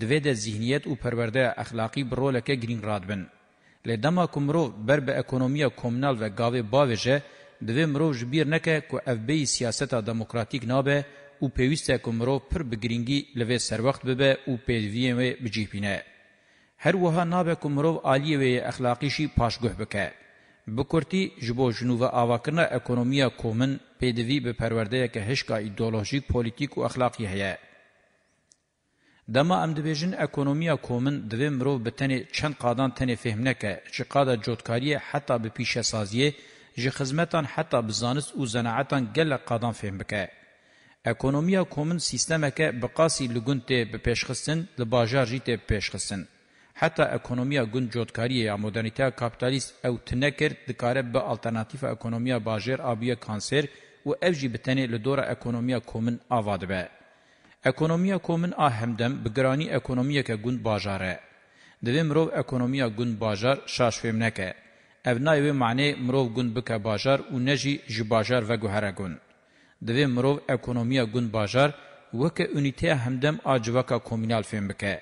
دوی ده ذهنیت او پرورده اخلاقی برولکه گرینگ راد بن. لدما کومرو بر به اکونومیا کومنال و گاوی باوجه دوی مرو جبیر نکه که افبی سیاست دموکراتیک نابه او پێویستە کومرۆ پڕ بگرنگی لەوێ سەروەخت ببە و پێویە وێ بجیپینە. هەروەها نابێ کومرۆ عالیە وێ ئەخلاقیشی پاشگوه بکە. بکورتی ji bo jinûva avakirina ekonomiya komin pêdivî bi perwerdeyeke hişka îdeolojîk, polîtîk û exlaqî heye. Dema em dibêjin ekonomiya komin divê mirov bi tenê çend qadan tenê fêhm neke, ji qada cotkariyê heta bi pîşesaziyê, ji xizmetan heta bi zanist û zenaetan gelek qadan fêhm bike. اکونومیا کومن سیستمکه بقاسی لګون ته به پېشخستن له بازار جې ته پېشخستن حتی اکونومیا ګون جوړکاری یا مدرنټیا کاپټالیست او تنکر د کاره به الټرناتیو اکونومیا باجر ابیا کانسر او اف جی بتنه له دوره اکونومیا کومن اواده به اکونومیا کومن ا همدم بګرانی اکونومیا کې ګون بازاره د ومرو اکونومیا ګون بازار شاش فهم نکه اونای و معنی مرو ګون بکه بازار او نجی ج بازار و ګهره ګون دوی مرو اکونومیا گون بازار وک اونیته همدم اجوکا کومینال فهم بکه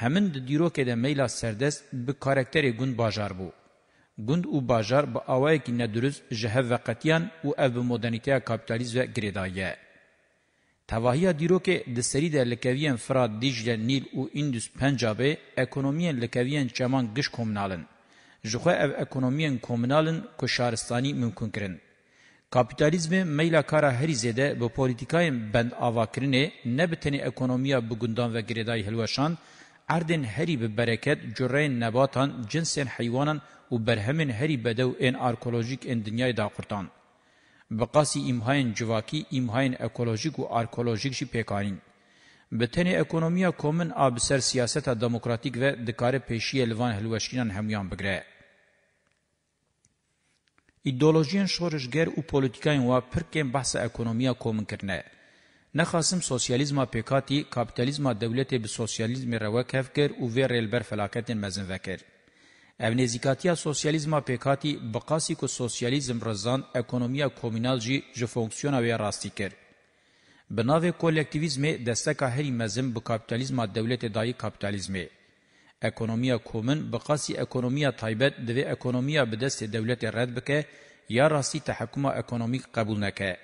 همین د دیرو کې د میلا سردس به کاراکټر گون بازار بو گوند او بازار به اوای کې ندرز جهه وقتیان او او مدرنیته کاپیتالیزم ګریدایه توهیا دیرو کې د سری د لکویان فراد دیجل نیل او اندوس پنجابه اکونومیان لکویان چمان گش کومنالن ژخه او اکونومیان کومنالن کو شارستاني ممکن کړي Kapitalizmi meyla kara herizede bu politikayın bend avakirini ne biteni ekonomiya bugundan ve gireday helveşan, erdin heri bi bereket cüreyn nebatan, cinsen hayvanan u berhemin heri bedev en arkeolojik en dünyayı da kurtan. Bıqasi imhayen civaki, imhayen ekolojik u arkeolojik ji pekarin. Biteni ekonomiya komin abser siyaseta demokratik ve dikare peşiye livan helveşkinan hemyan bigre. ایدئولوژیان شورشګر او پولیټیکایان وا پرکم بحث اکونومیا کومن کړنه نه خاصم سوسیالیزم پکاتی کاپیتالیزم دولت به سوسیالیزم روکف کر او وی رلبر فلاکت مزن وکر اونیزیکاتیا سوسیالیزم پکاتی بقاسی کو سوسیالیزم رزان اکونومیا کومینال جی ژ فونکسیون او راستی کر بناوی کولکتیویزم دستکه هری مزن به کاپیتالیزم دولت دای کاپیتالیزمه اکونومیا کومن بقاسی اکونومیا تایبت دوی اکونومیا بدست دولت رد بکه یا راستی تحکم اکونومیک قبول نکه.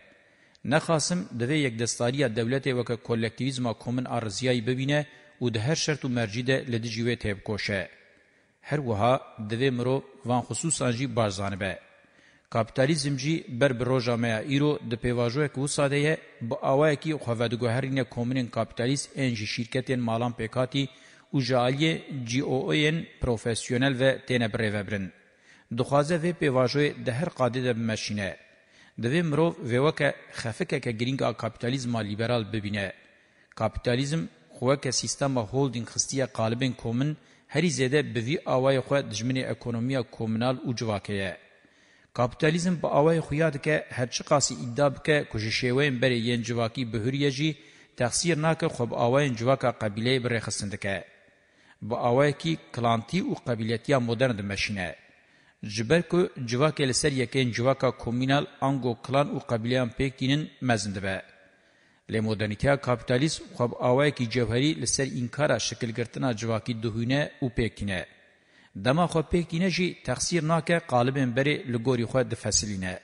نخاسم دوی یک دستاری دولت وک کولکتیویزم کومن ارزیای ببینه او ده هر شرط و مرجیده لدجیوی تیب کوشه. هر وها دوی مرو وان خصوصا جی بارزانبه. کاپیتالیزم جی بر بروجا ما ایرو د پیواژو کو ساده به اوای کی خو ودګهرینه کومنن کاپیتالیست انجی شرکتین مالان پکاتی و جالی جی او این پروفیسیونل و تینه بریوه برن. دخوازه و پیواجوی ده هر قاده ده بمشینه. دوی مروف ویوکه خفکه که گرینگا کپیتالیزم لیبرال ببینه. کپیتالیزم خوه که سیستم هولدینگ خستیه قالبین کومن هری زیده بوی آوای خواه دجمن اکونومیا کومنال و جواکه. کپیتالیزم با آوای خویاد که هرچی قاسی ادعا بکه کجشیوین بری ینجواکی بهوریه جی تخصیر ناکه خوب آوای جواکا قبیله بری خستندکه. با اوکی کلانتی او قابلیتیا مدرن د ماشینه جبر کو جواک لسر یکین جواکا کومینال انگو کلان او قابلیان پکینن مزنده به له مدرنیته کاپیتالیست خو اوکی جوهری لسر انکار شکل گرتنا جواکی دهونه او پکینه دما خو پکینه جی تقصیر ناکه قالبن بری لګوری خو د فصلینه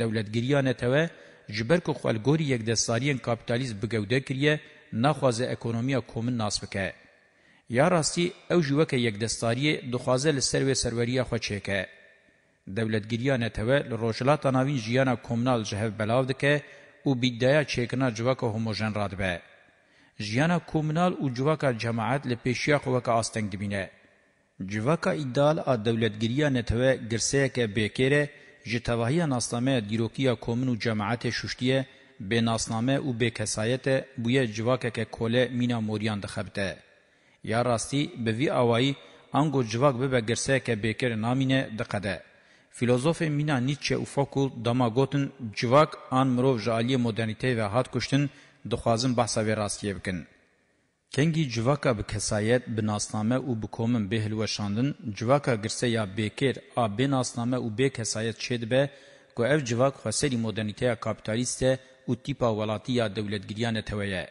دولتګریانه ته جبر کو خپل ګوري یک د ساریان کاپیتالیست بګوده کړی ناخوازه اکونومیا کومن ناسبکه یا راستی او جوکه یک دستاری دخوازه لسر و سروریا خو چکه دولتگیریا نتوه لروجلات ناوین جیانا کومنال جهو بلاو دکه او بیدایا چکنا جوکه هموژن راد به جیانا کومنال او جوکه جماعت لپیشیا خوکه آستنگ دبینه جوکه ایدال ا دولتگیریا نتوه گرسه که بیکره جتواهی ناسنامه دیروکیا کومن و جماعت ششتیه به ناسنامه او به کسایت بویه جوکه که کوله مینا موریان دخبته. یا راستی به وی آوایی انگو جواک ببه گرسه که بیکر نامینه دقده. فیلوزوف مینا نیچه و فوکول دما گوتن جواک آن مروف جالی مدرنیته و هات کشتن دخوازن بحثا وی راستیه بکن. کنگی جواکا به کسایت به ناسنامه او به کومن به هلوشاندن جواکا گرسه یا بیکر آ به ناسنامه او به کسایت چید به که او جواک خسری مدرنیته کابیتالیسته او تیپا ولاتی یا دولتگیریان تویه.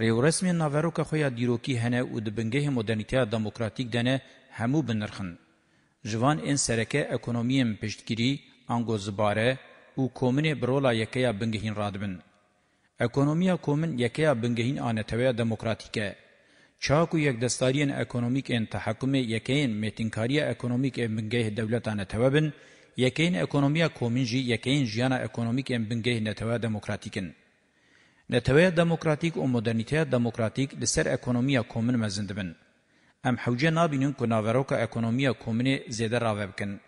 ریورسمی ناوروکا خویا دیروکی هنه او د بنګه مدرنیته دموکراتیک دنه همو بنرخن جوان ان سرکه اکونومیم پشتگیری انگو زباره او کومن برولا یکیا بنگهین رادبن اکونومیا کومن یکیا بنگهین آنتوی دموکراتیکه چاکو یک دستاریان اکونومیک ان تحکم یکین میتینکاری اکونومیک ان بنگه دولتانه توبن یکین اکونومیا کومن جی یکین جیانا اکونومیک ان بنگه نتوی دموکراتیکن نتوه دموکراتیک و مدرنیته دموکراتیک لسر اکونومیا کومن مزند بن. ام حوجه نابینون که ناوروک اکونومیا کومن زیده راوه بکن.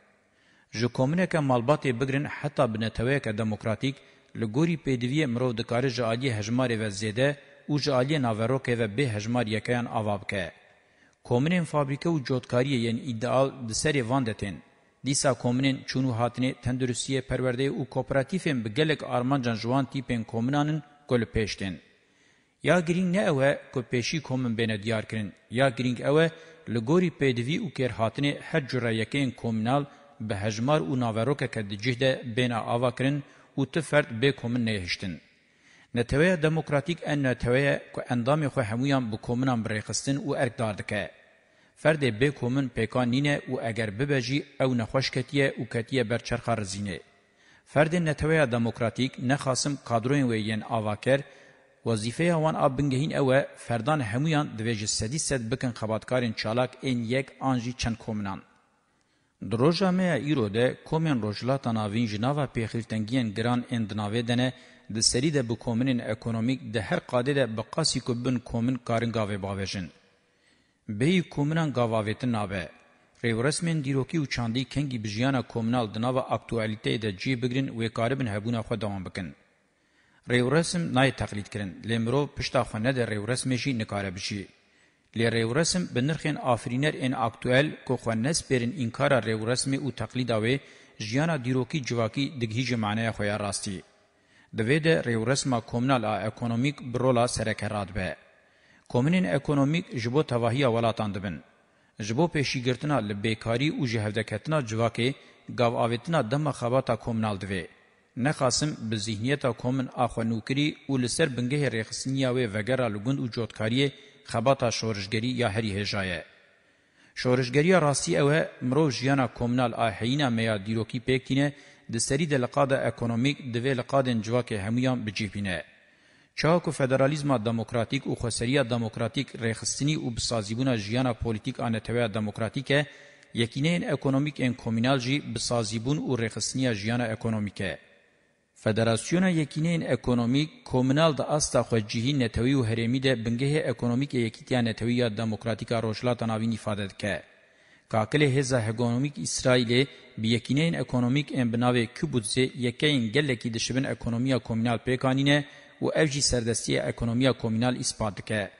جو کومنه که مالباتی بگرن حتی بنتوه که دموکراتیک لگوری پیدوی مرو دکاره جعالی هجماری و زیده او جعالی ناوروکه و به هجمار یکیان آواب که. کومنین فابریکه و جوتکاریه یعن ایدئال دسری واندتین. دیسا کومنین چونو هاتنه تندرسیه پرورده و کوپراتیفین بگلک آرمانجان جوان تیپین کومنانن گل پیشتن. یا گرینگ نه اوه که پیشی کومن بینه دیار کرن، یا گرینگ اوه لگوری پیدوی او کر هاتنه هر جره یکین کومنال به هجمار او ناوروکه که دی جهده بینه آوا کرن او تفرد به کومن نهشتن. نتوه دموکراتیک ان نتوه که اندام خو همویان به کومنان بریخستن او ارک داردکه. فرد به کومن پیکان نینه او اگر ببجی او نخوش کتیه او کتیه برچرخ رزینه. فرد نتویا دموکراتیک نخاسم کادروین و یین آواکر وظیفه هوان آبنگهین او فردان همویان دویج سدی سد بکن خباتکارین چالاک این یک آنجی چند کومنان. دروژا میا ایرو ده کومین روجلاتا ناوین جناوا پیخیرتنگین گران اندناوی دنه ده سری ده بکومنین اکونومیک ده هر قاده ده بقاسی کبن کومن کارنگاوی باویجن. بهی کومنان گاواویتن نابه. ریورسمن دیروکی و چاندی کنگی بجیانا کومنال دناو اکتوالیته ده جی بگرن و کاربن هبونه خو دوام بکن. ریورسم نای تقلید کرن. لیمرو پشتا خو نه ده ریورسم جی نکاره بشی. لی ریورسم بنرخین آفرینر ان اکتوال کو خو نس برن انکار ریورسم او تقلید او جیانا دیروکی جواکی دگهی جمعنه خو یا راستی. دوی ده ریورسم کومنال ا اکونومیک برولا سرکرات به. کومنین اکونومیک جبو تواهی ولاتان دبن. جبو پیشی گرتنا لبیکاری او جهودکتنا جواکه گاو آویتنا دم خواباتا کومنال دوی. نخاسم به ذهنیتا کومن آخوانوکری او لسر بنگه ریخسنیاوی وگرا لگند او جودکاری خواباتا شورشگری یا هری هجایه. شورشگری راستی اوه مرو جیانا کومنال آهینا میا دیروکی پیکینه د سری د لقاده اکونومیک د وی لقادن جواکه همیان بجیبینه. چاکو فدرالیزما دموکراتیک او خسریه دموکراتیک رخصتنی او بسازیبونا ژیانا پولیټیک ان تویا دموکراتیکه یقینین اکونومیک ان کومینال جی بسازیبون او رخصتنی ژیانا اکونومیکه فدراسیون یقینین اکونومیک کومینال د استا خو جهی نتوی او هرمی ده بنګه اکونومیک یکیتیا نتوی دموکراتیکا روشلاتا ناوین ifade که کاکل هزا هگونومیک اسرائیل بی یقینین اکونومیک ان بناوی کبوتزه یکین گلکی دشبن اکونومیا کومینال پیکانینه و او جی سردستی اکونومیا کومینال اثبات که.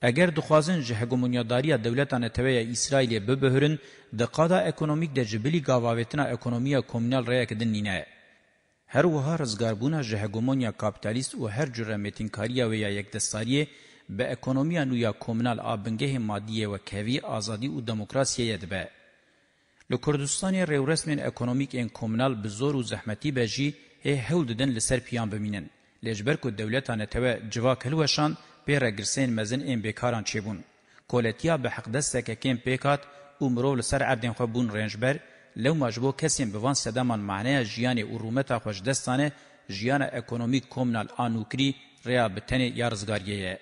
اگر دخوازن جه هگومونیاداری دولتان توی اسرائیل ببهرن دقادا اکونومیک ده جبلی گاواویتنا اکونومیا کومینال ریا کدن نینه. هر وها رزگاربونا جه هگومونیا کابتالیست و هر جره متینکاریا و یا یک دستاریه به اکونومیا نویا کومینال آبنگه مادیه و کوی آزادی و دموکراسیه دبه. لکردستان ریورسمن اکونومیک این کومینال بزور و زحمتی بجی هی هول ددن لسر پیان بمینن. لجبر کو دولتانه ته جوا کلوشان پیره گرسین مزن ام بیکاران چبون کولتیا به حق دستک کم پیکات عمرو لسر عبدن خو بون رنجبر لو مجبو کسیم بوان سدمان معنی جیان او رومتا خوش دستانه جیان اکونومیک کومنال آنوکری ریا بتنی یارزگاریه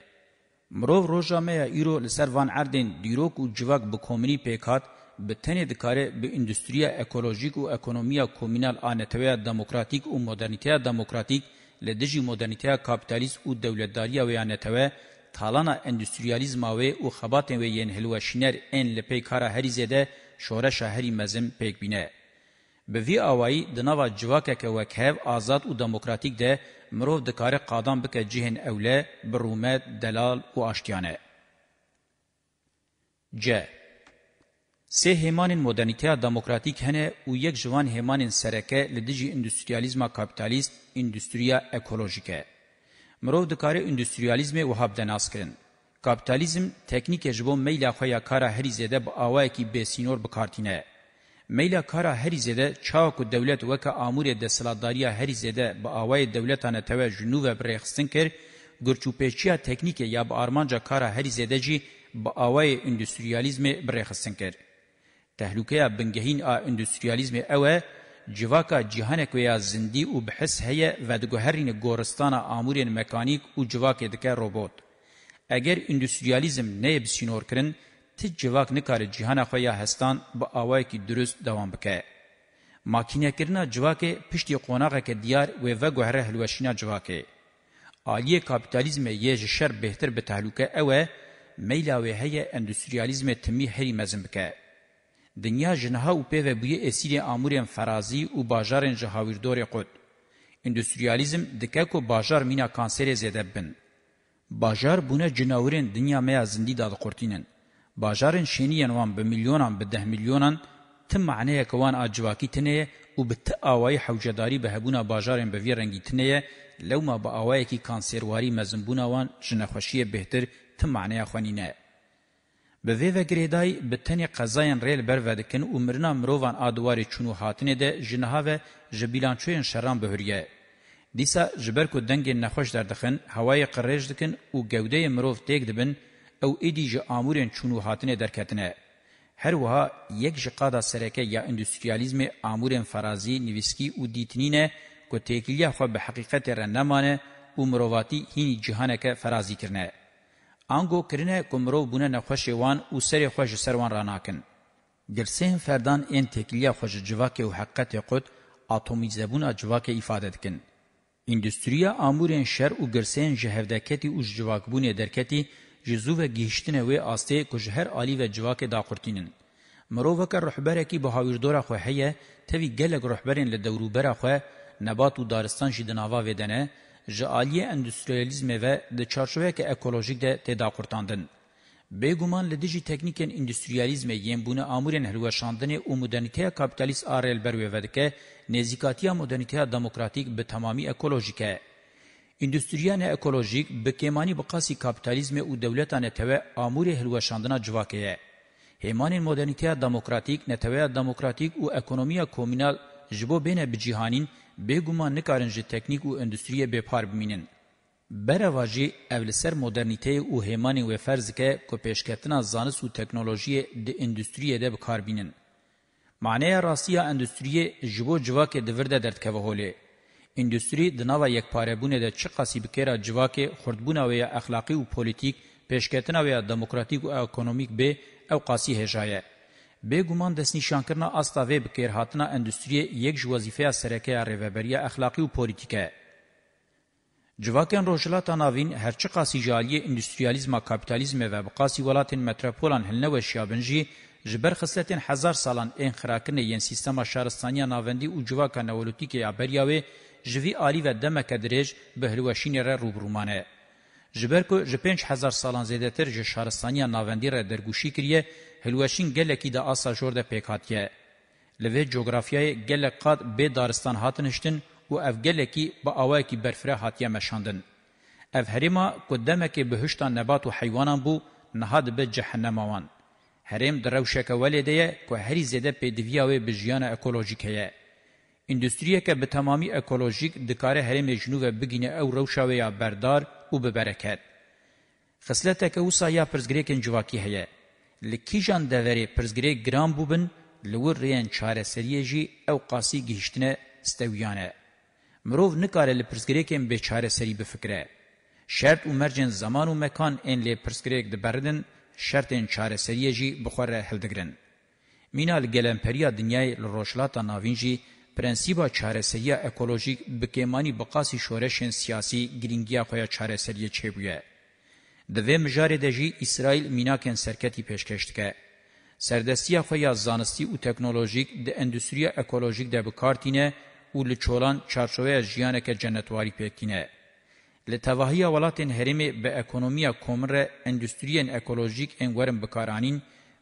مرو روجامه ایرو لسر وان اردن دیروک او جواک به کومنی پیکات بتنی دکاره به اندستریا اکولوژیک او اکونومیا کومینال آنتویا دموکراتیک او مدرنیته دموکراتیک لدجی مدرنیته کاپیتالیست او دولتداری ویانتوه تالانا اندستریالیزما و او خباتن و ین هلوه شینر ان لپی کارا هریزه ده شوره شهری مزم پیک بینه. به وی آوائی دناوا جواکه که وکهو آزاد و دموکراتیک ده مروف دکاره قادم بکه جهن اوله برومت دلال و آشتیانه. جه سه همان مدرنیته دموکراتیک هنه او یک جوان همان سرکه لدیجی اندستریالیزما کاپیتالیست اندستریا اکولوژیکه مرو دکاره اندستریالیزم وهاب دناس کرن کاپیتالیزم تکنیک جبو میلا خویا کارا هری زده با اوای کی به سینور بکارتینه میلا کارا هری زده چاک و دولت وک امور د سلاداریا هری زده با اوای دولتانه تو جنو و برخصن کر گرچوپچیا تکنیک یا با ارمانجا کارا هری زده جی با اوای اندستریالیزم برخصن کرد تهلوکه بنگهین ا اندستریالیزم اوه جواکا جهانک ویا زندی او بحث هيا و دګهرین ګورستانه امورین مکانیک او جواک دکه روبوت اگر اندستریالیزم نه بسینور کرن تی جواک نکاره جهان خو یا هستان با اوای کی درست دوام بکه ماکینه کرنا جواک پشت قوناغه کې دیار و و ګهره هلوشینا جواک عالیه کاپیتالیزم یې شر بهتر به تهلوکه اوه میلاوی هيا اندستریالیزم تمی هری مزم بکه دنیا جنها او پی و بوی اسیری امورین فرازی او باجارن جهاویردور قد. اندستریالیزم دکه کو باجار مینا کانسر زیده بن. باجار بونه جناورین دنیا میا زندی داد قرتینن. باجارن شینیان وان به میلیونان به ده میلیونان تم معنی کوان اجواکی تنه او به تاوای حوجداری به هبونه باجارن به وی رنگی تنه لو ما با اوای کی کانسرواری مزنبونه وان جنخوشی بهتر تم معنی خوانینه. به وی وگریدای به تنی قزاین ریل برودکن و مرنا مروان آدواری چونو هاتنه ده جنها و جبیلانچوین شران بهریه. دیسا جبر کو دنگ نخوش دردخن هوای قریج دکن و گوده مروف دیگ دبن او ایدی جه آمورین چونو هاتنه درکتنه. هر وها یک جقادا سرکه یا اندوستریالیزم آمورین فرازی نویسکی و دیتنینه که تیکیلیا خواه به حقیقت رنمانه و مرواتی هینی جهانکه فرازی کرنه. انگو کرنه کمرو بونه نخوشی وان او سری خوش سروان راناکن. گرسین فردان این تکلیه خوش جواکی و حقیقت قد اتمیزبون جواکی ifade دکن. اندستریا امورین شر او گرسین جهودکتی او جواکبونه درکتی جزو و گیشتنه و آسته که جهر آلی و جواک دا قرتینن. مروفک رحبره کی بهاویردورا خو هيا توی گلک رحبرین لدوروبره خو نبات و دارستان شیدناوا ودنه ji aliyê endüstriyalizmê ve di çarşoveke ekolojik de têda qurtandin. Bêguman li dijî teknîkên endüstriyalizmê yên bûne amûrên hilweşandinê û modernîteya kapitalîst a rêl berwê vedike, nêzîkatiya modernîteya demokratîk bi tamamî ekolojik e. Endüstriyane ekolojik bi kêmanî bi qasî kapitalizmê û dewletan netewê amûrê hilweşandina civakê ye. Hêmanên modernîteya demokratîk, neteweya demokratîk û ekonomiya komînal ji bo bêne bi cîhanîn بګوما نکارن جې ټکنیک او انډستریه به پار بمینن بروا جی اولسر مدرنیته او هیمانی و فرض کې کو پیشکتنا زانس او ټکنالوژي د انډستریه ده به کار بینن معنی راستیا انډستریه جبو جوا کې د ورده درد کوي هولې انډستری د نوو یک پاره بونه د چی قصیب کېرا جوا کې خردبونه او اخلاقی او پولیټیک پیشکتنا او دموکراتیک او اکونومیک به او قاسی هجایه بګومان د سنشانکرنا استا وب کېر هاتنا انډستری یک جو وظیفه سرکه ریوبریه اخلاقی او پولیټیکه جواکن روشلاتا ناوین هرچی قاسی جالی اندستریالیزم کپیتالیزم و بقاسی ولاتین متروپولان هلنو شیابنجی جبر خصلتین هزار سالان این خراکن یین سیستما شهرستانی ناوندی او جواکن اولوتیک یا بریاوی جوی آلی و دمک درج بهلوشین را روبرومانه. جبر کو ج 5000 سالان زیاتر ج شهرستانیا ناوندی را درګوشی کړی هلوشین ګلکی د آسا جوړ د پېکاتیه لوی جغرافیای ګلقات به دارستان هاتنشتن او افګلکی با اوای کی برفره هاتیه مشاندن اف هریما قدمکه بهشتان نبات او حیوانان بو نهاد به جهنم وان هریم دروشه کولی دی کو هری زده په دیویاوی بجیان اکولوژیکه اندستریه که به تمامی اکولوژیک دکاره هریم جنوب بگینه او روشاوی بردار و ببرکت. خسلته که وسا یا پرزگریکن جواکی هیا. لکیجان دوری پرزگریک گرام بوبن لور ریان چاره سریه جی او قاسی گهشتنه استویانه. مروف نکاره لپرزگریکن به چاره سری بفکره. شرط و مرجن زمان و مکان این لپرزگریک دبردن شرطن چاره سریه جی بخوره هلدگرن. مینال گلمپریا دنیای لروشلاتا ناوین جی پرنسیبا چارەسەریە ئەکۆلۆژیک بکێمانی بەقاسی شۆرەشێن سیاسی گرنگیا خۆیان چارەسەریە چێبووە. دوێ مژارێ دەژی ئیسرائیل میناکەن سەرکەتی پێشکەش دکە. سەردەستیە خۆیان زانستی و تەکنۆلۆژیک دە ئەندوسریە ئەکۆلۆژیک دە بکارتینە و لە چۆلان چارچۆەیە ژیانەکە جەنەتواری پێکینە. لە تەواهیە وڵاتێن هەرێمێ بە ئەکۆنۆمیا کۆمرە ئەندوستریەن ئەکۆلۆژیک ئەنگوەرم بکارانین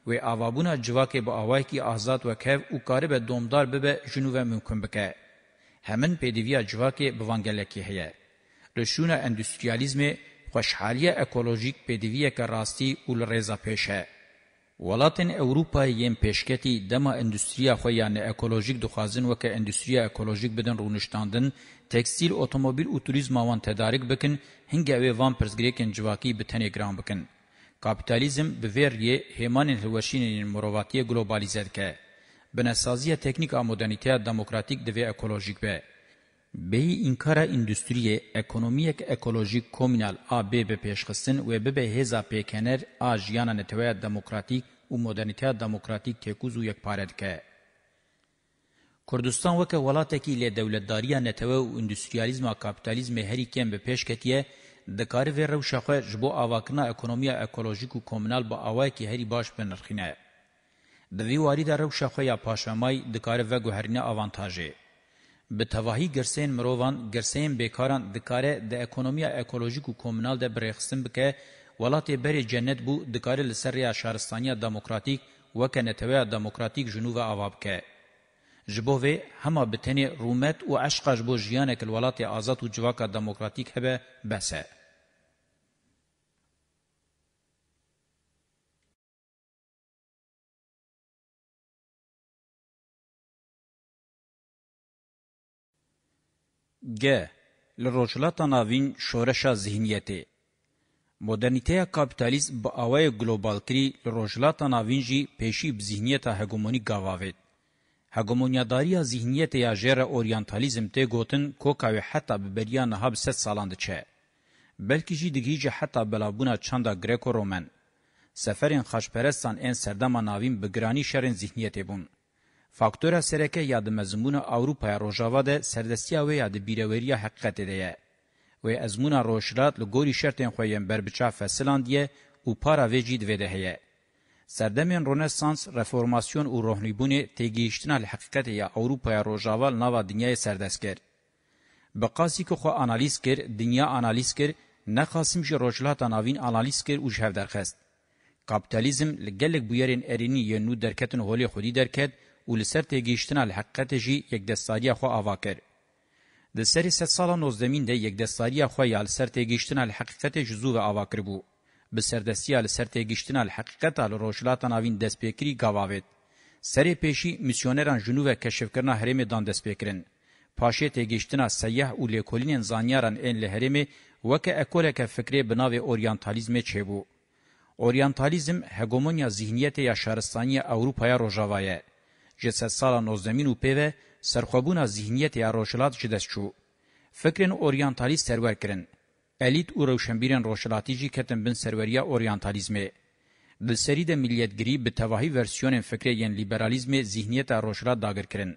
و اوابونا جواکه با اوای کی آزاد وکه او کاری به دومدار به جنوب ممکن بکه همن پیدویا جواکه بوانگلکی هه رشونه اندستریالیزم خوشحالی اکولوژیک پیدویا که راستی اول رضا پیشه ولاتن اوروپا یم پیشکتی دما اندستریا خو یعنی اکولوژیک دخوازن وک اندستریا اکولوژیک بدن رونشتاندن تکستیل اتومبیل او توریزم وان تدارک بکن هنګ او وان پرزګریکن جواکی به تنه ګرام بکن کاپیتالیزم به وریه همان هلوشینین مرواتی گلوبالیزد که بنسازی تکنیک آمودانیتی دموکراتیک دوی اکولوژیک به. به انکار اندستری اکونومیک اکولوژیک کومینال آب به پیشخستن و به به هزا پیکنر آجیان نتوی دموکراتیک و مدرنیتی دموکراتیک تکوز و یک پارد که. کردستان وکه ولاتکی لی دولتداری نتوه و اندستریالیزم و کپیتالیزم هری کم به پیش کتیه د کاری وی رو شخه جبو اواکنا اکونومیا اکولوژیک و کومنال با اوای کی هری باش بنرخینه د وی واری در رو شخه یا پاشمای د کاری و گوهرینه اوانتاژه به تواهی گرسین مروان گرسین بیکاران د کاری د اکونومیا اکولوژیک و کومنال د برخصن بکه ولات بری جنت بو د کاری لسریا شهرستانیا دموکراتیک وکنتویا دموکراتیک جنوب اوابکه جبوه هما بتنی رومت و عشقش بو جیانک الولات آزاد و جواکا دموکراتیک هبه بسه. گ. لروجلاتا ناوین شورشا ذهنیتی. مدرنیته کاپیتالیزم با اوای گلوبال کری لروجلاتا ناوین جی پیشی بزهنیتا هگمونی گاواوید. هگمونیاداری ذهنیت یا جره اورینتالیزم ته گوتن کوکاوی حتی ببریا نهاب ست سالانده چه. بلکی جی دگی جی حتی بلابونا چاندا گریکو رومن. سفرین خاشپرستان این سردما ناوین بگرانی شرین ذهنیتی بون. فاکتورا سرکه یاد مضمون اوروپا روجاوا ده سردستیا و یاد بیروریا حقیقت ده و ازمون روشرات لګوري شرطن خویم بر بچا فسلاندیه او پارا وجید ودهه سردمین رنسانس رفورماسیون او روحنیبونه تیگیشتنا لحقیقت یا اوروپا روجاوا نوا دنیای سردسکر بقاسی که خو انالیز کر دنیا انالیز کر نه خاصم جی روجلات ناوین انالیز کر او جهو درخست کاپیتالیزم لګلګ بویرن ارینی یو نو درکتن هولی خودی درکت و لسر تگیشتنا لحقیقت جی یک دستاری خو آوا کر. د سری ست سالا نوزدمین ده یک دستاری خو یا لسر تگیشتنا لحقیقت جزو و آوا کر بو. بسردستی لسر تگیشتنا لحقیقت لروشلات ناوین دست پیکری گاواوید. سری پیشی میسیونران جنو و کشف کرنا هرم دان دست پیکرن. پاشه تگیشتنا سیح و لیکولین زانیاران این لحرم وکه اکولک فکری بناو اورینتالیزم چه بو. اورینتالیزم هگمونیا ذهنیت یا شهرستانی اوروپایا روژاوایه. جسد سالا نوزدمین و پیوه سرخوابونا ذهنیت یا روشلات جدست چو. فکرین اورینتالیست سرور کرن. الیت او روشنبیرین روشلاتی جی کتن بن سروریا اورینتالیزمه. د سری د ملیتګری په توهی ورسیون فکری یان لیبرالیزم ذهنیت روشلات داګر کرن.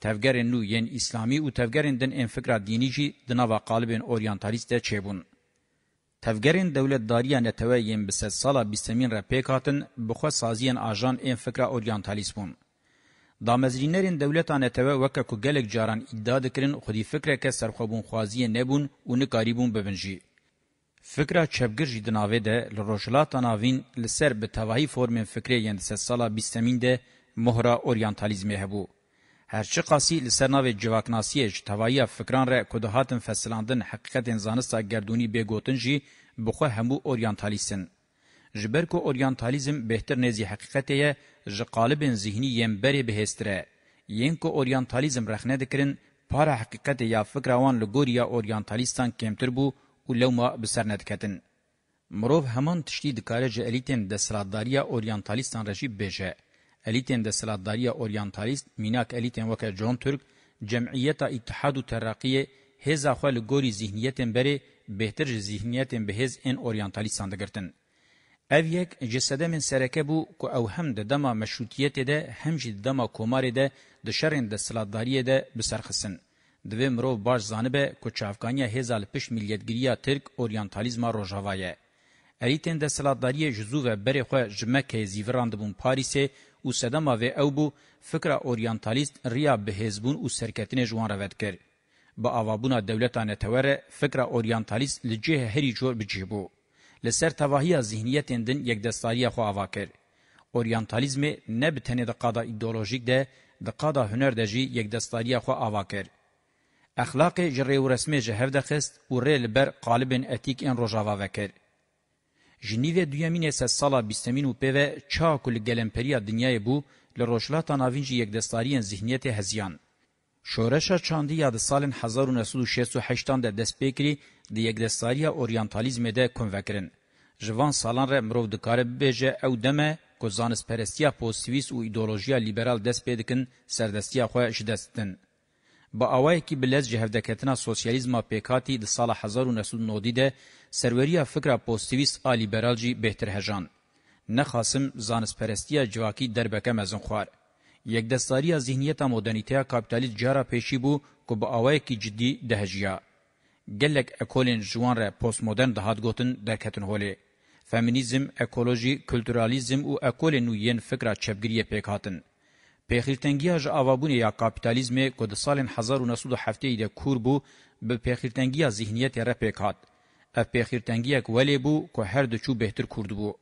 تفګرین نو یان اسلامی او تفګرین دن ان فکر دینی جی د نوا قالبین اورینتالیست چبون. تفګرین دولتداریه نتوی یان بسد سالا 20 را پیکاتن بخو سازیان اجان ان فکر اورینتالیسمون. دا مزرینرین دولتانه ته وکه کو ګلګ جاران ادعا دکرین خودی فکره که سرخوبون خوازی نبون او نه قریبون ببنجی فکره چبګر جدناوی ده لروشلاتا ناوین لسر به توهی فرم فکری یند سالا 20 ده مهرا اورینتالیزم هبو هرچی قاسی لسرناو جواکناسیج توایی فکران را کدهاتن فسلاندن حقیقت انزانستا گردونی بگوتن جی بخوا همو اورینتالیسن. جبر کو اورینتالیزم بهتر نزی حقیقت یه ژ قالب ذهنی یم بری بهستره یین کو اورینتالیزم رخنه دکرین پارا حقیقت یا فکروان لګوریا اورینتالیستان کمتر بو او لوما بسرند کتن مروف همان تشتی دکاره ج الیتن د سلاداریا اورینتالیستان رشی بهجه الیتن د سلاداریا اورینتالیست میناک الیتن وک جون ترک جمعیت اتحاد و ترقیه هزا خو لګوری ذهنیتن بری بهتر ذهنیتن بهز ان اورینتالیستان دګرتن او یک جسده من سرکه بو که او هم د دما مشروطیت ده هم جی دما کمار ده د شرین د سلادداری ده بسرخسن. دوی مرو باش زانبه که چافکانیا هزال پش ملیتگیریا ترک اورینتالیزما روژاوایه. اریتن د سلادداری جزو و بری خواه جمکه زیوراند بون پاریسه او سدما و او بو فکر اورینتالیست ریا به هزبون او سرکتین جوان رود کرد. با آوابونا دولتانه توره فکر اورینتالیست لجه هری جور بجه بو. لسر تواهی ذهنیت اندن یک دستاری خو اواکر اورینتالیزم نه بتنه د قادا ایدئولوژیک ده د قادا هنر دجی یک دستاری خو اواکر اخلاق جری و رسمی جهو دخست و ریل بر قالب اتیک ان روجاوا وکر جنیو دویمین سه سالا بیستمین و پیوه چا کل گلمپریا دنیای بو لروشلاتا ناوینجی یک دستاری ذهنیت هزیان. شورشا چاندی یا د سال 1968 د دسپیکری د یګدستاریا اورینټالیزم ده کنوکرین ژوان سالان ر مرو د کار بهجه او دمه کو زانس پرستیا پو سویس او ایدئولوژیا لیبرال دسپیدکن سردستیا خو شدستن با اوای کی بلز جهودکتنا سوسیالیزم پیکاتی د سال 1990 ده سروریا فکر پو سویس ا لیبرال جی بهتر هجان نه خاصم زانس پرستیا جواکی دربکه مزن خوار یکدستاریه ذهنیت مدرنیته کاپیتالیست جارا پیشی بو کو با اوای کی جدی دهجیا گلک اکولین جوان را پوست مدرن دهات گوتن درکتن هولی فمینیزم اکولوژی کلتورالیزم او اکول نو یین فکرا چبگیری پیکاتن پیخیرتنگی اج اوابون یا کاپیتالیزم کو د سال 1907 د کوربو به پیخیرتنگی ذهنیت را پیکات اف پیخیرتنگی اک ولی بو کو هر د چو بهتر کورد بو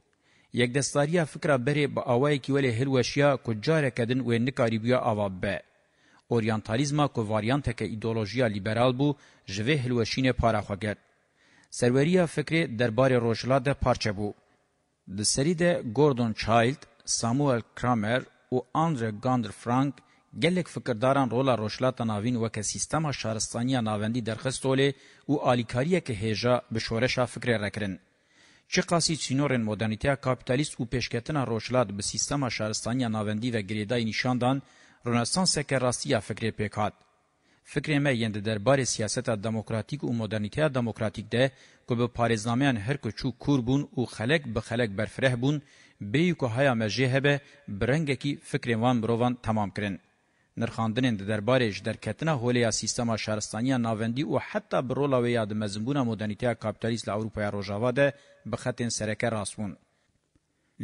یک دستاریا فکر بری با اوای کی ولی هر وشیا کجاره کدن و نکاری بیا اواب به اورینتالیزما کو واریانت که ایدئولوژیا لیبرال بو جوه هلوشین پاراخوګر سروریا فکر دربار روشلا ده پارچه بو د سری ده گوردون چایلد ساموئل کرامر او آندره گاندر فرانک گلک فکرداران رولا روشلا تناوین وک سیستما شارستانی ناوندی درخستوله او الیکاریه که هجا به شورشا فکر راکرن چه قاسی چینورن مدرنیته کاپیتالیست و پیشکتنا روشلاد به سیستما شهرستانی ناوندی و گریدای نشاندان رونسانس که راستی فکر پیکات. فکر ما یند درباره سیاست دموکراتیک و مدرنیته دموکراتیک ده که به پارزنامیان هر کچو کور بون و خلق به خلق برفره بون بیو که هیا مجیه به برنگکی فکر وان بروان تمام کرن. نرخاندنین د دربارېج درکتنه هولیا سیستما شهرستانیا ناوندی او حتی برولا ویا د مزمبونه مدرنیته کاپیتالیست له اروپا روجاوا ده به خطین سرکه راسون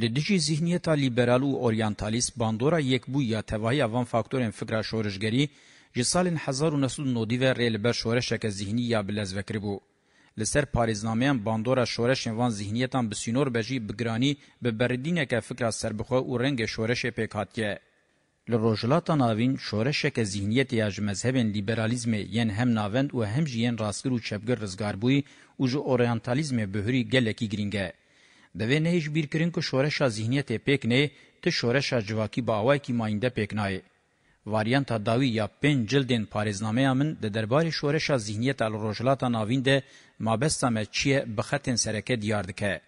لدیجی ذهنیت لیبرال او اورینتالیست باندورا یک بو یا توهی اوان فاکتورن فکر شورشګری جسال 1990 و ریل بر شورشک ذهنی یا بلز وکری بو لسر پاریزنامه باندورا شورش وان ذهنیتان بسینور بجی بگرانی به بردینه که فکر سربخه او رنگ شورش پیکاتیه Li rojilata navîn şoreşeke zihniyetê ya ji mezhebên liberalîzmê yên hem navend û hem jî yên rastgir û çepgir rizgarbûyî û ji oryantalizmê bihurî gelekî giring e. Devê nehêj bîrkirin ku şoreşa zihniyetê pêknê ti şoreşa civakî bi awayekî mayînde pêknayê. Varyanta dawî ya pên cildên parêznameya min di derbarê şoreşa zihniyeta li rojilata navîn de mabesta me çiye bi xetên sereke diyar dike.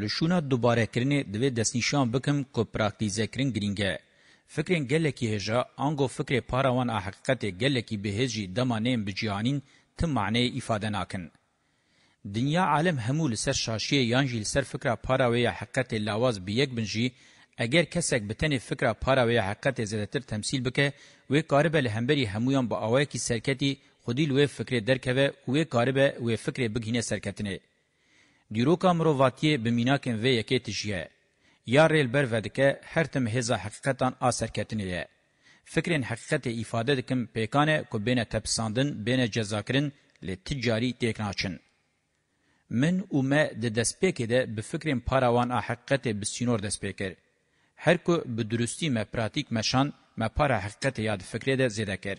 Li şûna dubare kirinê divê destnîşan bikim ku praktîzekirin giring e. Fikrên gelekî hêja, ango fikrê para wan a heqîqetê gelekî bihêz jî dema nêm biciyanîn tim maneyê îfade nakin. Dinya alem hemû li ser şaşiyê yan jî li ser fikra para wê ya heqîqetê lawaz bi yek bin jî, eger kesek bi tenê fikra para wê ya heqîqetê zêdetir temsîl bike, wê karibe li hemberî hemûyan bi awayekî serketî xudî li wê fikrê derkeve û wê karibe wê fikrê bigîne serketinê. Dîroka mirovatiyê bi mînakên vê yekê tişiye. یا ریل بر ودکه هر تم هزا حقیقتان آسرکتنیه. فکرین حقیقت ifade دکم پیکانه کو بین تپساندن بین جزاکرین لی تجاری تکناچن. من او ما د دسپیکې ده به فکرین پاراوان حقیقت بسینور دسپیکر. هر کو به درستی ما پراتیک مشان ما پارا حقیقت یاد فکری ده زیده کر.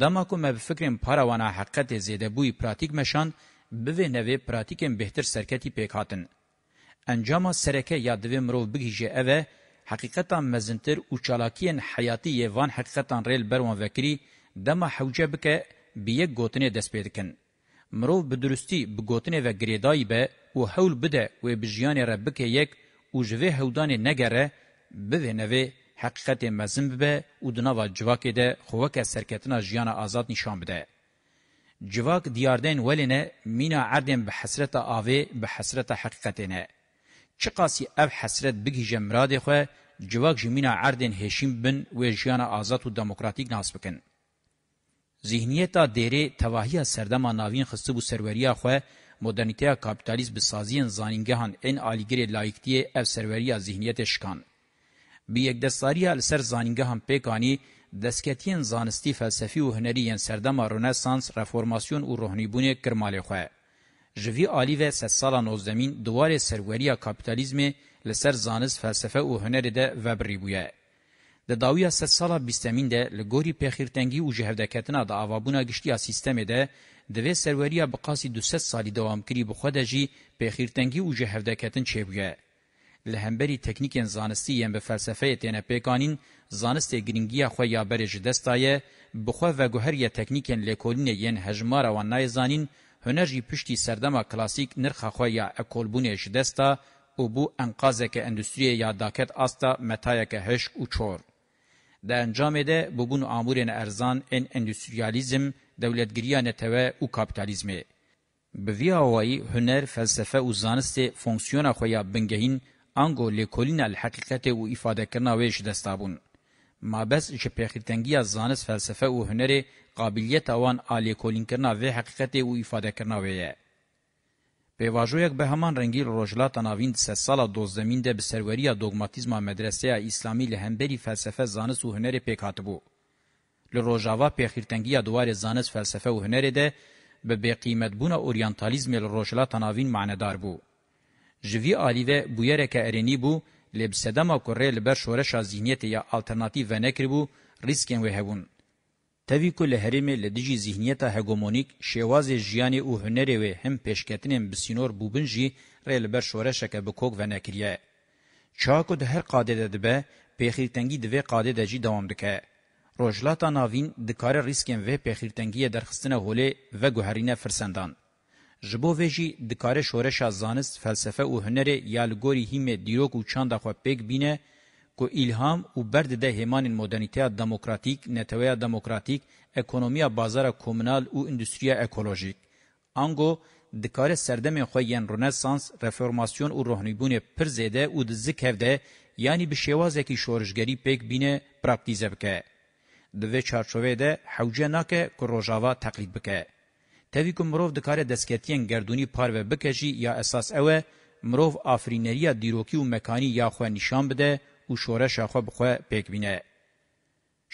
دما کو ما به فکرین پاراوان حقیقت زیده بوی پراتیک مشان به نوې پراتیکم بهتر سرکتی پیکاتن. اncama sereke ya divê mirov bigîje ev e heqîqetan mezintir û çalakiyên heyatî yê van heqîqetan rêl ber wan vekirî dema hewce bike bi yek gotinê dest pê dikin mirov bi durustî bi gotinê ve girêdayî be û hewl bide wê bi jiyanê re bike yek û ji vê hewdanê negere bivê nevê heqîqetê mezin bibe û di nava civakê de xweke serketina jiyana azad nîşan bide civak diyardên welê ne mîna erdên bi hesreta avê bi hesreta heqîqetê ne چه قاسی اف حسرت بگیجه مراد خو جواک جمینا عردن هشیم بن و جیانا آزاد و دموکراتیک ناس بکن. ذهنیتا دیره تواهی سردما ناوین خسته بو سروریا خو مدرنیته کاپیتالیسم بسازین زانینگهان ان آلیگر لایکتی اف سروریا ذهنیت شکان. بی یک دستاری لسر زانینگهان پیکانی دسکتین زانستی فلسفی و هنری سردما رنسانس رفورماسیون و روحنیبونی کرمالی خواه. جوی آلی و ست سالان اوزدمین دوار سروریا کپیتالیزم لسر زانست فلسفه و هنر ده وبری بویه. د داویا ست سالا بیستمین ده لگوری پیخیرتنگی و جهودکتنا ده آوابونا گشتیا سیستم ده دوی سروریا بقاسی دو ست سالی دوام کری بخوده جی پیخیرتنگی و جهودکتن چه بویه. لهمبری تکنیکن زانستی یم به فلسفه تنه پیکانین زانست گرینگیا خو یا برج دستایه بخو و گوهر یا تکنیکن لکولین ین هجمار و نای زانین هنر جی پشتی سردما کلاسیک نرخ خو یا اکولبونی شدستا او بو انقازک اندستری یا داکت آستا متایک هشک او چور. ده انجام ده ببون آمورین ارزان ان اندستریالیزم دولتگریان توا او کابیتالیزمه. بوی آوائی هنر فلسفه او زانست فونکسیون خویا بنگهین انگو لیکولین الحقیقت او افاده کرنا ویش دستابون. ما بس چې پیخیتنګیا زانست فلسفه او هنر قابلیت اوان آلی کولین کرنا و حقیقت او ifade کرنا وی پیواژویک به همان رنگی روجلات ناوین سه سال دوزدمین ده بسروریا دوگماتیزما مدرسه اسلامی لهمبری فلسفه زانس و هنر پیکاتبو. لروجاوا پیخیرتنگی دوار زانس فلسفه و هنر ده به بقیمت بون اورینتالیزم لروجلات ناوین معنادار بو. جوی آلیوه بویرک ارینی بو لبسدما کوره لبر شورش ذهنیت یا الټرناتیو ونکربو ریسکن وهبون. تاوی کو لهرمه لدیجی ذهنیتا هگومونیک شواز جیانی او هنری و هم پیشکتنیم بسینور بوبنجی ریل بر شورشک بکوک و نکریه. چاکو ده هر قاده ده به پیخیرتنگی دوی قاده ده جی دوام دکه. روجلاتا ناوین دکار ریسکن و پیخیرتنگی درخستن هوله و گوهرین فرسندان. جبو ویجی دکار شورش زانست فلسفه او هنری یا لگوری هیم دیروک و چاند خواه پیک بینه کو الهام او برد ده همان مدرنیته دموکراتیک نتویا دموکراتیک اکونومیا بازار کومونال او اندستریا اکولوژیک انګو د کار سردم خو یان رنسانس رفورماسیون او روحنیبون پر زده او د زکهده یعنی به شوازه کی شورشګری پک بینه پراکتیزه بکه د وی چارچوبه ده حوجه ناکه کو روجاوا تقلید بکه توی کو مروف د کار دسکتین گردونی پارو بکجی یا اساس اوه مروف آفرینریا دیروکی و مکانی یا خو نشان بده û şoreşa xwe bi xwe pêkvîne.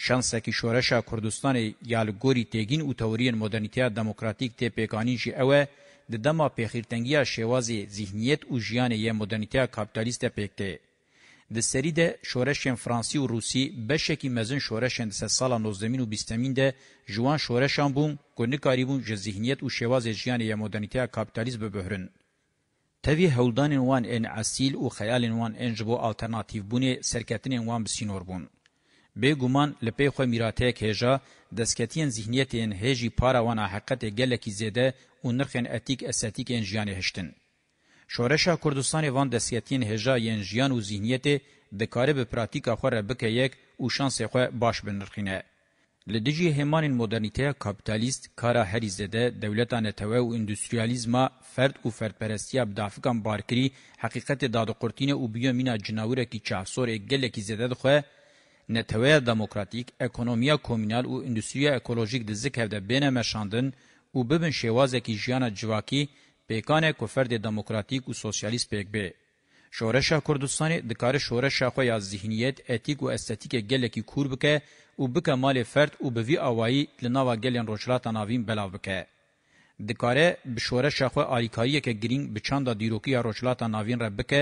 Şansekî şoreşa Kurdistanê ya li gorî têgîn û teoriyên modernîteya demokratîk tê pêkanîn jî ew e di dema pêxîrtengiya şêwazê zihniyet û jiyanê yê modernîteya kapitalîst e pêk tê. Di serî de şoreşên Fransî û Rûsî beşekî mezin şoreşên di sed sala nozdemîn û bîstemîn de ji wan şoreşan bûn ku nikarîbûn ji zihniyet û şêwazê jiyanê yê modernîteya kapitalîst bibihrin. تەوی هەولدانên wan ên esîl û xeyalên wan ên ji bo alternatîvbûnê serketinên wan bi sînor bûn bêguman li pê xwe mîrateyek hêja destsketiyên zihniyetên hêjî para wan a heqetê gelekî zêde û nirxên etîk esetîkên jiyanê hiştin şoreşa kurdistanê van destsketiyên hêja yên jiyan û zihniyetê dikare bi pratîka xwe re bike yek û şansê xwe baş binirxîne Li dijî hemanên modernîteya kapitalîst, kara herî zêde dewletan netewe û endüstriyalîzma, ferd û ferdperestiya bidafikan barkirî, heqîqetê dadqurtînê û biyomîna cinawireke çavsorê gelekî zêde dixwe, neteweya demokratîk, ekonomiya komînal û endüstriya ekolojîk di zik hevde bêne meşandin û bibin şêwazekî jiyana civakî, pêkanê ku ferdê demokratîk û sosyalîst pêk bê. شورشا کوردستان دکار شورشا خو یا ذهنیت اتیک او استاتیک گلکی کور بکه او بکه مال فرد او بوی اوایی لناوا گلین روشلاتا ناوین بلاو بکه دکاره به شورشا خو آریکاری که گرین بچاندا دیروکی روشلاتا ناوین را بکه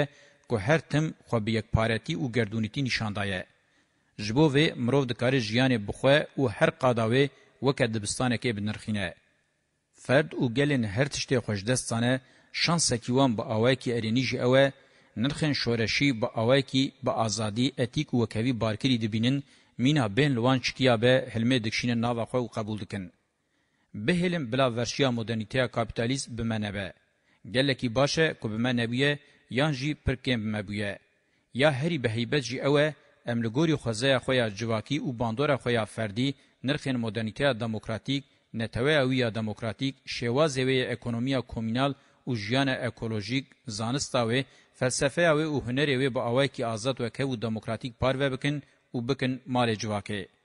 کو هر تم خو به یک پارتی او گردونیتی نشاندایه جبو و مرو دکاره ژیان بخوه او هر قاداوی وکه دبستانه کې بنرخینه فرد او گلین هر تشته خوش دستانه شانس کیوان به اوای کی ارینیج اوه نرخن شورشی با اوای کی با ازادي اتیک او کوي بارکری دبینن مینا بین لوان چکیا به هلمه دکشینه ناوا خو قبول دکن به هلم بلا ورشیا مدرنیته کاپیتالیسم بمنبه گلکی باشه کو بمنبیه یانجی پرکم بمبیه یا هری به هیبت جی اوه املګوري خوځه خویا جواکی او باندوره خویا فردی نرخن مدرنیته دموکراتیک نتوی او یا دموکراتیک شوازوی اکونومیا کومینال او ژیان اکولوژیک زانستاوی فلسفه او هنر او به اوای کی آزاد و کو دموکراتیک پارو بکن او بکن مال جواکه